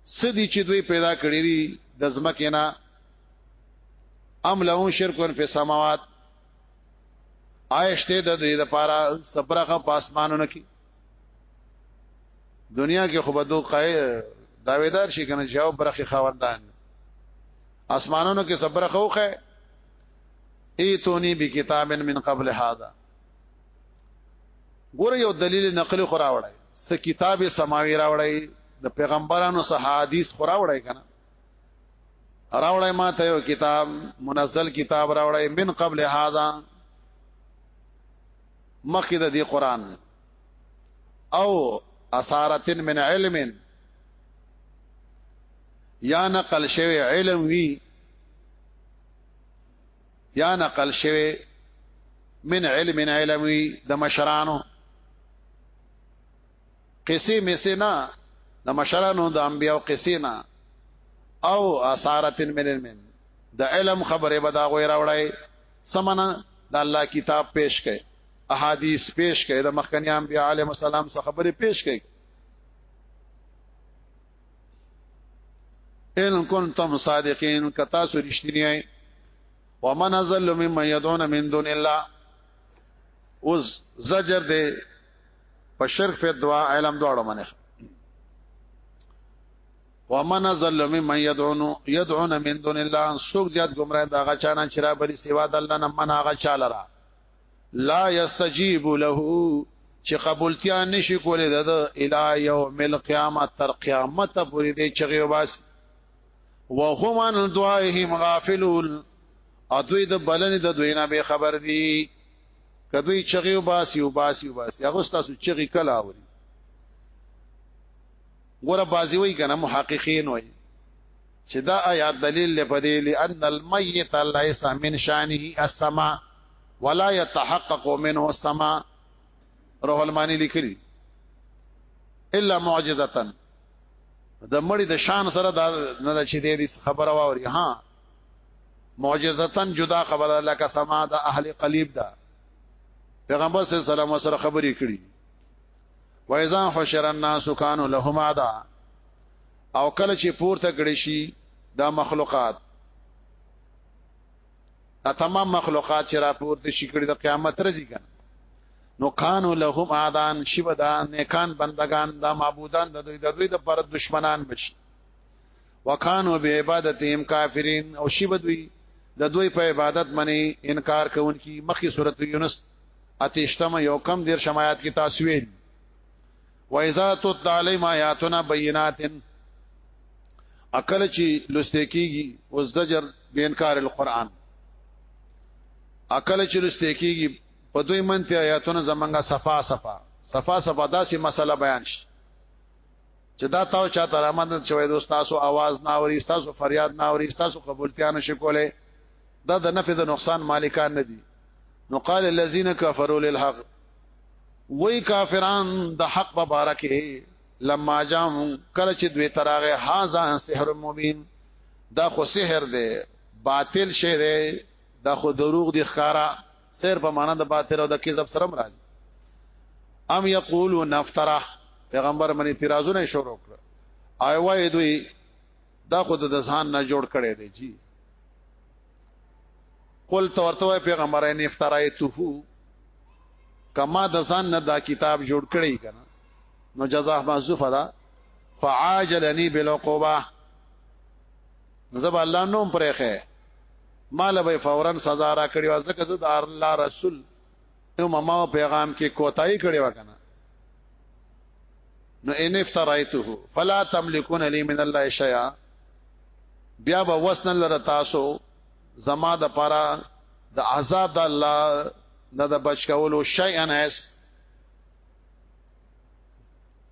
سدي چې دوی پیدا کړی دي د زمکه نه ام لهون شرکون فی سماوات آیشته د دې لپاره صبرغه پاسمانونو کې دنیا کې خو بدو قای داویدار شي کنه جواب برخه خواندان اسمانونو کې صبر خوخه ایتونی بی کتاب من قبل هذا ګور یو دلیل نقلی خورا وړای س کتاب سماوی راوړای د پیغمبرانو سه حدیث خورا وړای کنه راوړای ما ته یو کتاب منزل کتاب راوړای من قبل هذا مخکې د دې قران او اثارتن من علم یا نقل شوی علم وی یا نقل شوی من علم علم وی د مشرانو قصې مې نه د مشرانو د انبیو قصې نه او اثارتن من علم د علم خبره به دا غوي راوړای سمنا د الله کتاب پیش کړي احادیث پیش کړي د مخکنی انبیاء علیهم السلام څخه خبره پیش کړي ان کنتم صادقین کتا سو رښتینی اي ومن ازل مما يدعون من دون الله اوس زجر دې په شرک په دعا علم دواړو منه ومن ظلم ممن يدعون يدعون من دون الله ان سوق زیات گمراه دا غچانا چرا بلی سوا د الله نه من هغه چالرا لا يستجيب له چې قبولتیا نشي کولای د الی یوم القیامت تر قیامت پورې دې چغي وباس وهم عن دعائهم غافلون ادوی د بلنې د دوی نه به خبر دي کدوې چغي وباسي وباسي وباسي هغه تاسو چغي کلا اوري ګوره بازی وای کنه محققین وای چې دا آیات دلیل لپاره لئن المیت ليس من شانه السما ولا يتحقق منه السما روح المانی لیکلی الا معجزتا د مړي د شان سره دا نه چې دې خبره واوري ها معجزتا جدا خبره لکه سما د اهل قلیب دا پیغمبر صلی الله علیه وسلم سره خبرې کړي وایزان حشر الناس کانوا لهم عدا او کله چې پورته کړي شي دا مخلوقات دا تمام مخلوقات چې را پورته شي کړي د قیامت رځي کنه نو کانو لهم اعدان شبدا نیکان بندگان دا معبودان د دوی د دوی د پر دشمنان بشي وکانو به عبادتهم کافرین او شی بدوی د دوی په عبادت منی انکار کوونکی مخی سورۃ یونس اتشتم یو کم دیر شمایات کی تاسویل و اذا تطلع علی ما یاتنا بینات عقل چی لسته کیږي او زجر به انکار القرآن عقل چی لسته کیږي په دوی منته آیاتونه زمنګا صفا صفا صفا صفا داسې مسله بیان شي چې دا تاسو چاته رامند شوی د تاسو आवाज نه اوري تاسو فریاد نه اوري تاسو قبولتیا نشي کولای دا د نفع د نقصان مالکان نه دي نو قال الذين كفروا للحق وای کافران د حق په باره کې لما جام کله چې دوی تراغه هاذا سحر مبین دا خو سحر دی باطل شی دی دا خو دروغ دی ښکارا سیر په معنا د باطل او د کذب سره مراد ام یقولون افترا پیغمبر منی اعتراضونه شروع کړ آی وای دوی دا خود د ځان نه جوړ کړي دی جی قل تو ورته پیغمبر ان افترایته کما د ځان نه دا کتاب جوړ کړی کنه نو جزاه محذوفه ده فعاجلنی بالعقوبه نو زب الله نوم پرې خې مال به فورا سزا را کړی و ځکه د الله رسول نو مما پیغام کې کوتای کړی و کنه نو ان افترایته فلا تملكون لي من الله شيئا بیا به وسن لره تاسو زما د پاره د عذاب د الله نه د بچ کولو شیئا اس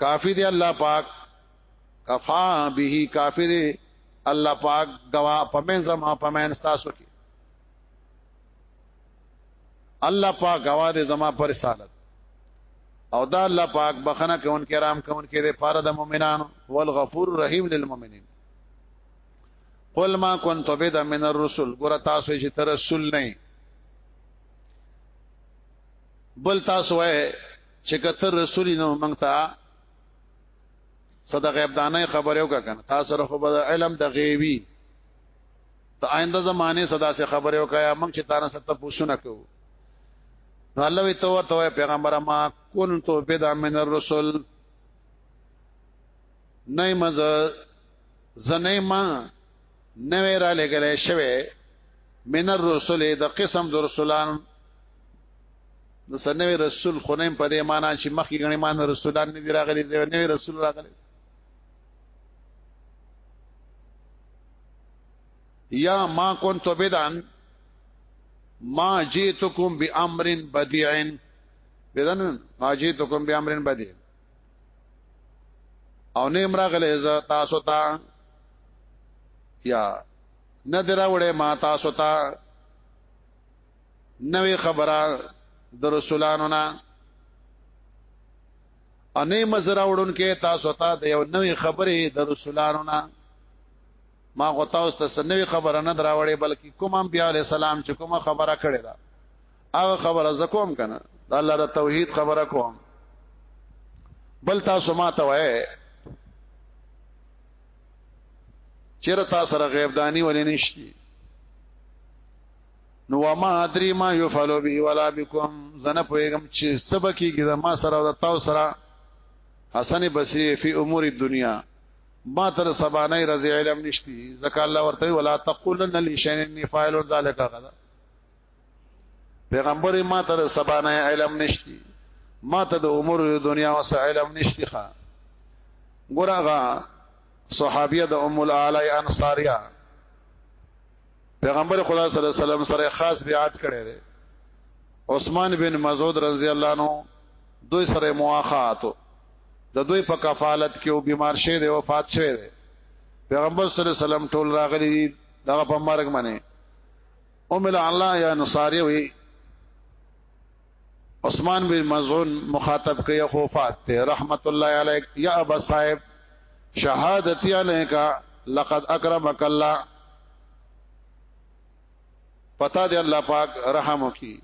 کافی دی الله پاک کفا به کافی دی الله پاک گوا پمن زما پمن تاسو کې الله پاک گوا دې زما پر رسالت او دا الله پاک بخنه کون کرام کون کې دې پاره د مؤمنانو والغفور الرحیم للمؤمنین قل ما كنت بدا من الرسل ګور تاسو چې تر رسول نه بل تاسو وای چې کته رسول نو مونږ ته صد غیب دانه خبر یو کنه تاسو سره خو به علم د غیبی ته آینده زمانه صدا سے خبر یو کیا مونږ چې تاسو سره ته پوښتنه کوو نو الله وی تو ورته پیغمبر ما كنت بدا من الرسل نه مزه زنه ما نوې را لګلې شوی من الرسل د قسم د رسولان د سنوي رسول خنیم په دې معنی چې مخکې غني مان رسولان نه دی راغلي دی نوې رسول راغلي یا ما كنت بدعا ما جئتكم بامر بديع بدن ما جئتكم بامر بديع او نه امرا غلې ز تاسو ته یا نه دراوړې ما تاسو ته نوې خبره د رسولانو نه انې مزرا وړون کې تاسو ته د یو نوې خبرې د رسولانو نه ما غو تاسو ته نوې خبره نه دراوړې بلکې کوم انبیاء علی السلام چې کومه خبره کړې ده هغه خبره زکوم کنه د الله د توحید خبره کوم بل تاسو ما ته وای چیرې تاسو سره غیب دانی ولې نشتی نو ما ادري ما يفعلوا بي ولا بكم زنه پويګم چې سبا کېږي دا ما سره او تاسو سره حسن بصري في امور الدنيا ما تر سبانه رضی علم نشتی زکه الله ورته ولا تقولن لشین فاعل ذلک غدا پیغمبر ما ته سبانه علم نشتی ما ته د عمر د دنیا او سه علم نشتی ښا ګورغه صحابیه د ام الاعلی انصاریه پیغمبر خدا صلی الله علیه وسلم سره خاص بیعت کړی دی عثمان بن مسعود رضی الله عنه دوی سره مواخاتو د دوی په کفالت کې او بیمار شه دی وفات شوی دی پیغمبر صلی الله علیه وسلم ټول راغلي دغه په مرګ باندې ام العلا یا نصاری وی عثمان بن مزعون مخاطب کیا خوفات ته رحمت الله علیک یا ابا صاحب شهادتی علیک لقد اکرمک الله پتا دی الله پاک رحم وکي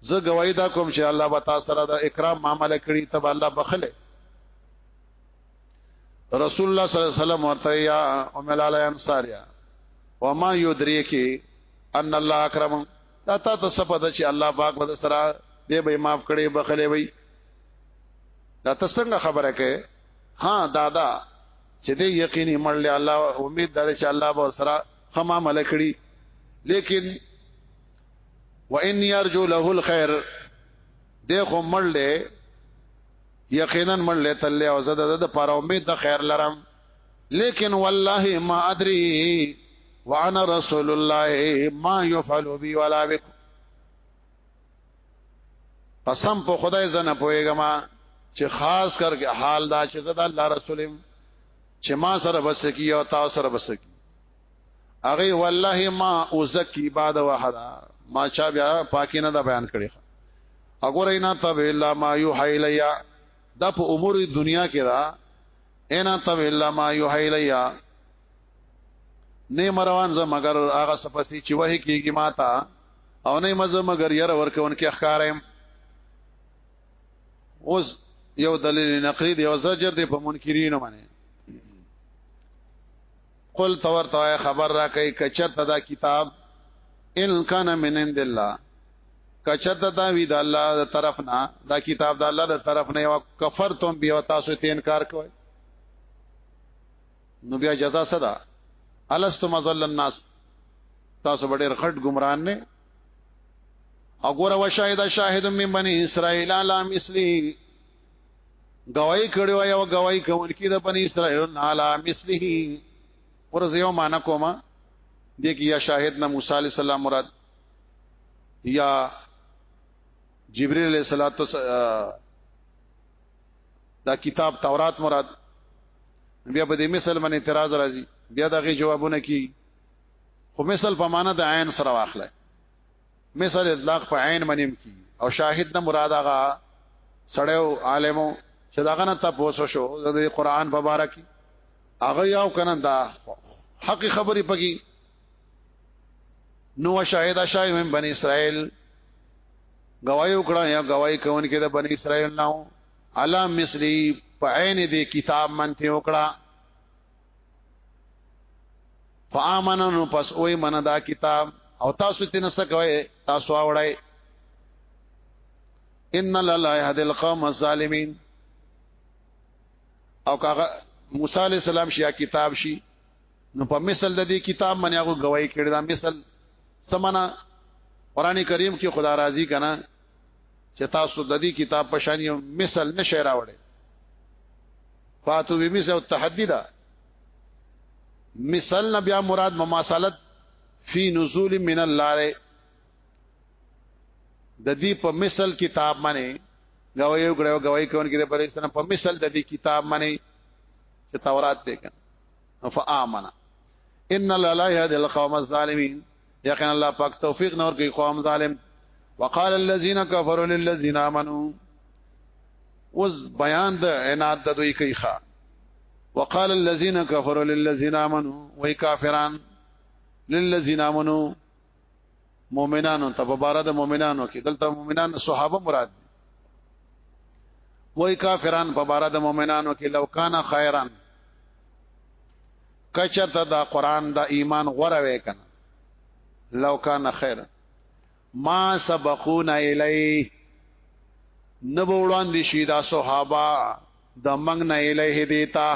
زه گواہی دا کوم چې الله وتعالى سره دا اکرام معاملې کړی تب الله بخله رسول الله صلی الله علیه وسلم ورته یا ام الال انصاریا وما یدریکی ان الله اکرم دا تا ته سپد چې الله پاک ود سره دې به معاف کړي بخلې وي دا ته څنګه خبره کوي ها دادا چې دې یقیني مړل الله امید ده چې الله به سره خما ملکړي لیکن وان يرجو له الخير دې خو مړل یقینا من له تل او زده د پر امید د خیر لرم لیکن والله ما ادري وانا رسول الله ما يفعل بي ولا بك قسم په خدای زنه پويګما چې خاص کر کې حال دا چې زده الله رسولم چې ما سره بس کی او تاسو سره بس کی هغه والله ما ازکی بعد وحدا ما چا بیا پاکی نه دا بیان کړی اګورې نه تب الا ما یحیلیا دا په امور دنیا کې دا اینا تب الا ما یحیلیا نه مروان زه مگر هغه سپسی چې وه کېږي ماتا او نه مزه مگر ير ورکون کې اخکارم اوس یو دلیل نقلی دی او زجر دی په منکرینو باندې قل تور ته خبر را کوي کچرته دا کتاب ان کان من عند الله کچرته دا وی د الله د طرف نه دا کتاب د الله د طرف نه او کفرتم بیا تاسو ته انکار کوئ نو بیا جزا صدا الست مزل الناس تاسو ډېر غټ ګمران نه او ګوره وشاهد شاهد من بني اسرائيل على مثلي گواہی کړي وای او گواہی کوونکی د بنی اسرائیل نه علا مثله ورزيو معنا کوما د کې یا شاهد نه موسی علی السلام مراد یا جبرئیل علیہ الصلوۃ دا کتاب تورات مراد بیا په دې مثال باندې اعتراض راځي بیا دغه جوابونه کی خو مثال په معنا د عین سره واخلای مثال اطلاق په عین منیم کی او شاهد نه مراد هغه سړیو عالمو چې داغه نه تاسو شو د قران په باره کې هغه یو کنه دا حق خبرې پکې نو شاهد شای من بنی اسرائیل گواہی وکړه یا گواہی کوون کې د بنی اسرائیل نو علا مثلی په عین دې کتاب منته وکړه فآمنو نو پس اوې من دا کتاب او تاسو تینه څه کوي تاسو اوړای ان لا يهدي القوم الظالمين او کاغه موسی عليه السلام شیا کتاب شي نو په مثال د دې کتاب باندې هغه گواہی کړی دا مثال سمنا قران کریم کې خدا راضي کنا چې تاسو د دې کتاب په شان یو مثال نشه راوړی فاتو به مثال تحدی دا مثال نه بیا مراد مماثلت فی نزول من الله د دې په مثال کتاب باندې گواہی وکړو گواہی کوون کې د پرېستنه په مثال د دې کتاب باندې چې تورات دی کنه فآمنا ان الله لا يهدي القوم الظالمين یقینا الله پاک توفیق نور کوي قوم ظالم وقال الذين كفروا للذين امنوا وز بیان د عناد د دوی کوي ښا وقال الذين كفروا للذين امنوا وای کافران للذين امنوا مؤمنانو ته په بار د مؤمنانو کې دلته مؤمنان صحابه مراد وای کافران په بار د مؤمنانو کې لو کان خیرن کچرته دا قران دا ایمان غوره وې کنه لو کان خیر ما سبقونا الی نبو وړاندې شي دا صحابه د منګ نه الیه دیتا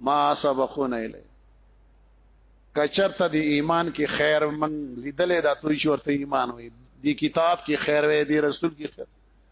ما سبقونا الی کچرته دی ایمان کې خیر من لیدلې دا توي شورته ایمان وي دی کتاب کې خیر وي دی رسول کې خیر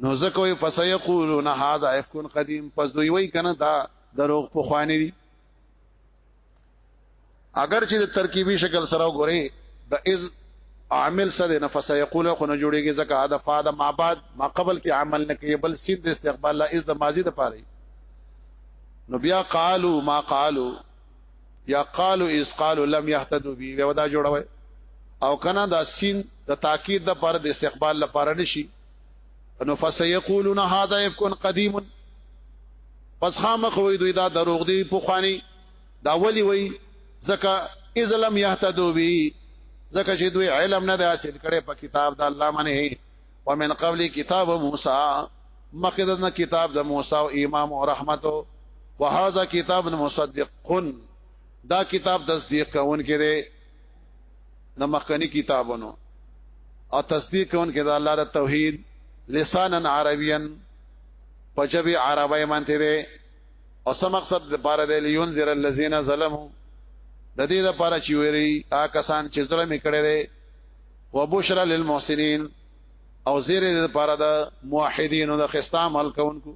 نو زکه وي فسيقولون هذا افك قديم پس دوی وای کنه دا دروغ په خواني دي اگر چې د ترکیبي شکل سره وګوري د از عامل سره نه فسيقول خو نه جوړيږي ځکه هدا فاد ما بعد ما قبل کې عمل نه کوي بل سید استقبال لا از د ماضي د پاره نو بیا قالو ما قالو یا قالو اس قالو لم يهتدوا بي وی ودا جوړوي او کنا دا سین د تاکید د پر د استقبال لپاره نشي نو فسيقولون هذا يفكن قديم پس خامخ وي دوی دا دروغ دي په خواني دا ولي وي زکه اذ لم يهتدوا بي زکه چې دوی علم نه حاصل کړي په کتاب د الله منه ومن قبل کتاب موسی مخدنا کتاب د موسی او امام او رحمت وهذا کتاب مصدق دا کتاب تصدیق کون کې دی د مخکنی کتابونو او تصدیق کون کې دا الله د توحید لسانا عربیا پجبی عربی مانته دی او سم مقصد د پاره دی لینذر الذین ظلموا د دې لپاره چې ویری آ کسان چې ظلم کړي دي وبشرا للمحسنین او زیره د لپاره د موحدین او د خستا عمل کوونکو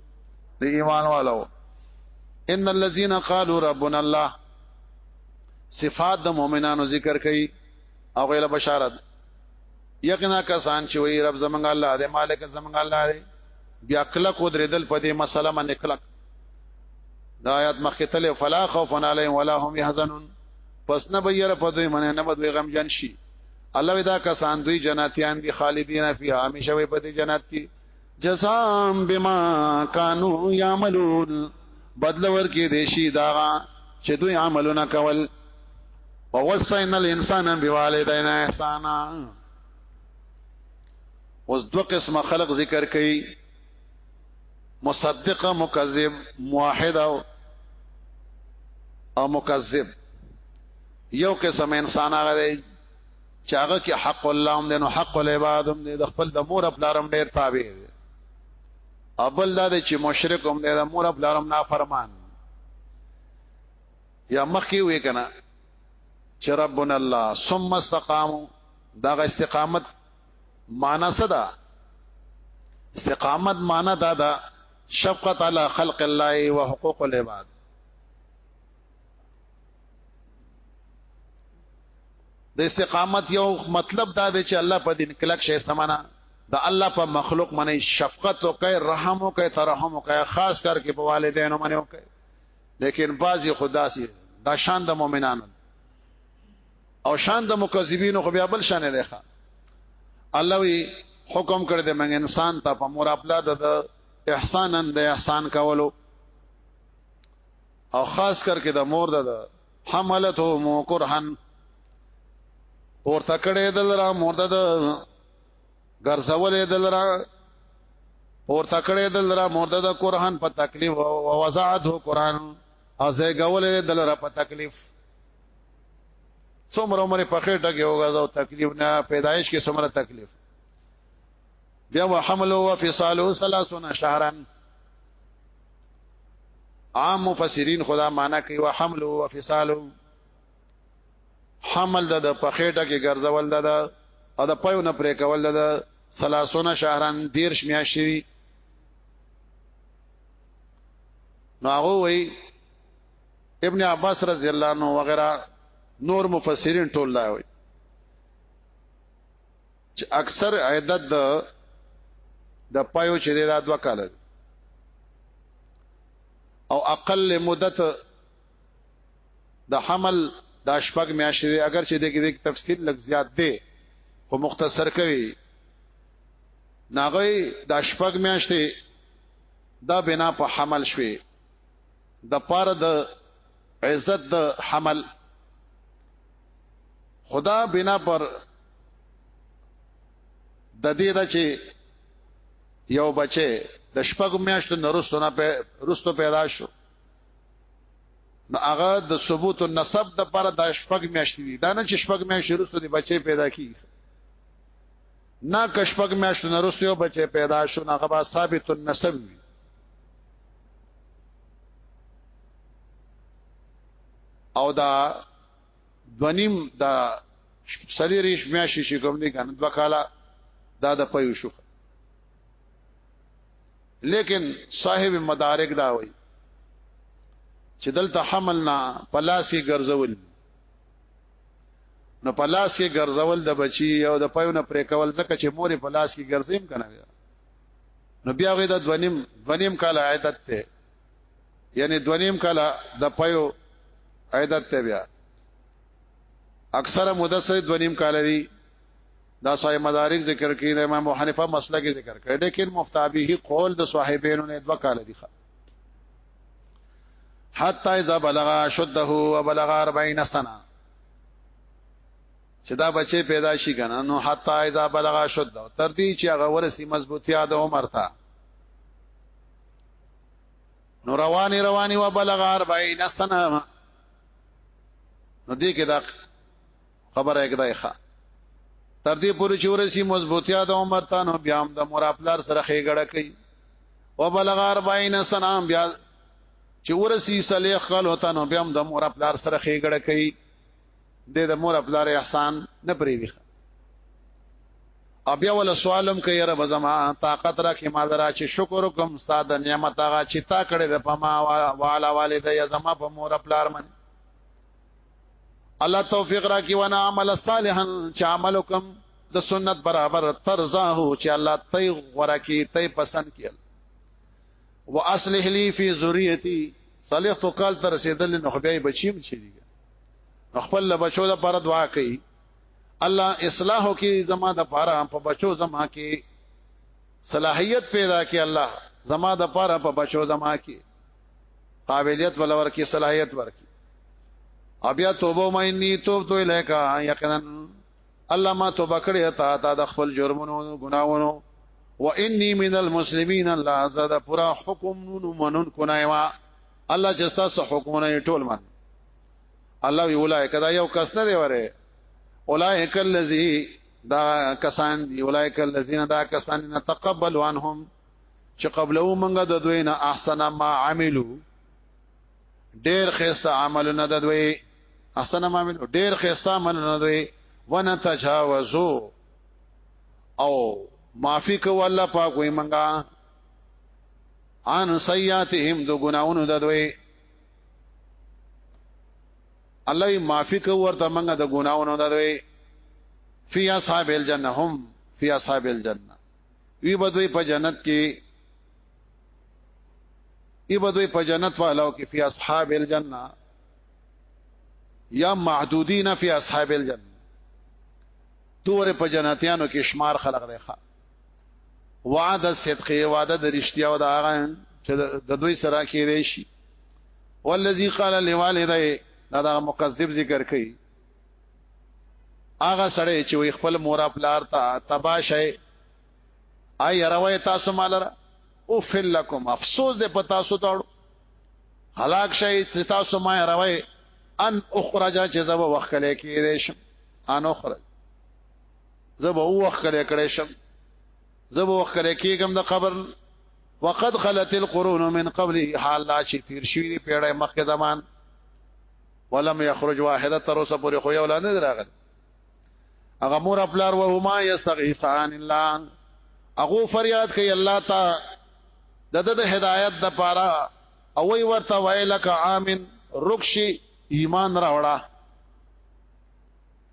د ایمان والو ان الذين قالوا ربنا الله صفات د مؤمنانو ذکر کړي او غیله بشارت یقینا کسان چې وی رب زمنګ الله دې مالک زمنګ الله دې بیا کله کو درېدل په دې مسله باندې کله دا آیات مخکې تل فلا خوف علیهم ولا هم يحزنون پس نه بیر په دوی منه نه بدوی غم جن شي الله ودا کسان دوی جنتیان دي خالدین فی همیشه وي په دې جنت کې جزام بما کانوا یعملون بدل ورکې دي شي دا چې دوی عملونه کول ووصینا الانسان بوالدین احسانا اوس دو قسم خلق ذکر کړي مصدق مکذب موحد او مکذب یو قسم انسان هغه دی چې هغه کې حق الله هم دی نو حق العباد هم دی د خپل د مور خپل رم ډیر تابع دی ابل دا چې مشرک هم دی د مور خپل رم نافرمان یا مخکې وې کنه چې ربنا الله ثم استقاموا دا استقامت معنا څه ده استقامت معنا دا ده شفقت علی خلق الله و حقوق العباد
د استقامت یو مطلب دا دی چې الله په دین کلک شي سمانا د الله په مخلوق منی شفقت او کوي رحم او کوي ترحم او کوي خاص کر کې په والدینو منی او کوي لیکن بعضی خدا سي دا شان د مؤمنانو او شان د مکذبینو خو بیا بل شان دی ښا الله وی حکم کړ دې موږ انسان ته په مور خپل د احسانن د احسان کولو او خاص کر کې د مور د حملته مو قرحن پور تکړه دل را مور د ګرځولې دل را پور تکړه دل را مور د قرحن په تکلیف او وزعت قرآن ازه غولې دل را په تکلیف څومره عمر په خېټه کې وګاځو تکلیف نه پیدایش کې څومره تکلیف بیا وحمل او فصال 30 شهرا عام مفسرین خدا معنا کوي وحمل او فصال حمل د پخېټه کې ګرځول د او د پيو نه پرې کول د 30 شهرا دیر شمیاشي نو هغه وی ابن عباس رضی الله عنه وغیرہ نور مفسرین ټول لا وی چې اکثر عیدت د د پایو چې دا دوا کال او اقل مدت د حمل د شپږ میاشتې دی اگر چې د کې تفصیل لږ زیات دی خو مختصر کوي ناغوي د شپږ میاشتې دا بنا په حمل شوي د پاره د عزت د حمل خدا بنا پر د دې د چې یو بچي د شپږ میاشتو نرستو نه رستو پیدا شو نو هغه د ثبوت النسب د پر د شپږ میاشتې دي دا نه چې شپږ میاشتې رستو دی بچي پیدا کیږي نه که شپږ میاشتو نرستو یو بچي پیدا شو نه هغه ثابت النسب وي او دا دونیم دا سلی ریش میاشی شي کوم دي کنه دوا کالا دا د پيو شو لیکن صاحب مدارک دا وای چې دلته حملنا پلاسی ګرځول نو پلاس کې ګرځول د بچي او د پيونه پرې کول ځکه چې مور پلاس کې ګرځیم کنه نو بیا غي د دونیم دونیم کال عادت ته یعنی دونیم کلا د پيو عیدت ته بیا اکثره مدثر دونیم کال دی دا صاحب مدارک ذکر کړي د امام ابو حنیفه مسله کې ذکر کړي لیکن مفتابه قول د صاحبینو نه دوه کال دي حتا اذا بلغ شده وبلغ 40 سنه چې دا بچي پیدا شي کنه نو حتا اذا بلغ شده تر دې چې هغه ورسي مضبوطیا د عمر ته نو رواني رواني و بلغ 40 سنه نو دې کې دا خبره یک دای ښه تر دې پورې چې ورسی مضبوطیا د عمر ته نو بیا هم د مور خپلار سره خېګړه کوي و بلغ 40 سنه بیا چې ورسی صالح خل هوتا نو بیا هم د مور خپلار سره خېګړه کوي د د مور خپل احسان نه پری دی بیا ول سوالم کوي رب زما طاقت را کې ما درا چې شکر کوم ستاد نعمت هغه چې تا کړې د پما والا والد یا زما په مور خپل ارمن الله توفیق را کی وانا عمل صالحا چې عمل کوم د سنت برابر ترزاه چې الله تی غره کی تی پسند کړي واصلح لي في ذريتي صالح تو کال تر رسیدل نو خدای بچیم چي دي خپل بچو د پر دعا کوي الله اصلاح کی زما د پاره په بچو زما کی صلاحیت پیدا کی الله زما د پاره په بچو زما کی قابلیت ولور کی صلاحیت ورکی او بیا توبه ما انی توب تو الیکا یقینا الله ما توبه کړی تا تا د خپل جرمونو ګناونو و انی من المسلمین الله زاد پورا حکم نون منن کنایما الله چې تاسو حکمونه ټول من الله وی اولایک دا یو کس نه دی وره اولایک الذی دا کسان دی اولایک الذین دا کسان نه تقبل عنهم چې قبلو مونږ د دوی نه احسن ما عملو ډیر خسته عمل نه د دوی احسن ما عملو ډیر خسته عمل نه دوی ونتجاوزو او معافی کو الله پاک وي مونږه ان سیاتهم دو ګناونو ددوی الله معافی کو ورته منګه د ګناونو ددوی فی اصحاب الجنه هم فی اصحاب الجنه وی بدوی په جنت کې ای بدوی په جنت والو کې فی اصحاب الجنه یا محدودین فی اصحاب الجنه تور په جنتیانو کې شمار خلق دی ښا وعده صدق وعده د رښتیا او د هغه چې د دوی سره کې دی شي والذي قال لوالديه دا د مکذب ذکر کوي هغه سړی چې وي خپل مور خپل ارتا تباشه اي روي تاسو مالره او فل لكم افسوس دې پتا سو تاړو هلاک شي تاسو ما روي ان اخرج چې زو وخت کله کې دې شم ان اخرج زب او وخت کړه کړه شم زب او وخت کړه کېګم د قبر وقد خلت القرون من قبل حال لا چې تیر شوی دی پیړې مخکې زمان ولم يخرج واحده تر اوسه پورې خو یو لاندې دراغل هغه مور خپل ور هما یستغیثان الله هغه فریاد کوي الله تا د د هدایت د پاره او وی ورته ویلک امن رکشي ایمان راوړه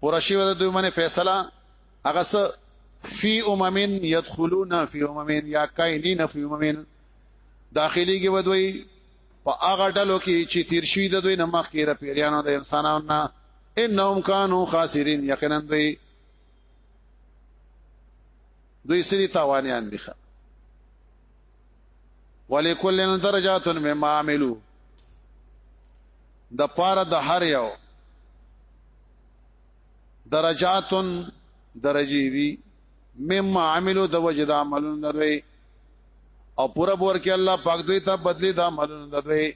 پورا شی ود دوی باندې فیصله هغه څه فی اممن يدخلون فی اممن یا کاینین فی اممن داخلي کې ودوي په هغه ډلو کې چې تیر شوی د دوی نمخ کې د پیریانو د انسانانو نه انهم کانوا خاسرین یقینا دوی دوی سری تاوانیان دي ولکل درجات مما عملو د پاره د هر یو درجات درجی دی مما عملو د وجد عملون دوی او پورا بور کې الله پاک دوی ته بدلی د عملون دوی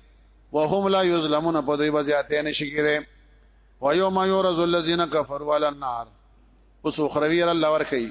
وهم لا یظلمون په دوی بزیاتې نشي کېره و یوم یورز الذین کفروا علی النار اوس اخروی الله ور کوي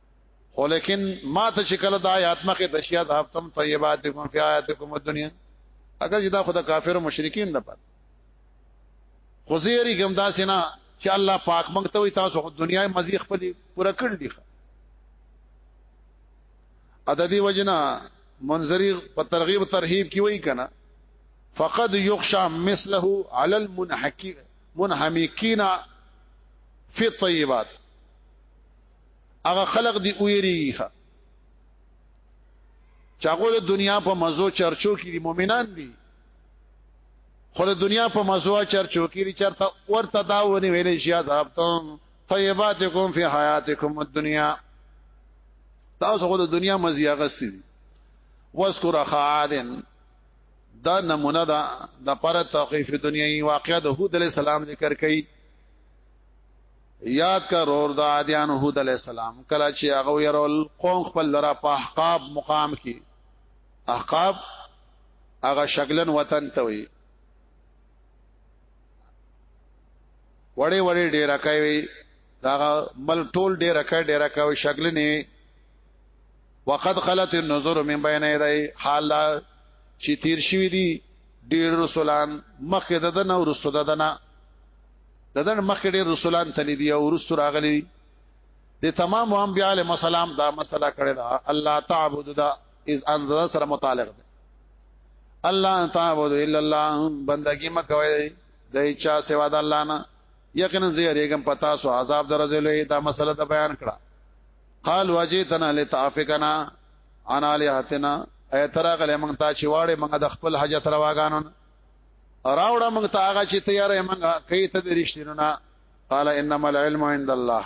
خو لیکن ما ته چې کله دا آیات مخه د شیا د هفتم طیباتکم فی آیاتکم الدنیا اگر دا خدای کافر او مشرکین نه پات خو زیری کوم دا سینا چې الله پاک مونږ ته وي تاسو خو دنیا مزي خپل پوره کړ دي عددی وجنا منظری په ترغیب ترهیب کی وای کنا فقد یخشى مثله على المنحكين منحمكين في الطيبات هغه خلق دی ویریږي ښا چاغو د دنیا په مزو چرچو کې دي مؤمنان دي خو د دنیا په مزو چرچو کې دي چرته ورته دا ونی ویلې شي عذاب ته طیباتکم فی حیاتکم الدنیا تاسو خو د دنیا مزي اغستی دي واذکر اخعادن دا نمونه دا د پر توقیف دنیوي واقعا د هود علی السلام ذکر کړي یاد کا رور د عادیان هود علی السلام کله چې هغه يرول قوم خپل لرا په احقاب مقام کې احقاب هغه شکلن وطن ته وي وړې وړې ډیره کوي دا مل ټول ډیره کوي ډیره کوي شکل نه وقد خلت النظر من بین یدی حال چې تیر شوی دی ډیر رسولان مخکې ددن او رسول ددنه ددن مخ ډیر رسولان تلی دی او رسول راغلی دی د تمام انبیاء علیهم السلام دا مسله کړی دا الله تعبد دا اذ انزل سره متعلق دی الله تعبد الا الله بندگی مکوي د اچا سوا د الله نه یقینا زیریګم پتا سو عذاب درځلې دا مسله ته بیان کړه قال وجیتنا لتعفکنا انا لهتنا ایترا غلې مونږ ته چې واړې مونږ د خپل حاجت رواګانو راوړه موږ ته هغه چې تیارې موږ کوي ته د رښتینو نه قال انما العلم عند الله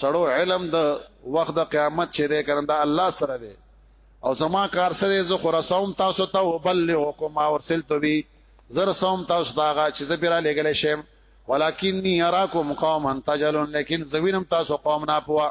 سړو علم د وخت د قیامت چې ده کړه دا الله سره ده او زما کار سره زه خو رسوم تاسو ته وبلغکم ما ورسلت بي زر سوم تاسو دا غا چې زه پیرا لګلې شم ولکنی اراکم قوما تجلون لیکن زوینم تاسو قوم نه پوا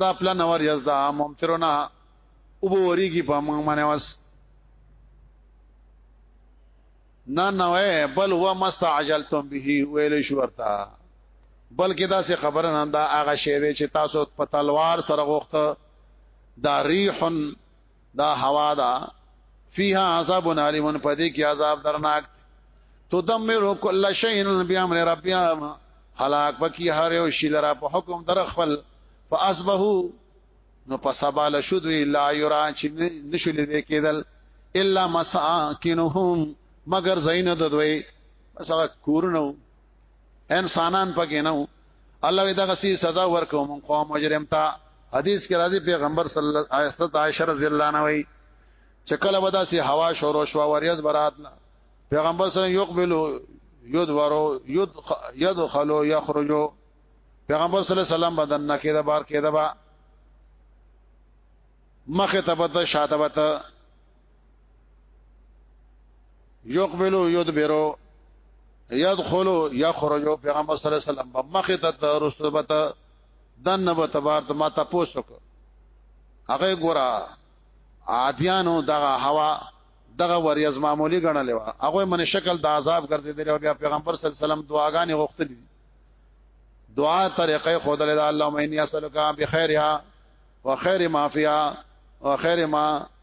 دا پلا نور یزدا ممترنا او به وریږي په موږ باندې واس نه نه بل هو مستعجلتم به ویل شو ورته بلکې دا څه خبره نه دا هغه شی دی چې تاسو په تلوار سره غوښته دا ریحن دا هوا دا فيها عذاب عليم پدې کې عذاب درناک تدمر كل شيء بأمر ربها هلاک پکې هر یو شی لرا په حکم در خپل فاصبحوا نو په سبا له شذ لا یرا چې نشول دې کېدل الا مساکنهم مگر زین د دوی سره کورنو انسانان پکې نه الله دغه سي سزا ورکو مون قوم مجرم تا حدیث کې راځي پیغمبر صلی الله علیه وسلم عائشہ رضی الله عنها وی چې کله ودا سي هوا شورو شو وریز برات پیغمبر صلی الله یقبلو یدورو ید یدخلو یخرجو پیغمبر صلی الله علیه وسلم بدن نه کېده بار کېده با مخه تبته شاته وته یقبلو یدبرو یدخلو یخرجو پیغمبر صلی الله علیه وسلم په مخه ته رسول بته دنه به تبار ته ما تاسو کو هغه ګورا عادیانو دغه هوا دغه وریاز معمولی غنلې و هغه من شکل د عذاب ګرځیدل او بیا پیغمبر صلی الله علیه وسلم دعاګانې غوښتلې دعا طریقې خود له اللهم انی اسالک بخیرها وخیر ما فیها وخیر ما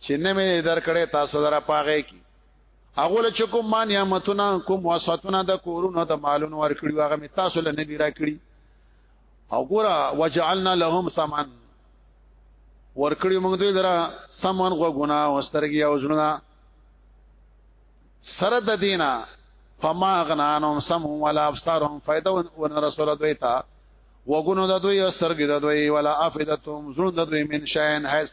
چې نه مې درکړې تاسو لپاره پاغه کی هغه له چکم ما نعمتونه کوم وساتونه د کورونو د مالونو ورکړي هغه می تاسو له نبی راکړي او ګوره وجعلنا لهم سمن ورکړي موږ دوی درا سمن غو ګنا او سترګي او ژونا سره د دینا فما غنانهم سم ولا ابصارهم فائدہ ون رسول دوی تا وګونو د دوی او سترګي د دوی ولا افیدتهم ژوند د دوی من شاین حس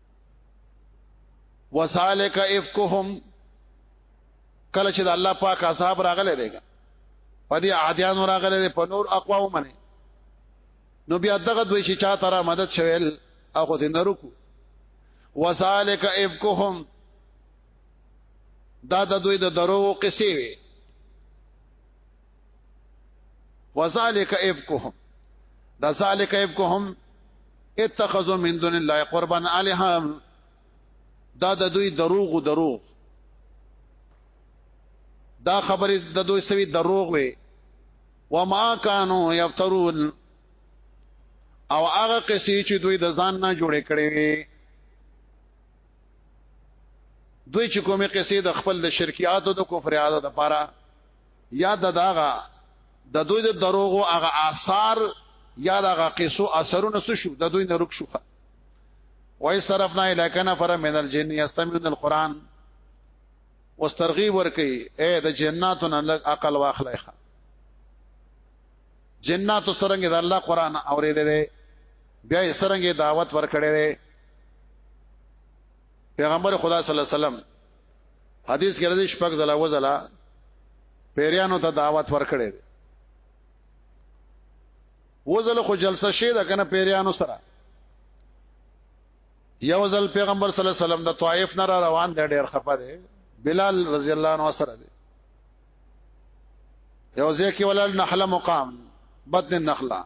وذالک افکهم کله چې د الله پاک عذاب راغله دی په دې عادیان راغله دی په نور اقوام باندې نو بیا دغه دوی چې چا ترا مدد شویل هغه دې نرکو وذالک افکهم دا د دوی د درو قصې وي وذالک افکهم دا ذالک افکهم اتخذوا من دون الله قربان الها دا د دوی دروغ دروغ دا خبره د دوی سوي دروغ وي وما كانوا يفترون او هغه قصې چې دوی د ځان نه جوړې کړې دوی چې کومې قصې د خپل د شرکیاتو د کفریاتو لپاره یا د داغه د دوی د دروغو هغه آثار یا دغه قصو اثرونه څه شو د دوی نه رک شو وای صرفنا الکنا فر من الجن یستمعون القران واسترغیب ورکی اے د جناتو نه لګ عقل واخلای خا جناتو سرنګ د الله قران اوریدل بیا یې سرنګ دعوت ورکړې پیغمبر خدا صلی الله علیه وسلم حدیث کې راځي شپږ ځله وځله پیریانو ته دعوت ورکړي وځله خو جلسه شي د کنه پیریانو سره یو ځل پیغمبر صلی الله علیه وسلم د طائف نه را روان دی ډیر خپه دی بلال رضی الله عنه سره دی یو ځکه ولل نحله مقام بطن النخله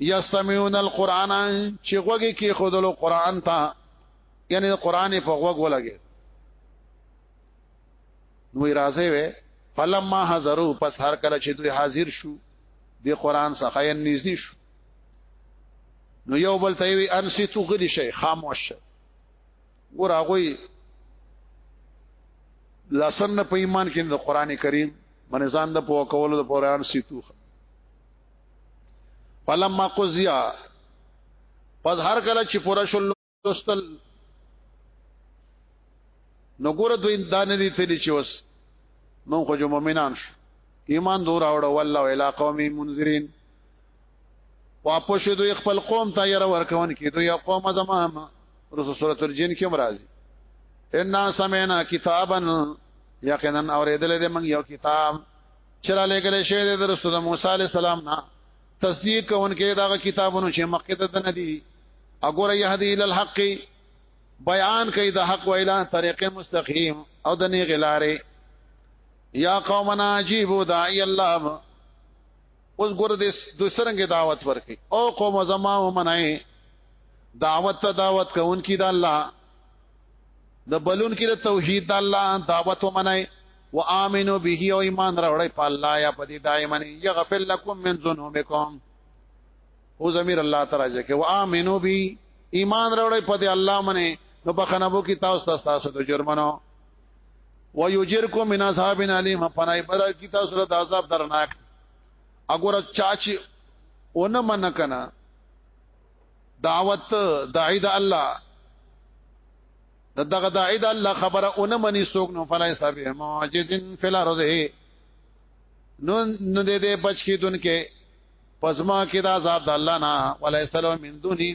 یستمعون القرآن چې غوږی کې خودلو قرآن ته یعنی قرآن په غوږ ولګي نو راځي وې فلما حضرو پس هر کله چې دوی حاضر شو د قرآن څخه یې نږدې شو نو یو بل ته وی انسی تو غلی شي خاموش شي ګور هغه لاسن په ایمان کې د قران کریم باندې ځان د پوه کولو د قران سیتو فلما قضیا پس هر کله چې پورا شول لوستل نو ګور دوی دانه دي تلی چې وس مونږ خو مؤمنان شو ایمان دور اوړه والله الا قوم منذرین واپس شو دوی خپل قوم ته ير ورکون کې دوی قوم زمام رسو سورۃ الجن کې مرাজি ان سمعنا کتابا یقینا اوریدل دې من یو کتاب چرا لګل شوی د رسول موسی علی السلام نه تصدیق کوونکې دا کتابونو چې مخکې ته نه دي اګور یهدی ال الحق بیان کوي د حق ویلا طریق مستقیم او د نه غلاره یا قومنا عجیب داعی الله اوس ګور دې دوی سرنګ دعوت ورکي او قوم زما ومنای دعوت ته دعوت کوونکی د الله د بلون کې د توحید د الله دعوت ومنای و امنو به او ایمان راوړی په الله یا په دې دایمن یغفر لكم من ذنوبکم او زمیر الله تعالی چې و امنو به ایمان راوړی په دې الله منه نو بخنه بو کی تاسو تاسو د جرمنو ويجركم من عذاب اليم پنای بر کی تاسو له عذاب درناک اګور چا چې اون من کنا دعوت داعی د الله د دغه داعی د الله خبره اون منی سوک نو فلای صاحب معجزن فل ارض نو نو دې دې بچ کی دن کې پزما کې د عذاب د الله نه ولای سلام من دونی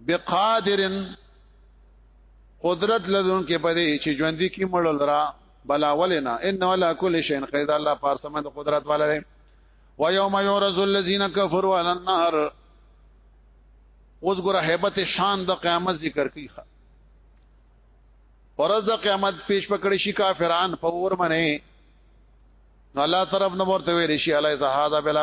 بقادرن قدرت لذون کې پدې چې ژوند کې مړل را بلا ولنا ان ولا كل شيء قيد الله پارسمه د قدرت والا دی و يوم يورز الذين كفروا على النار اوس ګره hebat شان د قیامت ذکر کوي پرز د قیامت پیش پکړی شي کافران فور منه الله طرف نو ورته ویل شي الله زهاده بلا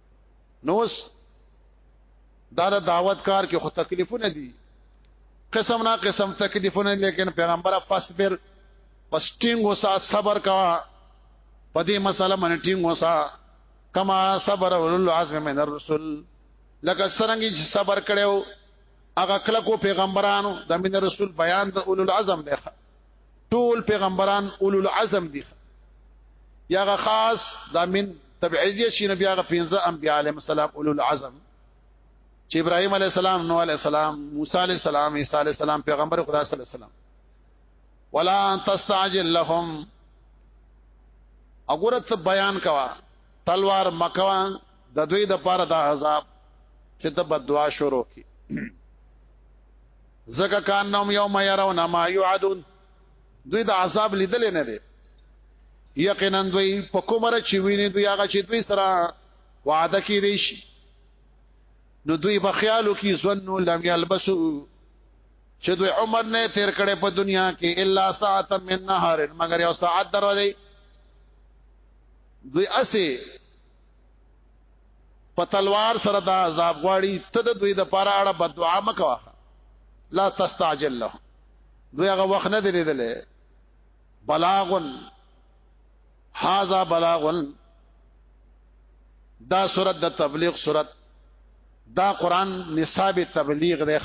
نوس دا د دعوت کار کې خو تکلیفونه دي قسم نا قسم تکلیفونه لیکن پیغمبر فاصبر پس ټینګ وسا صبر کا پدې مسله باندې ټینګ وسا کما صبر اول العزم من الرسل لکه سرنګي چې صبر کړو هغه کله کو پیغمبرانو د من رسول بیان د اول العزم دی ټول پیغمبران اولو العزم دي یاغه خاص دا من تبعیضیه شي نبی هغه پنځه انبیاء علیهم السلام اولو العزم چې ابراهيم عليه السلام نوح عليه السلام موسی عليه السلام عيسى عليه السلام پیغمبر خدا صلی الله علیه وسلم ولا تستعجل لهم وګورت بیان کوا تلوار مکوا د دوی د پاره د عذاب چې د بدوا شروع کی زکه کانهم یوم يرون ما یعدون دوی د عذاب لیدل نه دي یقینا دوی په کومره چې ویني دوی هغه چې دوی سره وعده کړی شي نو دوی په خیالو کې ظنو لم یلبسو چې دوی عمر نه تیر کړي په دنیا کې الا ساعت من نهار مگر یو ساعت درو دی دوی اسی په تلوار سره دا عذاب غواړي ته د دوی د پاره اړه بدعا مکوا لا تستعجل له دوی هغه وخت نه درېدل بلاغن هاذا بلاغن دا صورت د تبلیغ صورت دا قران نصاب تبلیغ دی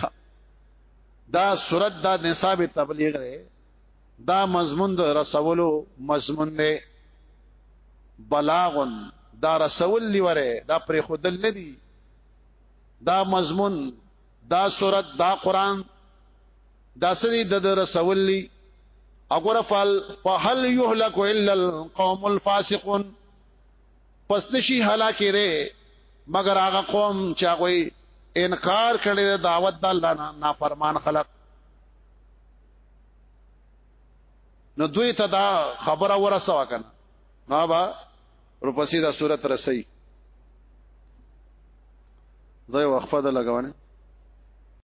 دا صورت دا نصاب تبلیغ دی دا مضمون د رسولو مضمون دی بلاغن دا رسول لیوره دا پر خودل ندی دا مضمون دا صورت دا قران دا سری د رسول لی اگر فل فهل يهلك الا القوم الفاسقون پس نشي هلاکه ده مگر هغه قوم چې هغه انکار کړي د دعوت د الله نه نافرمان خلق نو دوی ته دا خبره ورسوه کنه نو با ورپسې دا صورت رسي زه وقفه ده لګونه